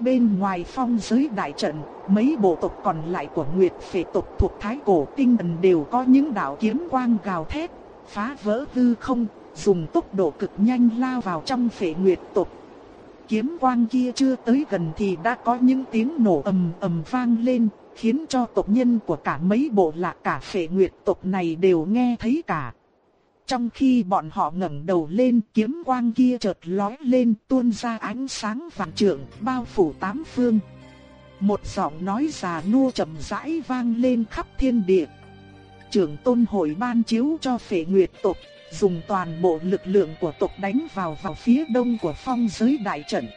Bên ngoài phong giới đại trận, mấy bộ tộc còn lại của Nguyệt Phệ tộc thuộc Thái Cổ Tinh Thần đều có những đạo kiếm quang gào thét, phá vỡ hư không, dùng tốc độ cực nhanh lao vào trong Phệ Nguyệt tộc. Kiếm quang kia chưa tới gần thì đã có những tiếng nổ ầm ầm vang lên, khiến cho tộc nhân của cả mấy bộ lạc cả Phệ Nguyệt tộc này đều nghe thấy cả. Trong khi bọn họ ngẩng đầu lên, kiếm quang kia chợt lóe lên, tuôn ra ánh sáng vàng trượng, bao phủ tám phương. Một giọng nói già nua trầm rãi vang lên khắp thiên địa. Trưởng tôn hội ban chiếu cho phệ nguyệt tộc, dùng toàn bộ lực lượng của tộc đánh vào vào phía đông của phong giới đại trận.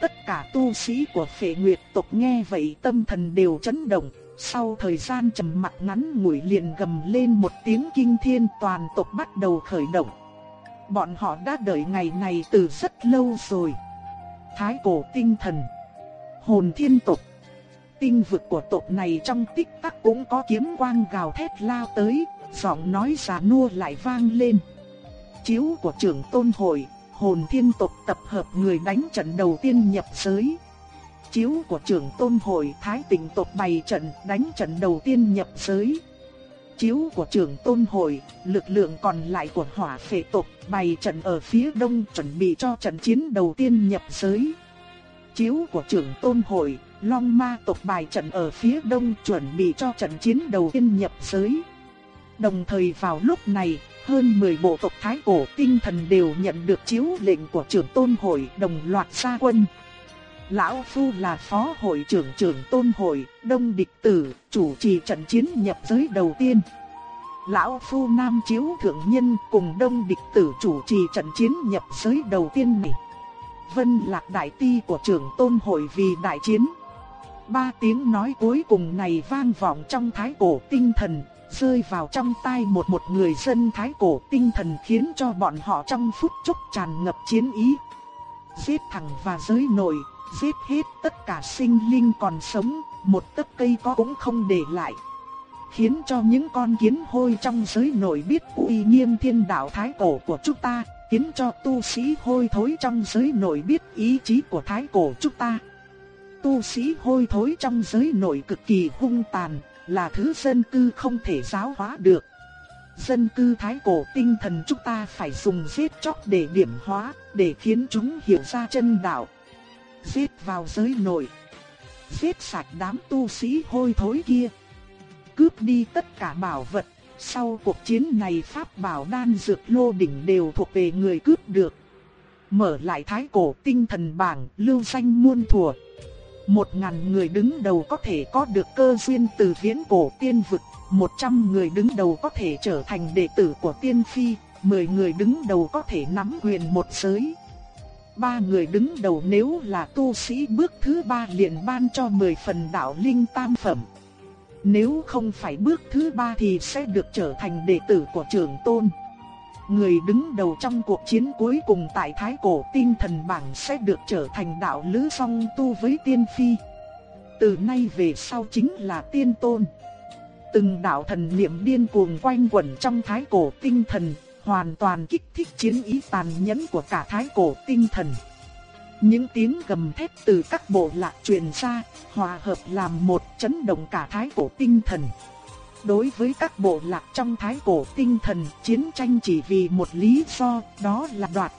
Tất cả tu sĩ của phệ nguyệt tộc nghe vậy tâm thần đều chấn động, sau thời gian trầm mặc ngắn ngủi liền gầm lên một tiếng kinh thiên toàn tộc bắt đầu khởi động. Bọn họ đã đợi ngày này từ rất lâu rồi. Thái cổ tinh thần, hồn thiên tộc, tinh vực của tộc này trong tích tắc cũng có kiếm quang gào thét lao tới, giọng nói già nua lại vang lên. Chiếu của trưởng tôn hội, hồn thiên tộc tập hợp người đánh trận đầu tiên nhập giới chiếu của trưởng tôn hội Thái tình tộc bày trận đánh trận đầu tiên nhập giới. Chiếu của trưởng tôn hội, lực lượng còn lại của hỏa phệ tộc bày trận ở phía đông chuẩn bị cho trận chiến đầu tiên nhập giới. Chiếu của trưởng tôn hội, long ma tộc bài trận ở phía đông chuẩn bị cho trận chiến đầu tiên nhập giới. Đồng thời vào lúc này, hơn 10 bộ tộc thái cổ tinh thần đều nhận được chiếu lệnh của trưởng tôn hội đồng loạt ra quân. Lão Phu là phó hội trưởng trưởng tôn hội, đông địch tử, chủ trì trận chiến nhập giới đầu tiên. Lão Phu Nam Chiếu Thượng Nhân cùng đông địch tử chủ trì trận chiến nhập giới đầu tiên này. Vân lạc đại ti của trưởng tôn hội vì đại chiến. Ba tiếng nói cuối cùng này vang vọng trong thái cổ tinh thần, rơi vào trong tai một một người dân thái cổ tinh thần khiến cho bọn họ trong phút chốc tràn ngập chiến ý. Giết thẳng và giới nội, giết hết tất cả sinh linh còn sống, một tấc cây có cũng không để lại. Khiến cho những con kiến hôi trong giới nội biết uy nghiêm thiên đạo thái cổ của chúng ta, khiến cho tu sĩ hôi thối trong giới nội biết ý chí của thái cổ chúng ta. Tu sĩ hôi thối trong giới nội cực kỳ hung tàn, là thứ dân cư không thể giáo hóa được. Dân cư thái cổ tinh thần chúng ta phải dùng giết chóc để điểm hóa, để khiến chúng hiểu ra chân đạo giết vào giới nội. Giết sạch đám tu sĩ hôi thối kia. Cướp đi tất cả bảo vật. Sau cuộc chiến này pháp bảo đan dược lô đỉnh đều thuộc về người cướp được. Mở lại thái cổ tinh thần bảng lưu danh muôn thuở. Một ngàn người đứng đầu có thể có được cơ duyên từ viễn cổ tiên vực. Một trăm người đứng đầu có thể trở thành đệ tử của tiên phi. Mười người đứng đầu có thể nắm quyền một giới. Ba người đứng đầu nếu là tu sĩ bước thứ ba liền ban cho 10 phần đạo linh tam phẩm. Nếu không phải bước thứ ba thì sẽ được trở thành đệ tử của trưởng tôn. Người đứng đầu trong cuộc chiến cuối cùng tại Thái Cổ tinh thần bảng sẽ được trở thành đạo lữ song tu với tiên phi. Từ nay về sau chính là tiên tôn. Từng đạo thần niệm điên cuồng quanh quẩn trong Thái Cổ tinh thần hoàn toàn kích thích chiến ý tàn nhẫn của cả thái cổ tinh thần. Những tiếng gầm thét từ các bộ lạc truyền ra, hòa hợp làm một chấn động cả thái cổ tinh thần. Đối với các bộ lạc trong thái cổ tinh thần, chiến tranh chỉ vì một lý do, đó là đoạt.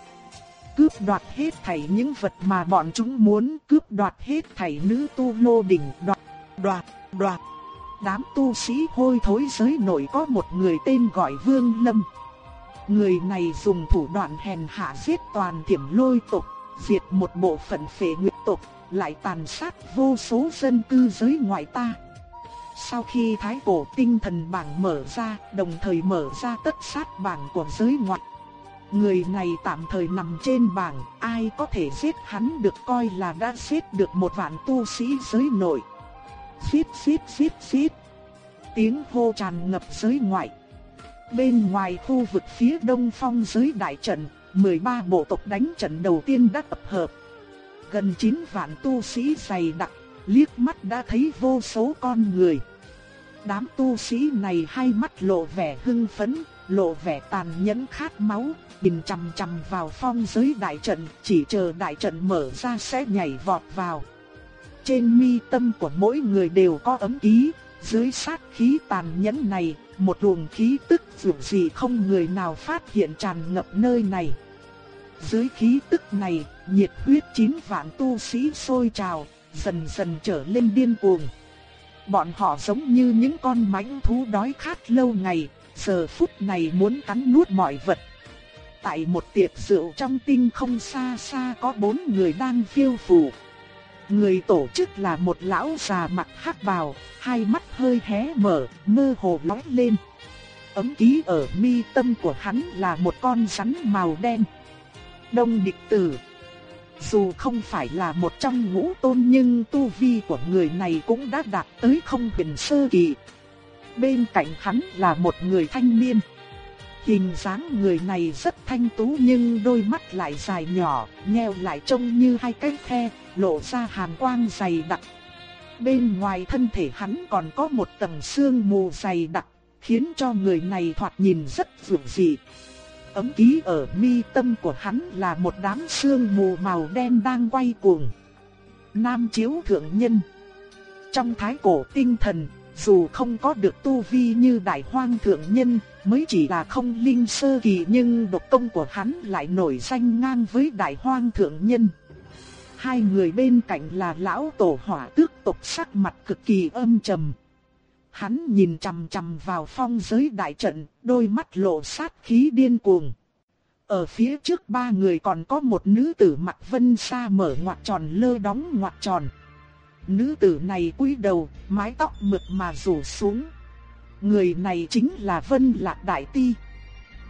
Cướp đoạt hết thảy những vật mà bọn chúng muốn, cướp đoạt hết thảy nữ tu lô đỉnh, đoạt, đoạt, đoạt. Đám tu sĩ hôi thối giới nội có một người tên gọi Vương Lâm. Người này dùng thủ đoạn hèn hạ giết toàn thiểm lôi tộc, diệt một bộ phận phệ nguyệt tộc, lại tàn sát vô số dân cư giới ngoại ta. Sau khi thái cổ tinh thần bảng mở ra, đồng thời mở ra tất sát bảng của giới ngoại. Người này tạm thời nằm trên bảng, ai có thể giết hắn được coi là đã giết được một vạn tu sĩ giới nội. Giết giết giết giết. Tiếng hô tràn ngập giới ngoại. Bên ngoài khu vực phía đông phong giới đại trận, 13 bộ tộc đánh trận đầu tiên đã tập hợp. Gần 9 vạn tu sĩ dày đặc, liếc mắt đã thấy vô số con người. Đám tu sĩ này hai mắt lộ vẻ hưng phấn, lộ vẻ tàn nhẫn khát máu, nhìn chằm chằm vào phong giới đại trận, chỉ chờ đại trận mở ra sẽ nhảy vọt vào. Trên mi tâm của mỗi người đều có ấm ký, dưới sát khí tàn nhẫn này, một luồng khí tức dù gì không người nào phát hiện tràn ngập nơi này. Dưới khí tức này, nhiệt huyết chín vạn tu sĩ sôi trào, dần dần trở lên điên cuồng. Bọn họ giống như những con mãnh thú đói khát lâu ngày, giờ phút này muốn cắn nuốt mọi vật. Tại một tiệc rượu trong tinh không xa xa có bốn người đang phiêu phù. Người tổ chức là một lão già mặt hắc bào, hai mắt hơi hé mở, mơ hồ lóe lên. Ấm ký ở mi tâm của hắn là một con rắn màu đen. Đông địch tử dù không phải là một trong ngũ tôn nhưng tu vi của người này cũng đã đạt tới không huyền sơ kỳ. Bên cạnh hắn là một người thanh niên. Hình dáng người này rất thanh tú nhưng đôi mắt lại dài nhỏ, nheo lại trông như hai cái khe, lộ ra hàn quang dày đặc. Bên ngoài thân thể hắn còn có một tầng xương mù dày đặc, khiến cho người này thoạt nhìn rất vượng dị. Ấm ký ở mi tâm của hắn là một đám sương mù màu đen đang quay cuồng. Nam chiếu thượng nhân Trong thái cổ tinh thần, dù không có được tu vi như đại hoang thượng nhân, mới chỉ là không linh sơ kỳ nhưng độc công của hắn lại nổi danh ngang với đại hoang thượng nhân. Hai người bên cạnh là lão tổ hỏa tước tộc sắc mặt cực kỳ âm trầm. Hắn nhìn chằm chằm vào phong giới đại trận, đôi mắt lộ sát khí điên cuồng. Ở phía trước ba người còn có một nữ tử mặt vân sa mở ngoặt tròn lơ đóng ngoặt tròn. Nữ tử này cúi đầu, mái tóc mượt mà rủ xuống. Người này chính là Vân Lạc Đại Ti.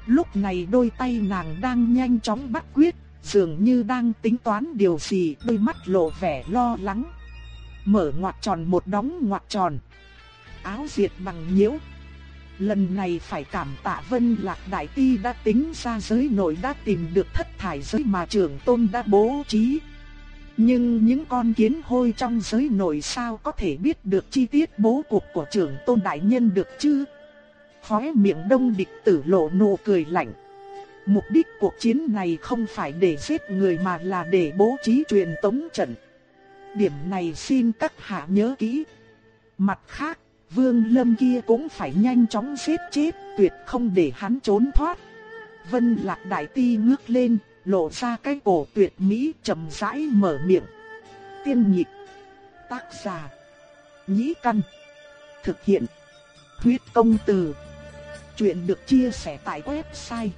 Lúc này đôi tay nàng đang nhanh chóng bắt quyết, dường như đang tính toán điều gì, đôi mắt lộ vẻ lo lắng. Mở ngoặt tròn một đóng ngoặt tròn. Áo diệt bằng nhiễu. Lần này phải cảm tạ Vân Lạc Đại Ti đã tính ra giới nội đã tìm được thất thải giới mà trưởng tôn đã bố trí. Nhưng những con kiến hôi trong giới nội sao có thể biết được chi tiết bố cục của trưởng tôn đại nhân được chứ? Khóe miệng đông địch tử lộ nụ cười lạnh. Mục đích cuộc chiến này không phải để giết người mà là để bố trí truyền tống trận. Điểm này xin các hạ nhớ kỹ. Mặt khác, vương lâm kia cũng phải nhanh chóng giết chết, tuyệt không để hắn trốn thoát. Vân lạc đại ti ngước lên, lộ ra cái cổ tuyệt mỹ trầm rãi mở miệng. Tiên nhịp, tác giả, nhĩ căn, thực hiện, huyết công từ. Chuyện được chia sẻ tại website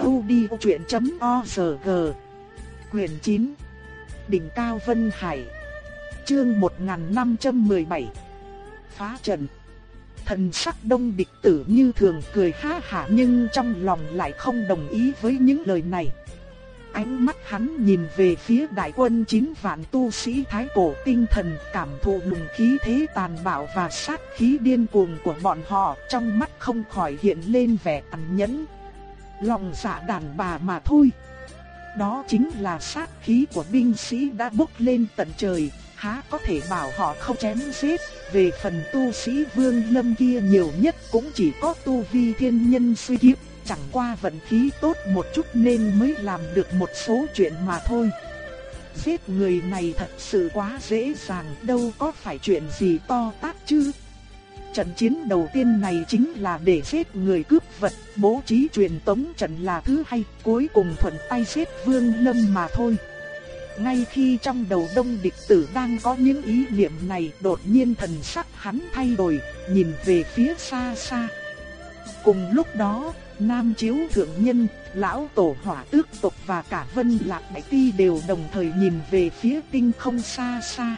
odchuyện.org Quyền 9 Đỉnh Cao Vân Hải Chương 1517 Phá trận Thần sắc đông địch tử như thường cười ha hả nhưng trong lòng lại không đồng ý với những lời này. Ánh mắt hắn nhìn về phía đại quân chín vạn tu sĩ thái cổ tinh thần cảm thụ lùng khí thế tàn bạo và sát khí điên cuồng của bọn họ trong mắt không khỏi hiện lên vẻ tàn nhẫn. Lòng dạ đàn bà mà thôi. Đó chính là sát khí của binh sĩ đã bốc lên tận trời, há có thể bảo họ không chém giết. Về phần tu sĩ vương lâm kia nhiều nhất cũng chỉ có tu vi thiên nhân suy kiếp chẳng qua vận khí tốt một chút nên mới làm được một số chuyện mà thôi. Giết người này thật sự quá dễ dàng, đâu có phải chuyện gì to tát chứ. Trận chiến đầu tiên này chính là để giết người cướp vật, bố trí truyền tống trận là thứ hay, cuối cùng thuận tay giết Vương Lâm mà thôi. Ngay khi trong đầu đông địch tử đang có những ý niệm này, đột nhiên thần sắc hắn thay đổi, nhìn về phía xa xa. Cùng lúc đó, Nam Chiếu Thượng Nhân, Lão Tổ Hỏa Tước Tộc và cả Vân Lạc Đại Ti đều đồng thời nhìn về phía tinh không xa xa.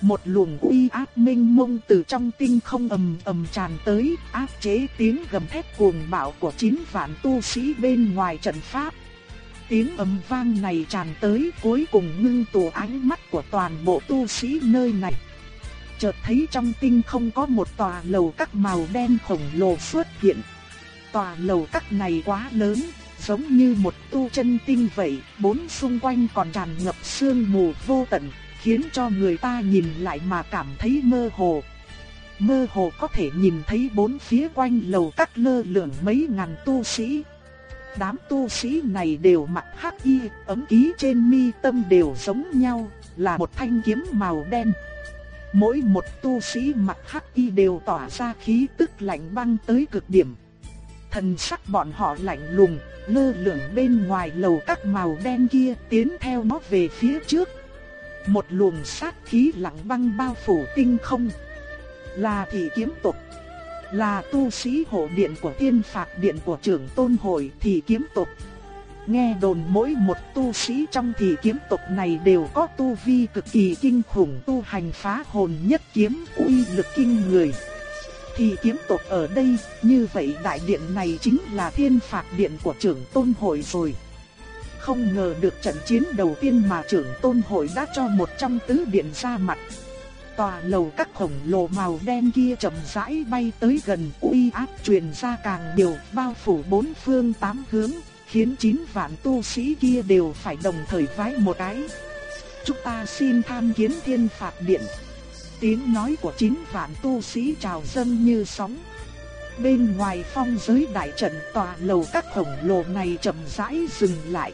Một luồng uy áp minh mông từ trong tinh không ầm ầm tràn tới, áp chế tiếng gầm thét cuồng bạo của chín vạn tu sĩ bên ngoài trận pháp. Tiếng ầm vang này tràn tới cuối cùng ngưng tụ ánh mắt của toàn bộ tu sĩ nơi này. Chợt thấy trong tinh không có một tòa lầu các màu đen khổng lồ xuất hiện. Tòa lầu các này quá lớn, giống như một tu chân tinh vậy, bốn xung quanh còn tràn ngập sương mù vô tận, khiến cho người ta nhìn lại mà cảm thấy mơ hồ. mơ hồ có thể nhìn thấy bốn phía quanh lầu các lơ lửng mấy ngàn tu sĩ. Đám tu sĩ này đều mặc hắc y, ấm ký trên mi tâm đều giống nhau, là một thanh kiếm màu đen. Mỗi một tu sĩ mặc hắc y đều tỏa ra khí tức lạnh băng tới cực điểm. Thần sắc bọn họ lạnh lùng, lơ lửng bên ngoài lầu các màu đen kia tiến theo nó về phía trước. Một luồng sát khí lạnh băng bao phủ tinh không. Là thị kiếm tộc. Là tu sĩ hộ điện của tiên phạt điện của trưởng tôn hội thị kiếm tộc. Nghe đồn mỗi một tu sĩ trong thị kiếm tộc này đều có tu vi cực kỳ kinh khủng tu hành phá hồn nhất kiếm uy lực kinh người. Thì kiếm tộc ở đây, như vậy đại điện này chính là thiên phạt điện của trưởng tôn hội rồi. Không ngờ được trận chiến đầu tiên mà trưởng tôn hội đã cho một trong tứ điện ra mặt. Tòa lầu các khổng lồ màu đen kia chậm rãi bay tới gần uy áp truyền ra càng nhiều bao phủ bốn phương tám hướng, khiến chín vạn tu sĩ kia đều phải đồng thời vái một cái. Chúng ta xin tham kiến thiên phạt điện. Tiếng nói của chín vạn tu sĩ trào dâng như sóng. Bên ngoài phong giới đại trận tòa lầu các khổng lồ này chậm rãi dừng lại.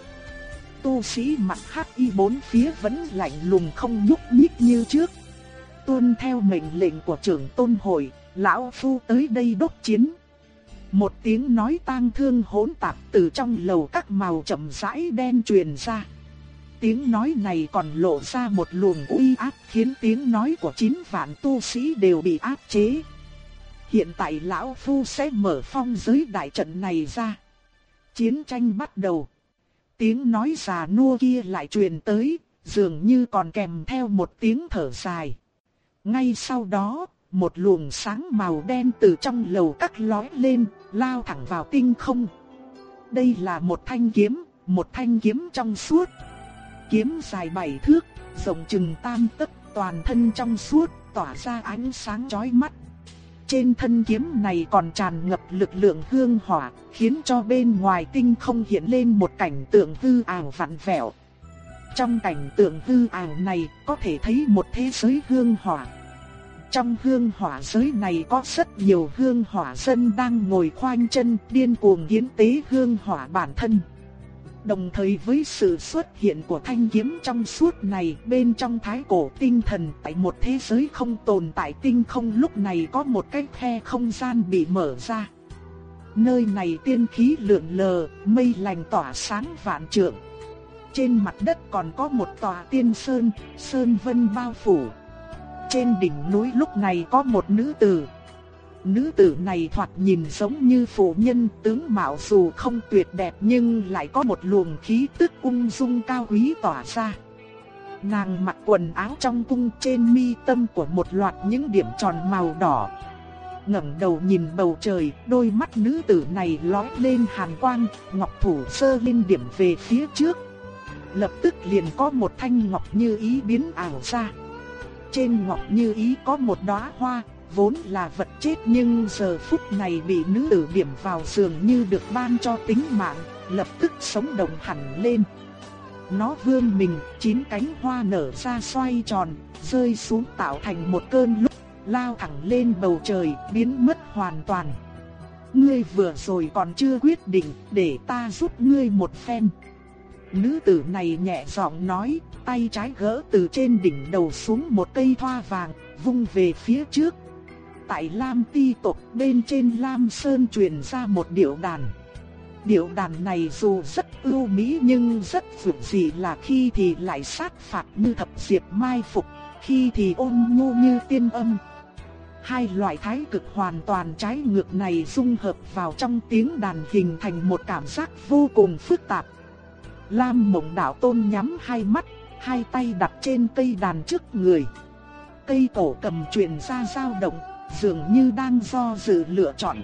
Tu sĩ mặt hắc y bốn phía vẫn lạnh lùng không nhúc nhích như trước. Tuân theo mệnh lệnh của trưởng tôn hội, lão phu tới đây đốc chiến. Một tiếng nói tang thương hỗn tạp từ trong lầu các màu chậm rãi đen truyền ra. Tiếng nói này còn lộ ra một luồng uy áp khiến tiếng nói của chín vạn tu sĩ đều bị áp chế. Hiện tại lão phu sẽ mở phong giới đại trận này ra. Chiến tranh bắt đầu. Tiếng nói già nua kia lại truyền tới, dường như còn kèm theo một tiếng thở dài. Ngay sau đó, một luồng sáng màu đen từ trong lầu cắt lói lên, lao thẳng vào tinh không. Đây là một thanh kiếm, một thanh kiếm trong suốt. Kiếm dài bảy thước, rộng chừng tam tấc, toàn thân trong suốt, tỏa ra ánh sáng chói mắt. Trên thân kiếm này còn tràn ngập lực lượng hương hỏa, khiến cho bên ngoài tinh không hiện lên một cảnh tượng hư ảo vặn vẹo. Trong cảnh tượng hư ảo này có thể thấy một thế giới hương hỏa. Trong hương hỏa giới này có rất nhiều hương hỏa dân đang ngồi khoanh chân điên cuồng hiến tế hương hỏa bản thân. Đồng thời với sự xuất hiện của thanh kiếm trong suốt này bên trong thái cổ tinh thần tại một thế giới không tồn tại tinh không lúc này có một cái khe không gian bị mở ra. Nơi này tiên khí lượn lờ, mây lành tỏa sáng vạn trượng. Trên mặt đất còn có một tòa tiên sơn, sơn vân bao phủ. Trên đỉnh núi lúc này có một nữ tử. Nữ tử này thoạt nhìn giống như phụ nhân tướng mạo dù không tuyệt đẹp nhưng lại có một luồng khí tức ung dung cao quý tỏa ra. Nàng mặc quần áo trong cung trên mi tâm của một loạt những điểm tròn màu đỏ. ngẩng đầu nhìn bầu trời, đôi mắt nữ tử này lóe lên hàn quang, ngọc thủ sơ linh điểm về phía trước. Lập tức liền có một thanh ngọc như ý biến ảo ra. Trên ngọc như ý có một đóa hoa, vốn là vật chết nhưng giờ phút này bị nữ tử điểm vào dường như được ban cho tính mạng, lập tức sống động hẳn lên. Nó vươn mình, chín cánh hoa nở ra xoay tròn, rơi xuống tạo thành một cơn lúc, lao thẳng lên bầu trời, biến mất hoàn toàn. Ngươi vừa rồi còn chưa quyết định, để ta giúp ngươi một phen. Nữ tử này nhẹ giọng nói, tay trái gỡ từ trên đỉnh đầu xuống một cây thoa vàng, vung về phía trước. Tại Lam Ti tộc bên trên Lam Sơn truyền ra một điệu đàn. Điệu đàn này dù rất ưu mỹ nhưng rất vượt dị là khi thì lại sát phạt như thập diệp mai phục, khi thì ôn nhu như tiên âm. Hai loại thái cực hoàn toàn trái ngược này dung hợp vào trong tiếng đàn hình thành một cảm giác vô cùng phức tạp. Lam mộng đạo tôn nhắm hai mắt, hai tay đặt trên cây đàn trước người. Cây cổ cầm truyền ra dao động, dường như đang do dự lựa chọn.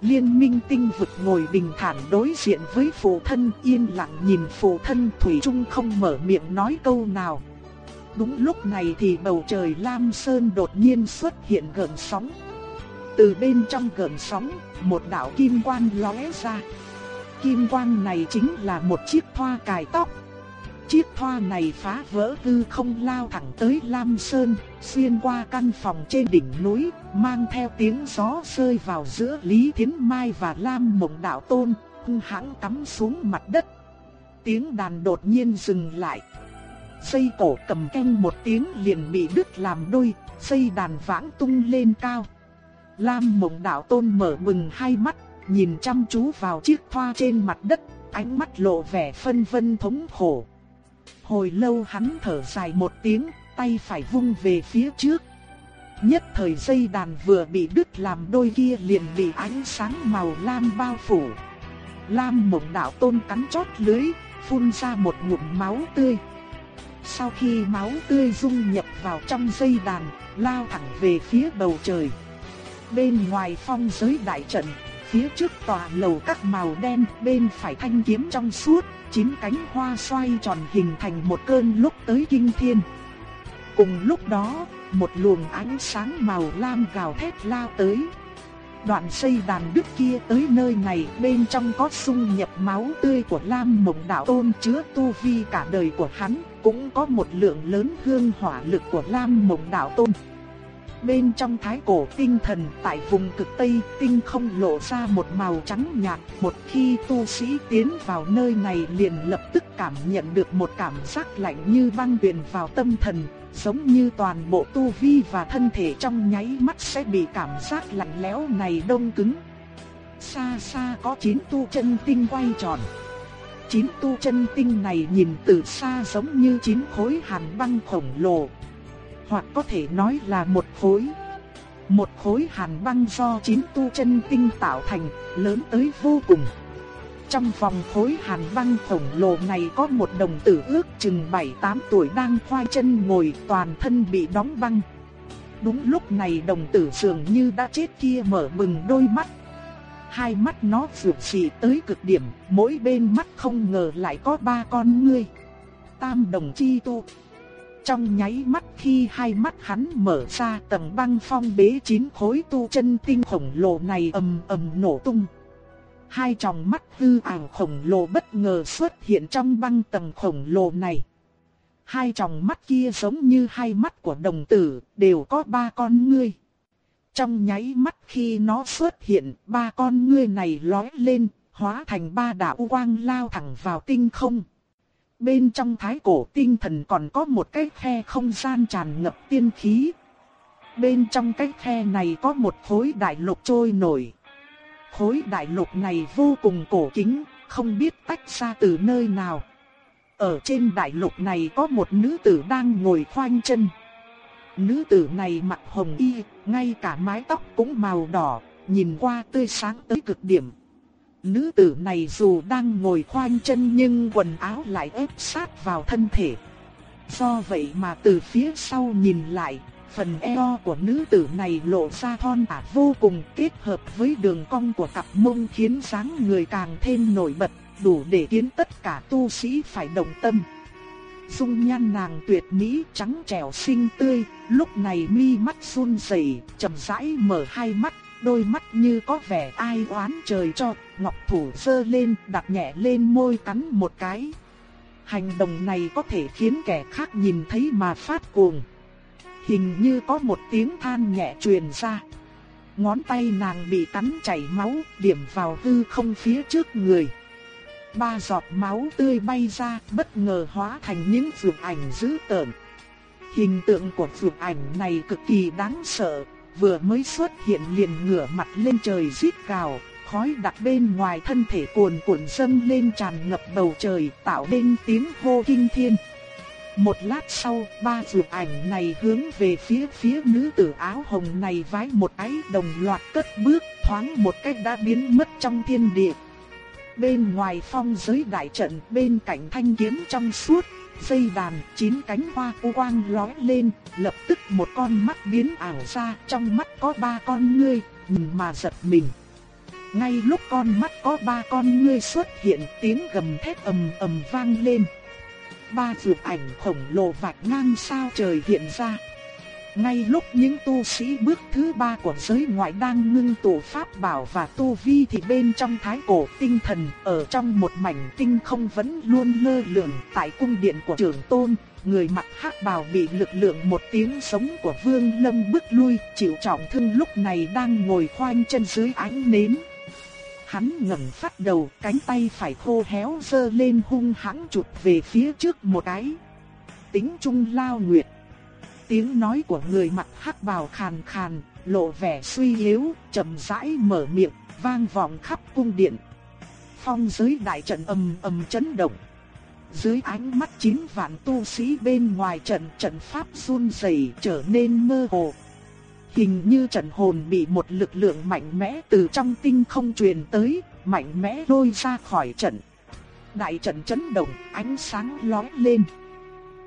Liên minh tinh vực ngồi bình thản đối diện với phụ thân yên lặng nhìn phụ thân Thủy Trung không mở miệng nói câu nào. Đúng lúc này thì bầu trời Lam Sơn đột nhiên xuất hiện gợn sóng. Từ bên trong gợn sóng, một đạo kim quang lóe ra kim quang này chính là một chiếc thoa cài tóc. Chiếc thoa này phá vỡ hư không lao thẳng tới Lam Sơn, xuyên qua căn phòng trên đỉnh núi, mang theo tiếng gió rơi vào giữa Lý Thiến Mai và Lam Mộng Đạo Tôn, hung hãng cắm xuống mặt đất. Tiếng đàn đột nhiên dừng lại. Dây cổ cầm canh một tiếng liền bị đứt làm đôi, dây đàn vãng tung lên cao. Lam Mộng Đạo Tôn mở bừng hai mắt, nhìn chăm chú vào chiếc thoa trên mặt đất, ánh mắt lộ vẻ phân vân thống khổ. Hồi lâu hắn thở dài một tiếng, tay phải vung về phía trước. Nhất thời dây đàn vừa bị đứt làm đôi kia liền bị ánh sáng màu lam bao phủ. Lam mộng đạo tôn cắn chót lưới, phun ra một ngụm máu tươi. Sau khi máu tươi dung nhập vào trong dây đàn, lao thẳng về phía bầu trời. Bên ngoài phong giới đại trận, phía trước tòa lầu các màu đen, bên phải thanh kiếm trong suốt, chín cánh hoa xoay tròn hình thành một cơn lúc tới kinh thiên. Cùng lúc đó, một luồng ánh sáng màu lam gào thét lao tới. Đoạn xây đàn đức kia tới nơi này bên trong có sung nhập máu tươi của Lam Mộng Đạo Tôn chứa tu vi cả đời của hắn, cũng có một lượng lớn hương hỏa lực của Lam Mộng Đạo Tôn bên trong thái cổ tinh thần tại vùng cực Tây tinh không lộ ra một màu trắng nhạt. Một khi tu sĩ tiến vào nơi này liền lập tức cảm nhận được một cảm giác lạnh như băng truyền vào tâm thần, giống như toàn bộ tu vi và thân thể trong nháy mắt sẽ bị cảm giác lạnh lẽo này đông cứng. Xa xa có chín tu chân tinh quay tròn. Chín tu chân tinh này nhìn từ xa giống như chín khối hàn băng khổng lồ, hoặc có thể nói là một khối. Một khối hàn băng do chín tu chân tinh tạo thành, lớn tới vô cùng. Trong vòng khối hàn băng khổng lồ này có một đồng tử ước chừng 7-8 tuổi đang khoai chân ngồi toàn thân bị đóng băng. Đúng lúc này đồng tử dường như đã chết kia mở bừng đôi mắt. Hai mắt nó vượt xì tới cực điểm, mỗi bên mắt không ngờ lại có ba con ngươi. Tam đồng chi tu. Trong nháy mắt khi hai mắt hắn mở ra tầng băng phong bế chín khối tu chân tinh khổng lồ này ầm ầm nổ tung. Hai tròng mắt hư ảo khổng lồ bất ngờ xuất hiện trong băng tầng khổng lồ này. Hai tròng mắt kia giống như hai mắt của đồng tử, đều có ba con ngươi. Trong nháy mắt khi nó xuất hiện, ba con ngươi này lói lên, hóa thành ba đạo quang lao thẳng vào tinh không. Bên trong thái cổ tinh thần còn có một cái khe không gian tràn ngập tiên khí. Bên trong cái khe này có một khối đại lục trôi nổi. Khối đại lục này vô cùng cổ kính, không biết tách ra từ nơi nào. Ở trên đại lục này có một nữ tử đang ngồi khoanh chân. Nữ tử này mặc hồng y, ngay cả mái tóc cũng màu đỏ, nhìn qua tươi sáng tới cực điểm, Nữ tử này dù đang ngồi khoanh chân nhưng quần áo lại ép sát vào thân thể. Do vậy mà từ phía sau nhìn lại, phần eo của nữ tử này lộ ra thon thả vô cùng kết hợp với đường cong của cặp mông khiến dáng người càng thêm nổi bật, đủ để khiến tất cả tu sĩ phải động tâm. Dung nhan nàng tuyệt mỹ trắng trẻo xinh tươi, lúc này mi mắt run rẩy, chậm rãi mở hai mắt, đôi mắt như có vẻ ai oán trời cho, ngọc thủ sơ lên đặt nhẹ lên môi cắn một cái. Hành động này có thể khiến kẻ khác nhìn thấy mà phát cuồng. Hình như có một tiếng than nhẹ truyền ra. Ngón tay nàng bị cắn chảy máu, điểm vào hư không phía trước người. Ba giọt máu tươi bay ra, bất ngờ hóa thành những phượng ảnh dữ tợn. Hình tượng của phượng ảnh này cực kỳ đáng sợ, vừa mới xuất hiện liền ngửa mặt lên trời rít gào, khói đặc bên ngoài thân thể cuồn cuộn dâng lên tràn ngập bầu trời, tạo nên tiếng hô kinh thiên. Một lát sau, ba dược ảnh này hướng về phía phía nữ tử áo hồng này vái một cái đồng loạt cất bước, thoáng một cách đã biến mất trong thiên địa. Bên ngoài phong giới đại trận, bên cạnh thanh kiếm trong suốt, dây đàn, chín cánh hoa u quang lóe lên, lập tức một con mắt biến ảo ra, trong mắt có ba con ngươi, nhìn mà giật mình. Ngay lúc con mắt có ba con ngươi xuất hiện, tiếng gầm thét ầm ầm vang lên. Ba dược ảnh khổng lồ vạch ngang sao trời hiện ra. Ngay lúc những tu sĩ bước thứ ba của giới ngoại đang ngưng tụ pháp bảo và tu vi thì bên trong thái cổ tinh thần ở trong một mảnh tinh không vẫn luôn lơ lửng tại cung điện của trưởng tôn. Người mặc hắc bào bị lực lượng một tiếng sống của vương lâm bước lui, chịu trọng thương lúc này đang ngồi khoanh chân dưới ánh nến. Hắn ngẩng phát đầu, cánh tay phải khô héo dơ lên hung hãng chụp về phía trước một cái. Tính trung lao nguyệt tiếng nói của người mặt hắc bào khàn khàn, lộ vẻ suy yếu, chậm rãi mở miệng, vang vọng khắp cung điện. Phong giới đại trận ầm ầm chấn động. Dưới ánh mắt chín vạn tu sĩ bên ngoài trận trận pháp run rẩy trở nên mơ hồ. Hình như trận hồn bị một lực lượng mạnh mẽ từ trong tinh không truyền tới, mạnh mẽ lôi ra khỏi trận. Đại trận chấn động, ánh sáng lóe lên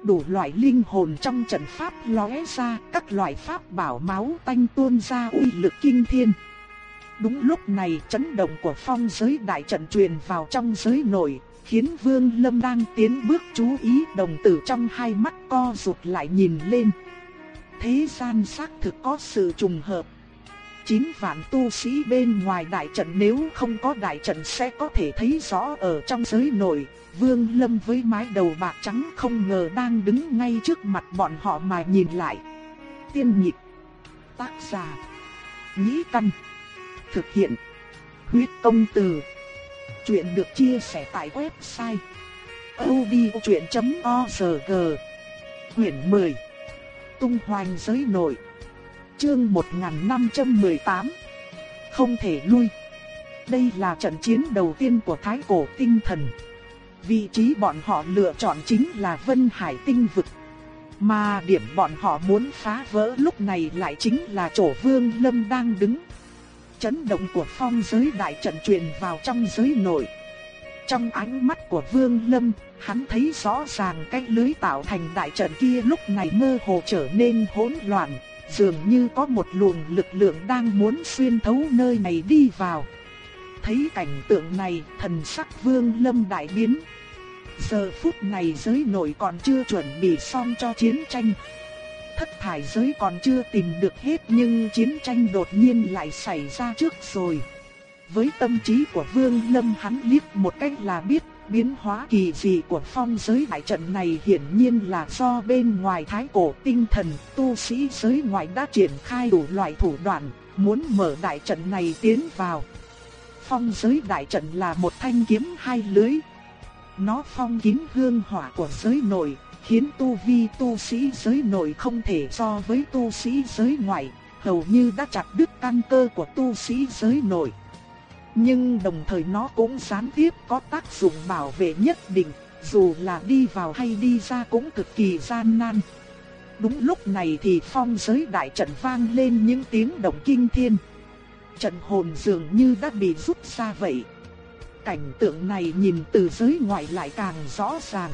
đủ loại linh hồn trong trận pháp lóe ra, các loại pháp bảo máu tanh tuôn ra uy lực kinh thiên. Đúng lúc này chấn động của phong giới đại trận truyền vào trong giới nội, khiến Vương Lâm đang tiến bước chú ý đồng tử trong hai mắt co rụt lại nhìn lên. Thế gian xác thực có sự trùng hợp. Chín vạn tu sĩ bên ngoài đại trận nếu không có đại trận sẽ có thể thấy rõ ở trong giới nội, Vương Lâm với mái đầu bạc trắng không ngờ đang đứng ngay trước mặt bọn họ mà nhìn lại. Tiên nhịp, tác giả, nhĩ căn, thực hiện, huyết công từ. Chuyện được chia sẻ tại website odchuyện.org Quyển 10 Tung hoành giới nội Chương 1518 Không thể lui Đây là trận chiến đầu tiên của Thái Cổ Tinh Thần Vị trí bọn họ lựa chọn chính là Vân Hải Tinh Vực. Mà điểm bọn họ muốn phá vỡ lúc này lại chính là chỗ Vương Lâm đang đứng. Chấn động của phong giới đại trận truyền vào trong giới nội. Trong ánh mắt của Vương Lâm, hắn thấy rõ ràng cái lưới tạo thành đại trận kia lúc này mơ hồ trở nên hỗn loạn, dường như có một luồng lực lượng đang muốn xuyên thấu nơi này đi vào. Thấy cảnh tượng này, thần sắc Vương Lâm đại biến, Giờ phút này giới nội còn chưa chuẩn bị xong cho chiến tranh. Thất thải giới còn chưa tìm được hết nhưng chiến tranh đột nhiên lại xảy ra trước rồi. Với tâm trí của Vương Lâm hắn liếc một cách là biết biến hóa kỳ dị của phong giới đại trận này hiển nhiên là do bên ngoài thái cổ tinh thần tu sĩ giới ngoại đã triển khai đủ loại thủ đoạn, muốn mở đại trận này tiến vào. Phong giới đại trận là một thanh kiếm hai lưới, nó phong kín hương hỏa của giới nội, khiến tu vi tu sĩ giới nội không thể so với tu sĩ giới ngoại, hầu như đã chặt đứt căn cơ của tu sĩ giới nội. Nhưng đồng thời nó cũng gián tiếp có tác dụng bảo vệ nhất định, dù là đi vào hay đi ra cũng cực kỳ gian nan. Đúng lúc này thì phong giới đại trận vang lên những tiếng động kinh thiên. Trận hồn dường như đã bị rút ra vậy cảnh tượng này nhìn từ dưới ngoài lại càng rõ ràng.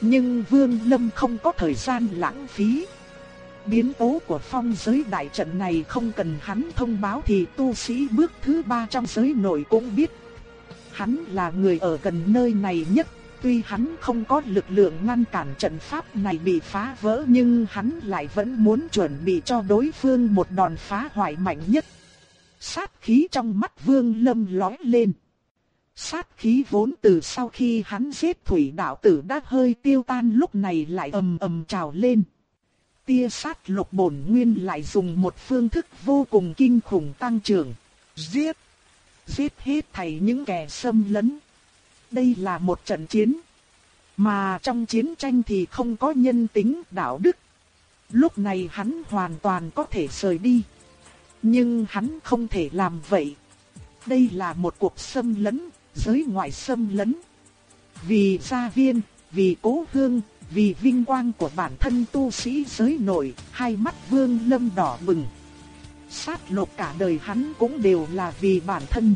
Nhưng Vương Lâm không có thời gian lãng phí. Biến cố của phong giới đại trận này không cần hắn thông báo thì tu sĩ bước thứ ba trong giới nội cũng biết. Hắn là người ở gần nơi này nhất, tuy hắn không có lực lượng ngăn cản trận pháp này bị phá vỡ nhưng hắn lại vẫn muốn chuẩn bị cho đối phương một đòn phá hoại mạnh nhất. Sát khí trong mắt Vương Lâm lóe lên. Sát khí vốn từ sau khi hắn giết thủy đạo tử đã hơi tiêu tan lúc này lại ầm ầm trào lên. Tia sát lục bổn nguyên lại dùng một phương thức vô cùng kinh khủng tăng trưởng. Giết! Giết hết thảy những kẻ xâm lấn. Đây là một trận chiến. Mà trong chiến tranh thì không có nhân tính đạo đức. Lúc này hắn hoàn toàn có thể rời đi. Nhưng hắn không thể làm vậy. Đây là một cuộc xâm lấn giới ngoại xâm lấn. Vì gia viên, vì cố hương, vì vinh quang của bản thân tu sĩ giới nội, hai mắt vương lâm đỏ bừng. Sát lục cả đời hắn cũng đều là vì bản thân.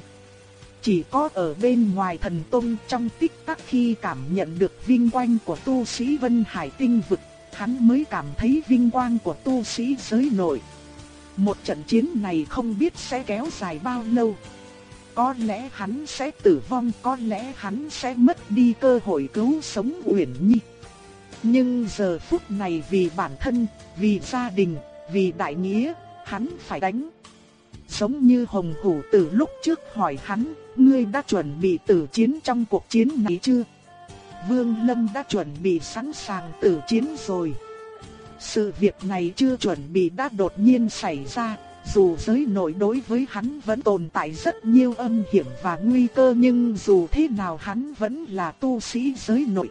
Chỉ có ở bên ngoài thần tông trong tích tắc khi cảm nhận được vinh quang của tu sĩ Vân Hải tinh vực, hắn mới cảm thấy vinh quang của tu sĩ giới nội. Một trận chiến này không biết sẽ kéo dài bao lâu. Có lẽ hắn sẽ tử vong, có lẽ hắn sẽ mất đi cơ hội cứu sống Uyển Nhi. Nhưng giờ phút này vì bản thân, vì gia đình, vì đại nghĩa, hắn phải đánh. Giống như Hồng Hủ từ lúc trước hỏi hắn, ngươi đã chuẩn bị tử chiến trong cuộc chiến này chưa? Vương Lâm đã chuẩn bị sẵn sàng tử chiến rồi. Sự việc này chưa chuẩn bị đã đột nhiên xảy ra, dù giới nội đối với hắn vẫn tồn tại rất nhiều âm hiểm và nguy cơ nhưng dù thế nào hắn vẫn là tu sĩ giới nội.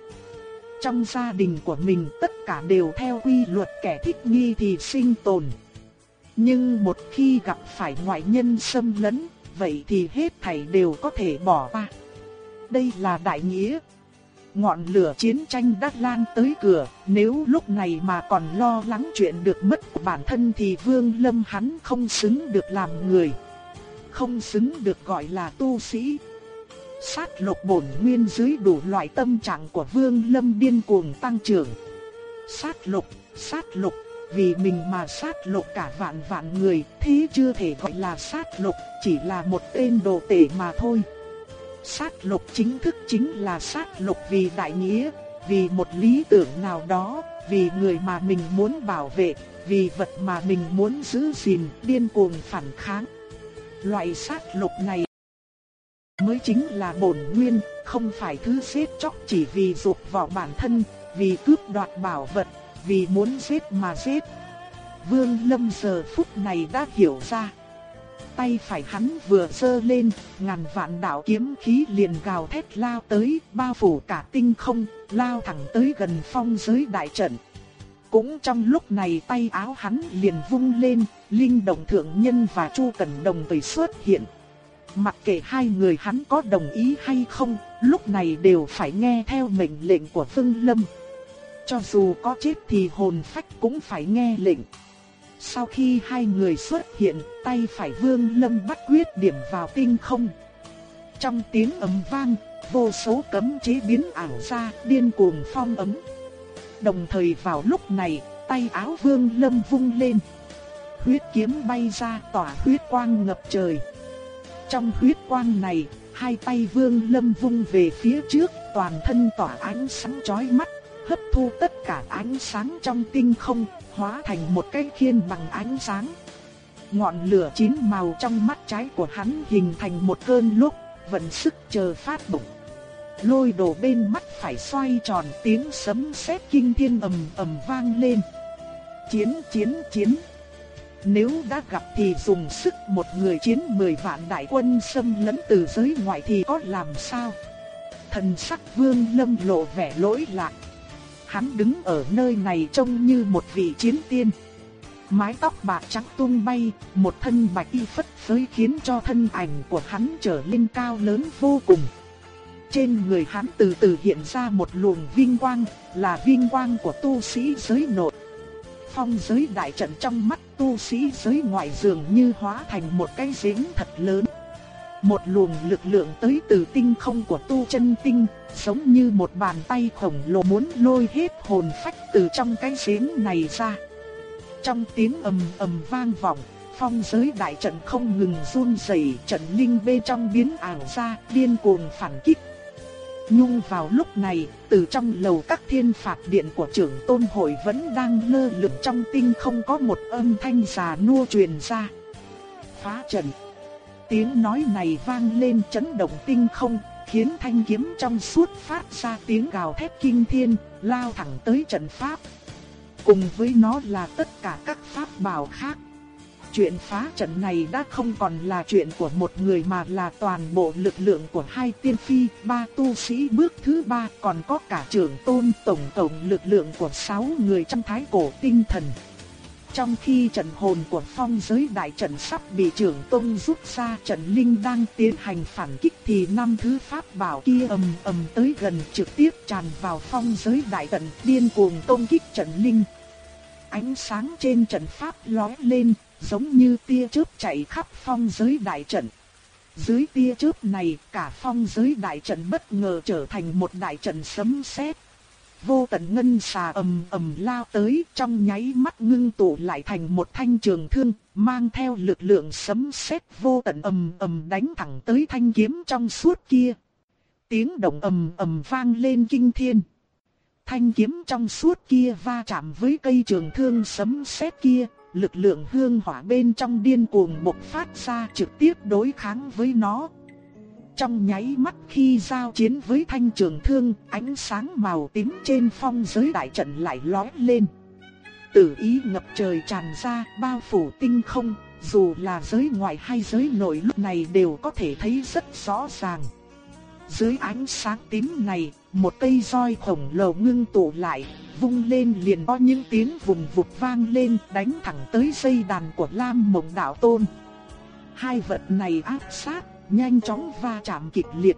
Trong gia đình của mình tất cả đều theo quy luật kẻ thích nghi thì sinh tồn. Nhưng một khi gặp phải ngoại nhân xâm lấn, vậy thì hết thảy đều có thể bỏ qua. Đây là đại nghĩa. Ngọn lửa chiến tranh đã lan tới cửa, nếu lúc này mà còn lo lắng chuyện được mất của bản thân thì Vương Lâm hắn không xứng được làm người. Không xứng được gọi là tu sĩ. Sát lục bổn nguyên dưới đủ loại tâm trạng của Vương Lâm điên cuồng tăng trưởng. Sát lục, sát lục, vì mình mà sát lục cả vạn vạn người, thế chưa thể gọi là sát lục, chỉ là một tên đồ tể mà thôi. Sát lục chính thức chính là sát lục vì đại nghĩa, vì một lý tưởng nào đó, vì người mà mình muốn bảo vệ, vì vật mà mình muốn giữ gìn, điên cuồng phản kháng. Loại sát lục này mới chính là bổn nguyên, không phải thứ giết chóc chỉ vì dục vọng bản thân, vì cướp đoạt bảo vật, vì muốn giết mà giết. Vương Lâm giờ phút này đã hiểu ra. Tay phải hắn vừa giơ lên, ngàn vạn đạo kiếm khí liền gào thét lao tới, bao phủ cả tinh không, lao thẳng tới gần phong giới đại trận. Cũng trong lúc này tay áo hắn liền vung lên, linh động thượng nhân và Chu Cẩn đồng tùy xuất hiện. Mặc kệ hai người hắn có đồng ý hay không, lúc này đều phải nghe theo mệnh lệnh của phương Lâm. Cho dù có chết thì hồn phách cũng phải nghe lệnh. Sau khi hai người xuất hiện, tay phải Vương Lâm bắt quyết điểm vào tinh không. Trong tiếng ầm vang, vô số cấm chế biến ảo ra, điên cuồng phong ấm. Đồng thời vào lúc này, tay áo Vương Lâm vung lên. Huyết kiếm bay ra tỏa huyết quang ngập trời. Trong huyết quang này, hai tay Vương Lâm vung về phía trước, toàn thân tỏa ánh sáng chói mắt, hấp thu tất cả ánh sáng trong tinh không, hóa thành một cái khiên bằng ánh sáng. Ngọn lửa chín màu trong mắt trái của hắn hình thành một cơn lúc, vận sức chờ phát bụng. Lôi đồ bên mắt phải xoay tròn tiếng sấm sét kinh thiên ầm ầm vang lên. Chiến chiến chiến. Nếu đã gặp thì dùng sức một người chiến mười vạn đại quân xâm lấn từ giới ngoại thì có làm sao? Thần sắc vương lâm lộ vẻ lỗi lạc. Hắn đứng ở nơi này trông như một vị chiến tiên. Mái tóc bạc trắng tung bay, một thân bạch y phất phới khiến cho thân ảnh của hắn trở lên cao lớn vô cùng. Trên người hắn từ từ hiện ra một luồng vinh quang, là vinh quang của tu sĩ giới nội. Phong giới đại trận trong mắt tu sĩ giới ngoại dường như hóa thành một cái giếng thật lớn. Một luồng lực lượng tới từ tinh không của tu chân tinh, giống như một bàn tay khổng lồ muốn lôi hết hồn phách từ trong cái giếng này ra. Trong tiếng ầm ầm vang vọng, phong giới đại trận không ngừng run rẩy, trận linh bên trong biến ảo ra, điên cuồng phản kích. Nhung vào lúc này, từ trong lầu các thiên phạt điện của trưởng tôn hội vẫn đang lơ lửng trong tinh không có một âm thanh già nua truyền ra. Phá trận. Tiếng nói này vang lên chấn động tinh không, khiến thanh kiếm trong suốt phát ra tiếng gào thét kinh thiên, lao thẳng tới trận pháp. Cùng với nó là tất cả các pháp bảo khác. Chuyện phá trận này đã không còn là chuyện của một người mà là toàn bộ lực lượng của hai tiên phi, ba tu sĩ bước thứ ba còn có cả trưởng tôn tổng tổng lực lượng của sáu người trong thái cổ tinh thần. Trong khi trận hồn của phong giới đại trận sắp bị trưởng tông rút ra, trận linh đang tiến hành phản kích thì năm thứ pháp bảo kia ầm ầm tới gần trực tiếp tràn vào phong giới đại trận, điên cuồng công kích trận linh. Ánh sáng trên trận pháp lóe lên, giống như tia chớp chạy khắp phong giới đại trận. Dưới tia chớp này, cả phong giới đại trận bất ngờ trở thành một đại trận sấm sét vô tận ngân xà ầm ầm lao tới trong nháy mắt ngưng tụ lại thành một thanh trường thương, mang theo lực lượng sấm sét vô tận ầm ầm đánh thẳng tới thanh kiếm trong suốt kia. Tiếng động ầm ầm vang lên kinh thiên. Thanh kiếm trong suốt kia va chạm với cây trường thương sấm sét kia, lực lượng hương hỏa bên trong điên cuồng bộc phát ra trực tiếp đối kháng với nó. Trong nháy mắt khi giao chiến với thanh trường thương, ánh sáng màu tím trên phong giới đại trận lại lóe lên. Tử ý ngập trời tràn ra, bao phủ tinh không, dù là giới ngoại hay giới nội lúc này đều có thể thấy rất rõ ràng. Dưới ánh sáng tím này, một cây roi khổng lồ ngưng tụ lại, vung lên liền có những tiếng vùng vụt vang lên đánh thẳng tới dây đàn của Lam Mộng Đạo Tôn. Hai vật này áp sát, nhanh chóng va chạm kịch liệt.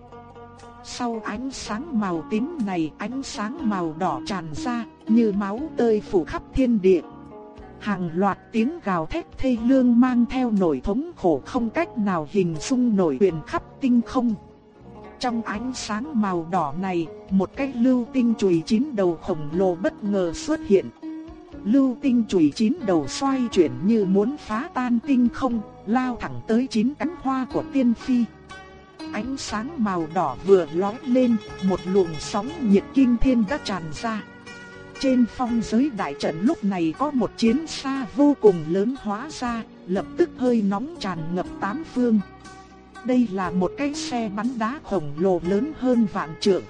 Sau ánh sáng màu tím này, ánh sáng màu đỏ tràn ra, như máu tươi phủ khắp thiên địa. Hàng loạt tiếng gào thét thê lương mang theo nỗi thống khổ không cách nào hình dung nổi truyền khắp tinh không. Trong ánh sáng màu đỏ này, một cái lưu tinh chùy chín đầu khổng lồ bất ngờ xuất hiện. Lưu tinh chùy chín đầu xoay chuyển như muốn phá tan tinh không, lao thẳng tới chín cánh hoa của tiên phi. Ánh sáng màu đỏ vừa lóe lên, một luồng sóng nhiệt kinh thiên đã tràn ra. Trên phong giới đại trận lúc này có một chiến xa vô cùng lớn hóa ra, lập tức hơi nóng tràn ngập tám phương. Đây là một cái xe bắn đá khổng lồ lớn hơn vạn trượng.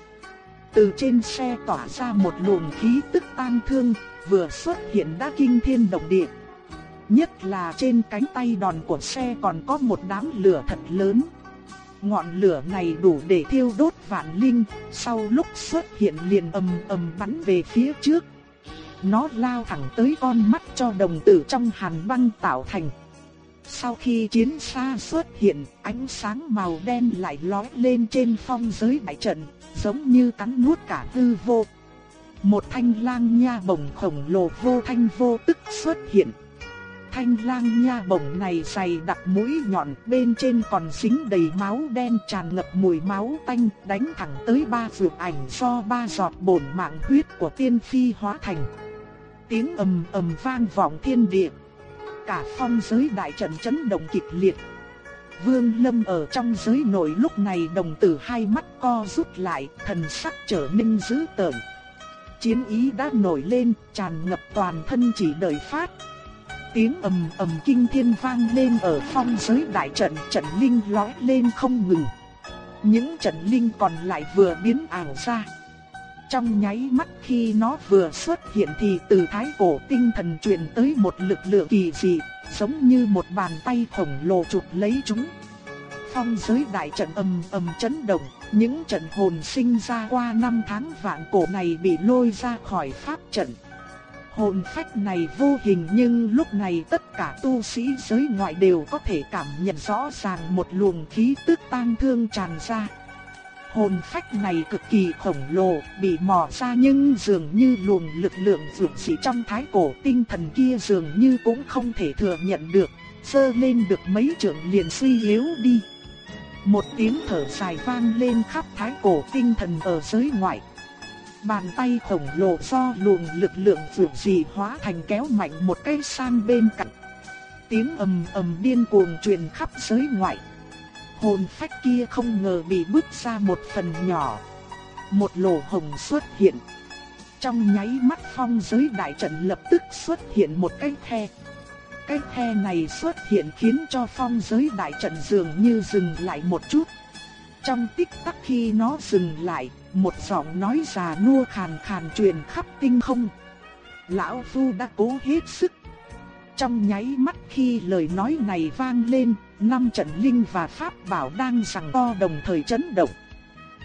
Từ trên xe tỏa ra một luồng khí tức tang thương, vừa xuất hiện đã kinh thiên động địa. Nhất là trên cánh tay đòn của xe còn có một đám lửa thật lớn. Ngọn lửa này đủ để thiêu đốt vạn linh, sau lúc xuất hiện liền ầm ầm bắn về phía trước. Nó lao thẳng tới con mắt cho đồng tử trong hàn băng tạo thành. Sau khi chiến xa xuất hiện, ánh sáng màu đen lại lóe lên trên phong giới đại trận, giống như cắn nuốt cả hư vô. Một thanh lang nha bổng khổng lồ vô thanh vô tức xuất hiện. Thanh lang nha bổng này dày đặc mũi nhọn, bên trên còn dính đầy máu đen tràn ngập mùi máu tanh, đánh thẳng tới ba vượt ảnh do ba giọt bổn mạng huyết của tiên phi hóa thành. Tiếng ầm ầm vang vọng thiên địa cả phong giới đại trận chấn động kịch liệt. Vương Lâm ở trong giới nội lúc này đồng tử hai mắt co rút lại, thần sắc trở nên dữ tợn. Chiến ý đã nổi lên, tràn ngập toàn thân chỉ đợi phát. Tiếng ầm ầm kinh thiên vang lên ở phong giới đại trận, trận linh lói lên không ngừng. Những trận linh còn lại vừa biến ảo ra. Trong nháy mắt khi nó vừa xuất hiện thì từ thái cổ tinh thần truyền tới một lực lượng kỳ dị, giống như một bàn tay khổng lồ chụp lấy chúng. Phong giới đại trận ầm ầm chấn động, những trận hồn sinh ra qua năm tháng vạn cổ này bị lôi ra khỏi pháp trận. Hồn phách này vô hình nhưng lúc này tất cả tu sĩ giới ngoại đều có thể cảm nhận rõ ràng một luồng khí tức tang thương tràn ra. Hồn phách này cực kỳ khổng lồ, bị mò ra nhưng dường như luồng lực lượng dược sĩ trong thái cổ tinh thần kia dường như cũng không thể thừa nhận được, sơ lên được mấy trượng liền suy yếu đi. Một tiếng thở dài vang lên khắp thái cổ tinh thần ở giới ngoại. Bàn tay khổng lồ do luồng lực lượng vượt dị hóa thành kéo mạnh một cái sang bên cạnh. Tiếng ầm ầm điên cuồng truyền khắp giới ngoại hồn phách kia không ngờ bị bứt ra một phần nhỏ. Một lỗ hồng xuất hiện. Trong nháy mắt phong giới đại trận lập tức xuất hiện một cái khe. Cái khe này xuất hiện khiến cho phong giới đại trận dường như dừng lại một chút. Trong tích tắc khi nó dừng lại, một giọng nói già nua khàn khàn truyền khắp tinh không. Lão Phu đã cố hết sức. Trong nháy mắt khi lời nói này vang lên, năm trận linh và pháp bảo đang giằng to đồng thời chấn động.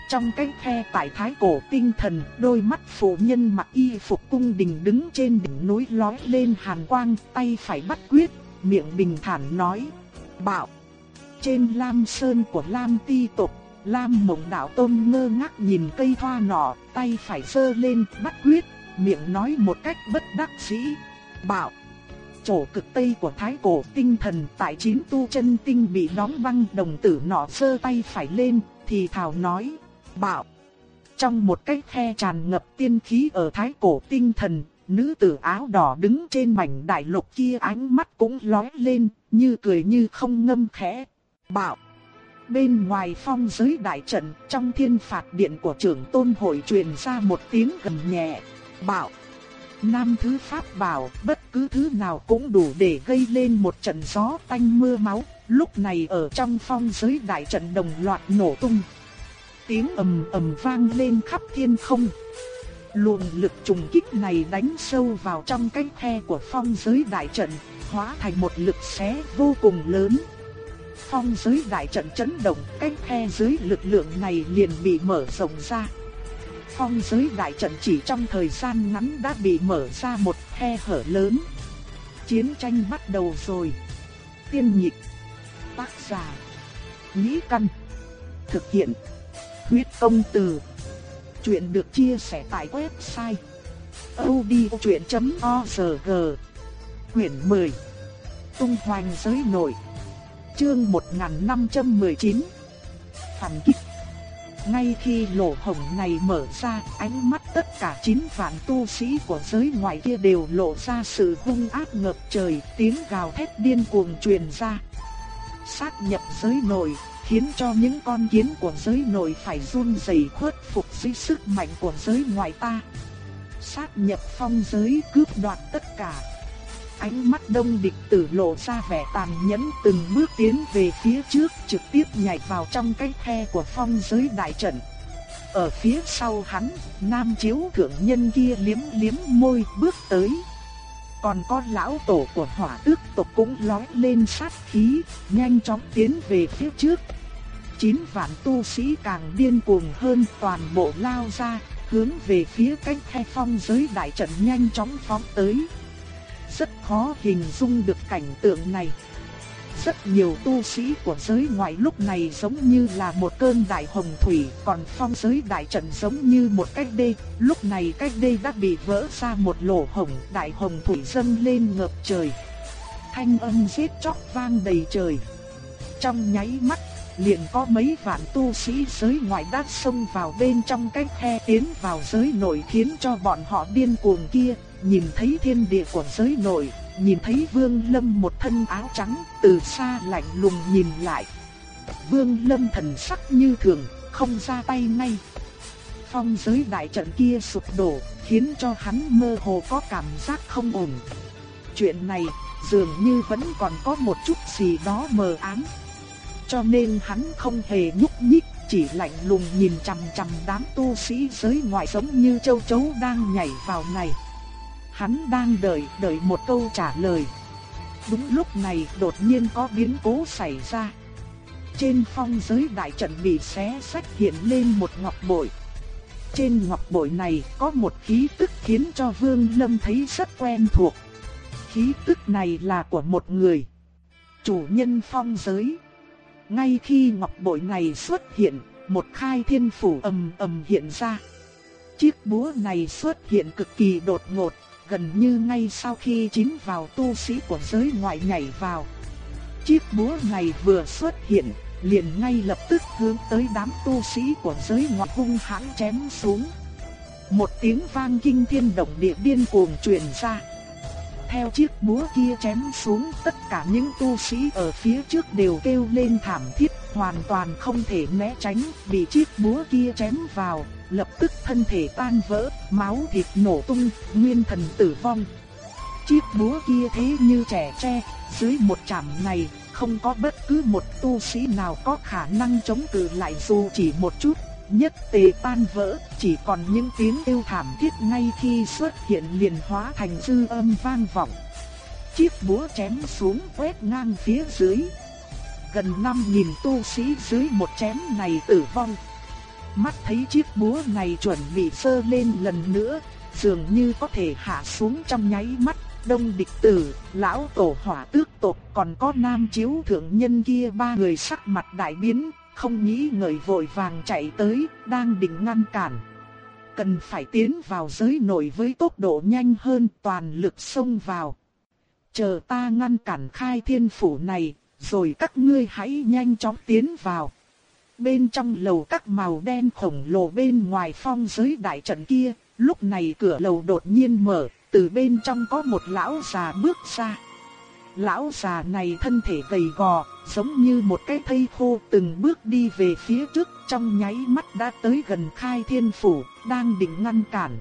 Trong cái khe tại thái cổ tinh thần, đôi mắt phụ nhân mặc y phục cung đình đứng trên đỉnh núi lói lên hàn quang, tay phải bắt quyết, miệng bình thản nói, bảo. Trên lam sơn của lam ti tộc, lam mộng đạo tôn ngơ ngác nhìn cây hoa nọ, tay phải sơ lên, bắt quyết, miệng nói một cách bất đắc dĩ, bảo chỗ cực tây của thái cổ tinh thần tại chín tu chân tinh bị đóng băng đồng tử nọ sơ tay phải lên, thì thảo nói, bạo. Trong một cái khe tràn ngập tiên khí ở thái cổ tinh thần, nữ tử áo đỏ đứng trên mảnh đại lục kia ánh mắt cũng lóe lên, như cười như không ngâm khẽ. bạo. Bên ngoài phong giới đại trận, trong thiên phạt điện của trưởng tôn hội truyền ra một tiếng gầm nhẹ, bạo. Nam thứ pháp bảo, bất cứ thứ nào cũng đủ để gây lên một trận gió tanh mưa máu, lúc này ở trong phong giới đại trận đồng loạt nổ tung. Tiếng ầm ầm vang lên khắp thiên không. Luồng lực trùng kích này đánh sâu vào trong cái khe của phong giới đại trận, hóa thành một lực xé vô cùng lớn. Phong giới đại trận chấn động, cái khe dưới lực lượng này liền bị mở rộng ra. Phong giới đại trận chỉ trong thời gian ngắn đã bị mở ra một khe hở lớn. Chiến tranh bắt đầu rồi. Tiên nhịp, tác giả, nhĩ căn, thực hiện, huyết công từ. Chuyện được chia sẻ tại website odchuyện.org Quyển 10 Tung hoành giới nội. Chương 1519 Phản kích. Ngay khi lỗ hổng này mở ra, ánh mắt tất cả chín vạn tu sĩ của giới ngoài kia đều lộ ra sự hung ác ngập trời, tiếng gào thét điên cuồng truyền ra. Sát nhập giới nội, khiến cho những con kiến của giới nội phải run rẩy khuất phục dưới sức mạnh của giới ngoài ta. Sát nhập phong giới cướp đoạt tất cả. Ánh mắt đông địch tử lộ ra vẻ tàn nhẫn từng bước tiến về phía trước trực tiếp nhảy vào trong cái khe của phong giới đại trận. Ở phía sau hắn, nam chiếu thượng nhân kia liếm liếm môi bước tới. Còn con lão tổ của hỏa tước tộc cũng lói lên sát khí, nhanh chóng tiến về phía trước. Chín vạn tu sĩ càng điên cuồng hơn toàn bộ lao ra, hướng về phía cánh khe phong giới đại trận nhanh chóng phóng tới. Rất khó hình dung được cảnh tượng này. Rất nhiều tu sĩ của giới ngoại lúc này giống như là một cơn đại hồng thủy, còn phong giới đại trận giống như một cái đê, lúc này cái đê đã bị vỡ ra một lỗ hổng, đại hồng thủy dâng lên ngập trời. Thanh âm giết chóc vang đầy trời. Trong nháy mắt, liền có mấy vạn tu sĩ giới ngoại đã xông vào bên trong cái khe tiến vào giới nội khiến cho bọn họ điên cuồng kia, nhìn thấy thiên địa của giới nội, nhìn thấy Vương Lâm một thân áo trắng, từ xa lạnh lùng nhìn lại. Vương Lâm thần sắc như thường, không ra tay ngay. Phong giới đại trận kia sụp đổ, khiến cho hắn mơ hồ có cảm giác không ổn. Chuyện này dường như vẫn còn có một chút gì đó mờ ám. Cho nên hắn không hề nhúc nhích, chỉ lạnh lùng nhìn chằm chằm đám tu sĩ giới ngoại giống như châu chấu đang nhảy vào này. Hắn đang đợi, đợi một câu trả lời. Đúng lúc này đột nhiên có biến cố xảy ra. Trên phong giới đại trận bị xé sách hiện lên một ngọc bội. Trên ngọc bội này có một khí tức khiến cho Vương Lâm thấy rất quen thuộc. Khí tức này là của một người. Chủ nhân phong giới. Ngay khi ngọc bội này xuất hiện, một khai thiên phủ ầm ầm hiện ra. Chiếc búa này xuất hiện cực kỳ đột ngột, gần như ngay sau khi chín vào tu sĩ của giới ngoại nhảy vào. Chiếc búa này vừa xuất hiện, liền ngay lập tức hướng tới đám tu sĩ của giới ngoại hung hãn chém xuống. Một tiếng vang kinh thiên động địa điên cuồng truyền ra. Theo chiếc búa kia chém xuống, tất cả những tu sĩ ở phía trước đều kêu lên thảm thiết, hoàn toàn không thể né tránh, bị chiếc búa kia chém vào, lập tức thân thể tan vỡ, máu thịt nổ tung, nguyên thần tử vong. Chiếc búa kia thế như trẻ tre, dưới một chạm này, không có bất cứ một tu sĩ nào có khả năng chống cự lại dù chỉ một chút, nhất tề tan vỡ, chỉ còn những tiếng kêu thảm thiết ngay khi xuất hiện liền hóa thành dư âm vang vọng. Chiếc búa chém xuống quét ngang phía dưới. Gần 5.000 tu sĩ dưới một chém này tử vong, mắt thấy chiếc búa này chuẩn bị phơ lên lần nữa, dường như có thể hạ xuống trong nháy mắt. Đông địch tử, lão tổ hỏa tước tộc còn có nam chiếu thượng nhân kia ba người sắc mặt đại biến, không nghĩ ngợi vội vàng chạy tới, đang định ngăn cản. Cần phải tiến vào giới nội với tốc độ nhanh hơn toàn lực xông vào. Chờ ta ngăn cản khai thiên phủ này, rồi các ngươi hãy nhanh chóng tiến vào. Bên trong lầu các màu đen khổng lồ bên ngoài phong giới đại trận kia, lúc này cửa lầu đột nhiên mở, từ bên trong có một lão già bước ra. Lão già này thân thể gầy gò, giống như một cái thây khô từng bước đi về phía trước trong nháy mắt đã tới gần khai thiên phủ, đang định ngăn cản.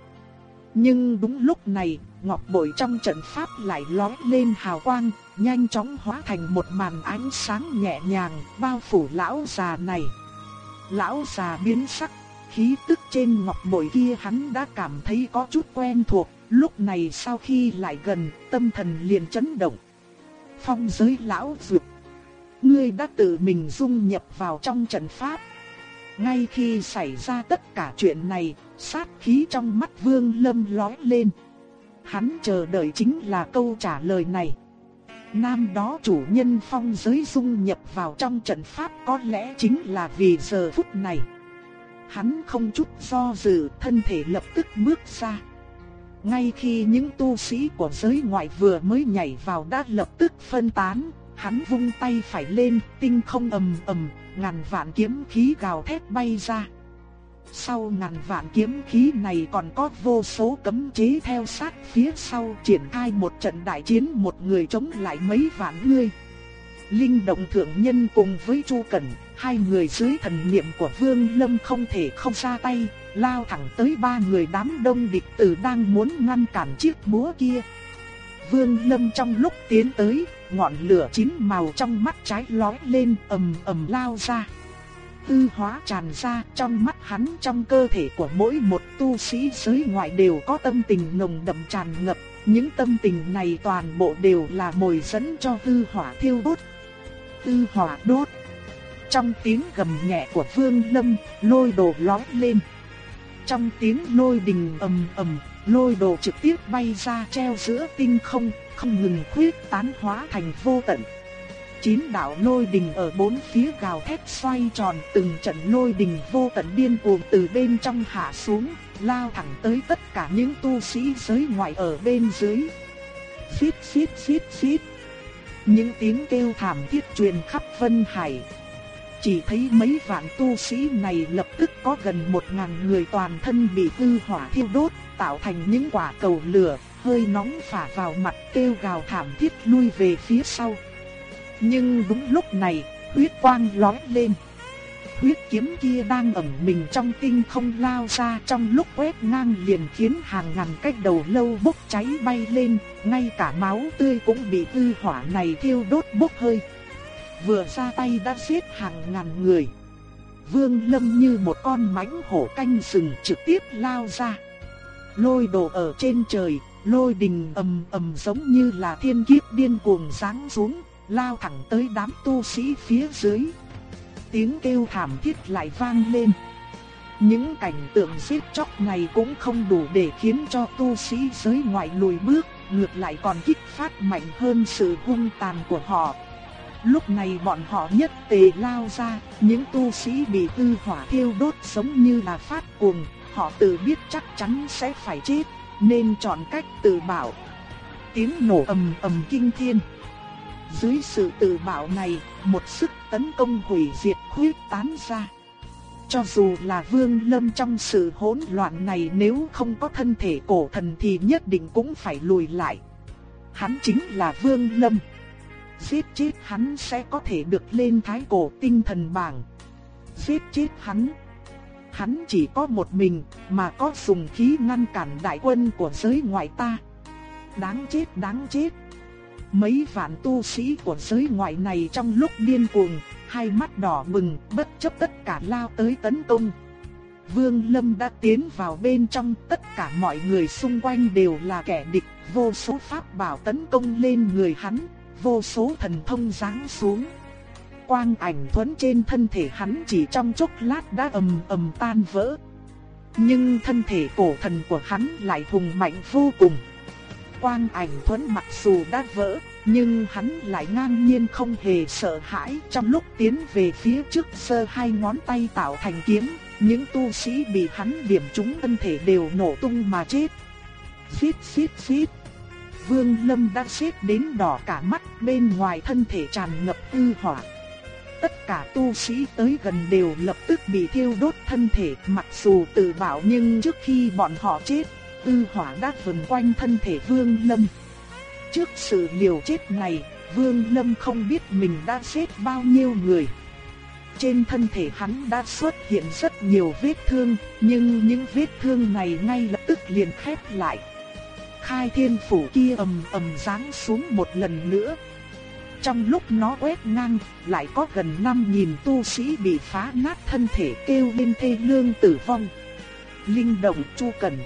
Nhưng đúng lúc này, ngọc bội trong trận pháp lại lóe lên hào quang, nhanh chóng hóa thành một màn ánh sáng nhẹ nhàng bao phủ lão già này. Lão già biến sắc, khí tức trên ngọc bội kia hắn đã cảm thấy có chút quen thuộc, lúc này sau khi lại gần, tâm thần liền chấn động. Phong giới lão dược, ngươi đã tự mình dung nhập vào trong trận pháp. Ngay khi xảy ra tất cả chuyện này, sát khí trong mắt Vương Lâm lóe lên. Hắn chờ đợi chính là câu trả lời này. Nam đó chủ nhân phong giới dung nhập vào trong trận pháp có lẽ chính là vì giờ phút này. Hắn không chút do dự, thân thể lập tức bước ra. Ngay khi những tu sĩ của giới ngoại vừa mới nhảy vào đã lập tức phân tán, hắn vung tay phải lên, tinh không ầm ầm, ngàn vạn kiếm khí gào thét bay ra. Sau ngàn vạn kiếm khí này còn có vô số cấm chế theo sát phía sau triển khai một trận đại chiến một người chống lại mấy vạn người. Linh động thượng nhân cùng với Chu Cẩn, hai người dưới thần niệm của Vương Lâm không thể không ra tay, lao thẳng tới ba người đám đông địch tử đang muốn ngăn cản chiếc búa kia. Vương Lâm trong lúc tiến tới, ngọn lửa chín màu trong mắt trái lóe lên ầm ầm lao ra. Tư hóa tràn ra trong mắt hắn trong cơ thể của mỗi một tu sĩ giới ngoại đều có tâm tình nồng đậm tràn ngập. Những tâm tình này toàn bộ đều là mồi dẫn cho tư hỏa thiêu đốt. Tư hỏa đốt. Trong tiếng gầm nhẹ của Vương Lâm, lôi đồ lóe lên. Trong tiếng lôi đình ầm ầm, lôi đồ trực tiếp bay ra treo giữa tinh không, không ngừng khuyết tán hóa thành vô tận. Chín đạo lôi đình ở bốn phía gào thét xoay tròn từng trận lôi đình vô tận điên cuồng từ bên trong hạ xuống, lao thẳng tới tất cả những tu sĩ giới ngoại ở bên dưới. Xít xít xít xít. Những tiếng kêu thảm thiết truyền khắp Vân Hải. Chỉ thấy mấy vạn tu sĩ này lập tức có gần một ngàn người toàn thân bị tư hỏa thiêu đốt, tạo thành những quả cầu lửa, hơi nóng phả vào mặt kêu gào thảm thiết lui về phía sau. Nhưng đúng lúc này, huyết quang lóe lên. Huyết kiếm kia đang ẩn mình trong tinh không lao ra trong lúc quét ngang liền khiến hàng ngàn cách đầu lâu bốc cháy bay lên, ngay cả máu tươi cũng bị hư hỏa này thiêu đốt bốc hơi. Vừa ra tay đã giết hàng ngàn người. Vương Lâm như một con mãnh hổ canh sừng trực tiếp lao ra. Lôi đồ ở trên trời, lôi đình ầm ầm giống như là thiên kiếp điên cuồng giáng xuống, lao thẳng tới đám tu sĩ phía dưới. Tiếng kêu thảm thiết lại vang lên. Những cảnh tượng giết chóc này cũng không đủ để khiến cho tu sĩ giới ngoại lùi bước, ngược lại còn kích phát mạnh hơn sự hung tàn của họ. Lúc này bọn họ nhất tề lao ra, những tu sĩ bị tư hỏa thiêu đốt giống như là phát cuồng, họ tự biết chắc chắn sẽ phải chết, nên chọn cách tự bảo. Tiếng nổ ầm ầm kinh thiên. Dưới sự tự bảo này, một sức tấn công hủy diệt khuyết tán ra. Cho dù là Vương Lâm trong sự hỗn loạn này nếu không có thân thể cổ thần thì nhất định cũng phải lùi lại. Hắn chính là Vương Lâm. Giết chết hắn sẽ có thể được lên thái cổ tinh thần bảng. Giết chết hắn. Hắn chỉ có một mình mà có dùng khí ngăn cản đại quân của giới ngoại ta. Đáng chết đáng chết. Mấy vạn tu sĩ của giới ngoại này trong lúc điên cuồng, hai mắt đỏ bừng, bất chấp tất cả lao tới tấn công. Vương Lâm đã tiến vào bên trong, tất cả mọi người xung quanh đều là kẻ địch, vô số pháp bảo tấn công lên người hắn, vô số thần thông giáng xuống. Quang ảnh thuẫn trên thân thể hắn chỉ trong chốc lát đã ầm ầm tan vỡ. Nhưng thân thể cổ thần của hắn lại hùng mạnh vô cùng quang ảnh thuẫn mặc dù đã vỡ, nhưng hắn lại ngang nhiên không hề sợ hãi trong lúc tiến về phía trước sơ hai ngón tay tạo thành kiếm, những tu sĩ bị hắn điểm trúng thân thể đều nổ tung mà chết. Xít xít xít. Vương Lâm đã xít đến đỏ cả mắt bên ngoài thân thể tràn ngập hư hỏa. Tất cả tu sĩ tới gần đều lập tức bị thiêu đốt thân thể mặc dù tự bảo nhưng trước khi bọn họ chết ư hỏa đã vần quanh thân thể Vương Lâm. Trước sự liều chết này, Vương Lâm không biết mình đã giết bao nhiêu người. Trên thân thể hắn đã xuất hiện rất nhiều vết thương, nhưng những vết thương này ngay lập tức liền khép lại. Khai thiên phủ kia ầm ầm giáng xuống một lần nữa. Trong lúc nó quét ngang, lại có gần 5.000 tu sĩ bị phá nát thân thể kêu lên thê lương tử vong. Linh động chu cần.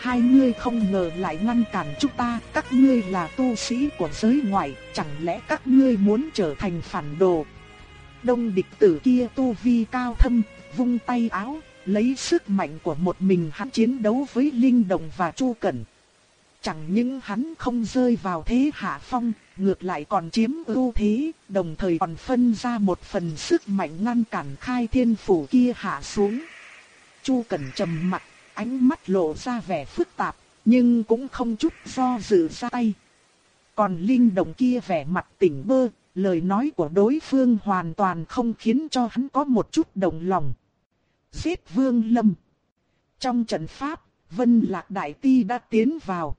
Hai ngươi không ngờ lại ngăn cản chúng ta, các ngươi là tu sĩ của giới ngoại, chẳng lẽ các ngươi muốn trở thành phản đồ? Đông địch tử kia tu vi cao thâm, vung tay áo, lấy sức mạnh của một mình hắn chiến đấu với Linh Đồng và Chu Cẩn. Chẳng những hắn không rơi vào thế hạ phong, ngược lại còn chiếm ưu thế, đồng thời còn phân ra một phần sức mạnh ngăn cản khai thiên phủ kia hạ xuống. Chu Cẩn trầm mặt, ánh mắt lộ ra vẻ phức tạp, nhưng cũng không chút do dự ra tay. Còn Linh Đồng kia vẻ mặt tỉnh bơ, lời nói của đối phương hoàn toàn không khiến cho hắn có một chút động lòng. Giết Vương Lâm. Trong trận pháp, Vân Lạc Đại Ti đã tiến vào.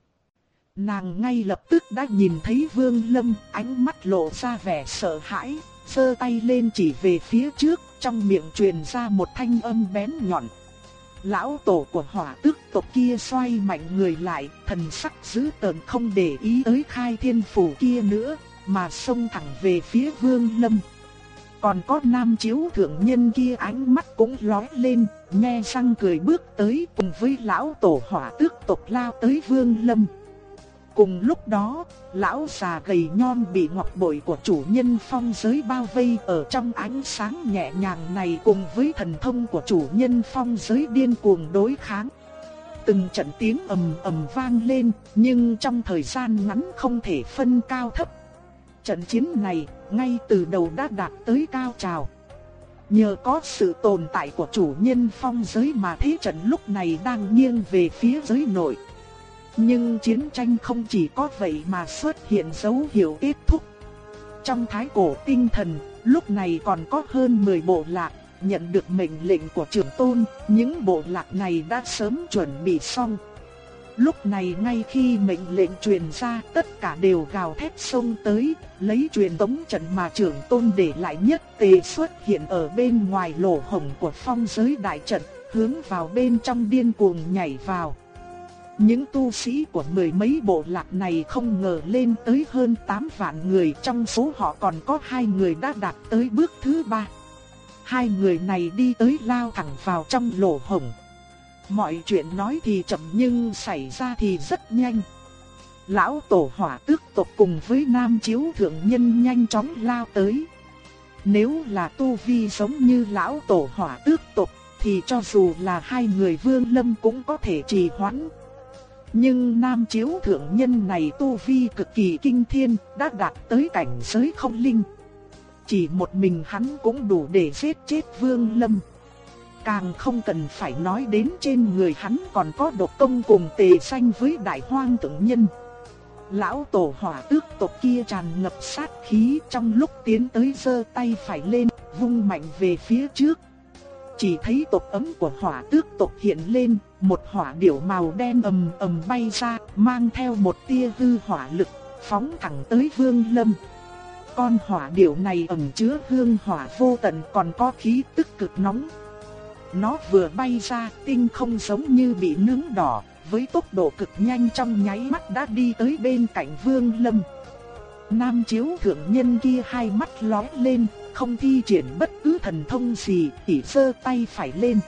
Nàng ngay lập tức đã nhìn thấy Vương Lâm, ánh mắt lộ ra vẻ sợ hãi, giơ tay lên chỉ về phía trước, trong miệng truyền ra một thanh âm bén nhọn. Lão tổ của hỏa tước tộc kia xoay mạnh người lại, thần sắc dữ tợn không để ý tới khai thiên phủ kia nữa, mà xông thẳng về phía Vương Lâm. Còn có nam chiếu thượng nhân kia ánh mắt cũng lóe lên, nghe răng cười bước tới cùng với lão tổ hỏa tước tộc lao tới Vương Lâm. Cùng lúc đó, lão già gầy nhon bị ngọc bội của chủ nhân phong giới bao vây ở trong ánh sáng nhẹ nhàng này cùng với thần thông của chủ nhân phong giới điên cuồng đối kháng. Từng trận tiếng ầm ầm vang lên, nhưng trong thời gian ngắn không thể phân cao thấp. Trận chiến này, ngay từ đầu đã đạt tới cao trào. Nhờ có sự tồn tại của chủ nhân phong giới mà thế trận lúc này đang nghiêng về phía giới nội. Nhưng chiến tranh không chỉ có vậy mà xuất hiện dấu hiệu kết thúc. Trong thái cổ tinh thần, lúc này còn có hơn 10 bộ lạc, nhận được mệnh lệnh của trưởng tôn, những bộ lạc này đã sớm chuẩn bị xong. Lúc này ngay khi mệnh lệnh truyền ra tất cả đều gào thét xông tới, lấy truyền tống trận mà trưởng tôn để lại nhất tề xuất hiện ở bên ngoài lỗ hổng của phong giới đại trận, hướng vào bên trong điên cuồng nhảy vào. Những tu sĩ của mười mấy bộ lạc này không ngờ lên tới hơn 8 vạn người, trong số họ còn có hai người đã đạt tới bước thứ ba. Hai người này đi tới lao thẳng vào trong lỗ hổng. Mọi chuyện nói thì chậm nhưng xảy ra thì rất nhanh. Lão tổ hỏa tước tộc cùng với nam chiếu thượng nhân nhanh chóng lao tới. Nếu là tu vi giống như lão tổ hỏa tước tộc, thì cho dù là hai người vương lâm cũng có thể trì hoãn nhưng nam chiếu thượng nhân này tu vi cực kỳ kinh thiên, đã đạt tới cảnh giới không linh. Chỉ một mình hắn cũng đủ để giết chết vương lâm. Càng không cần phải nói đến trên người hắn còn có độc công cùng tề xanh với đại hoang thượng nhân. Lão tổ hỏa tước tộc kia tràn ngập sát khí trong lúc tiến tới giơ tay phải lên, vung mạnh về phía trước. Chỉ thấy tộc ấm của hỏa tước tộc hiện lên, một hỏa điểu màu đen ầm ầm bay ra, mang theo một tia hư hỏa lực, phóng thẳng tới Vương Lâm. Con hỏa điểu này ẩn chứa hương hỏa vô tận còn có khí tức cực nóng. Nó vừa bay ra, tinh không giống như bị nướng đỏ, với tốc độ cực nhanh trong nháy mắt đã đi tới bên cạnh Vương Lâm. Nam chiếu thượng nhân kia hai mắt lóe lên, không thi triển bất cứ thần thông gì, chỉ sơ tay phải lên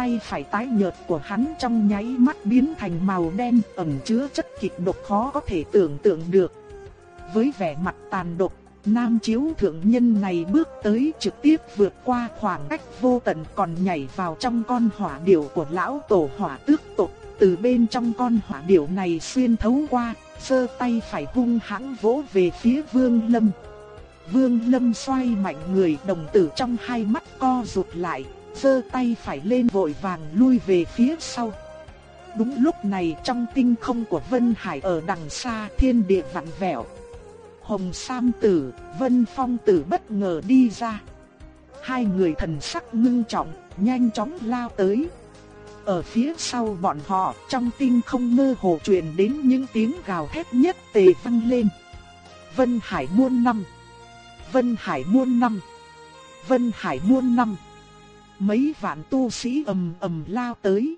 tay phải tái nhợt của hắn trong nháy mắt biến thành màu đen ẩn chứa chất kịch độc khó có thể tưởng tượng được. Với vẻ mặt tàn độc, nam chiếu thượng nhân này bước tới trực tiếp vượt qua khoảng cách vô tận còn nhảy vào trong con hỏa điểu của lão tổ hỏa tước tộc. Từ bên trong con hỏa điểu này xuyên thấu qua, sơ tay phải hung hãng vỗ về phía vương lâm. Vương lâm xoay mạnh người đồng tử trong hai mắt co rụt lại, giơ tay phải lên vội vàng lui về phía sau. Đúng lúc này trong tinh không của Vân Hải ở đằng xa thiên địa vặn vẹo. Hồng Sam Tử, Vân Phong Tử bất ngờ đi ra. Hai người thần sắc ngưng trọng, nhanh chóng lao tới. Ở phía sau bọn họ, trong tinh không mơ hồ truyền đến những tiếng gào thét nhất tề vang lên. Vân Hải muôn năm. Vân Hải muôn năm. Vân Hải muôn năm. Mấy vạn tu sĩ ầm ầm lao tới.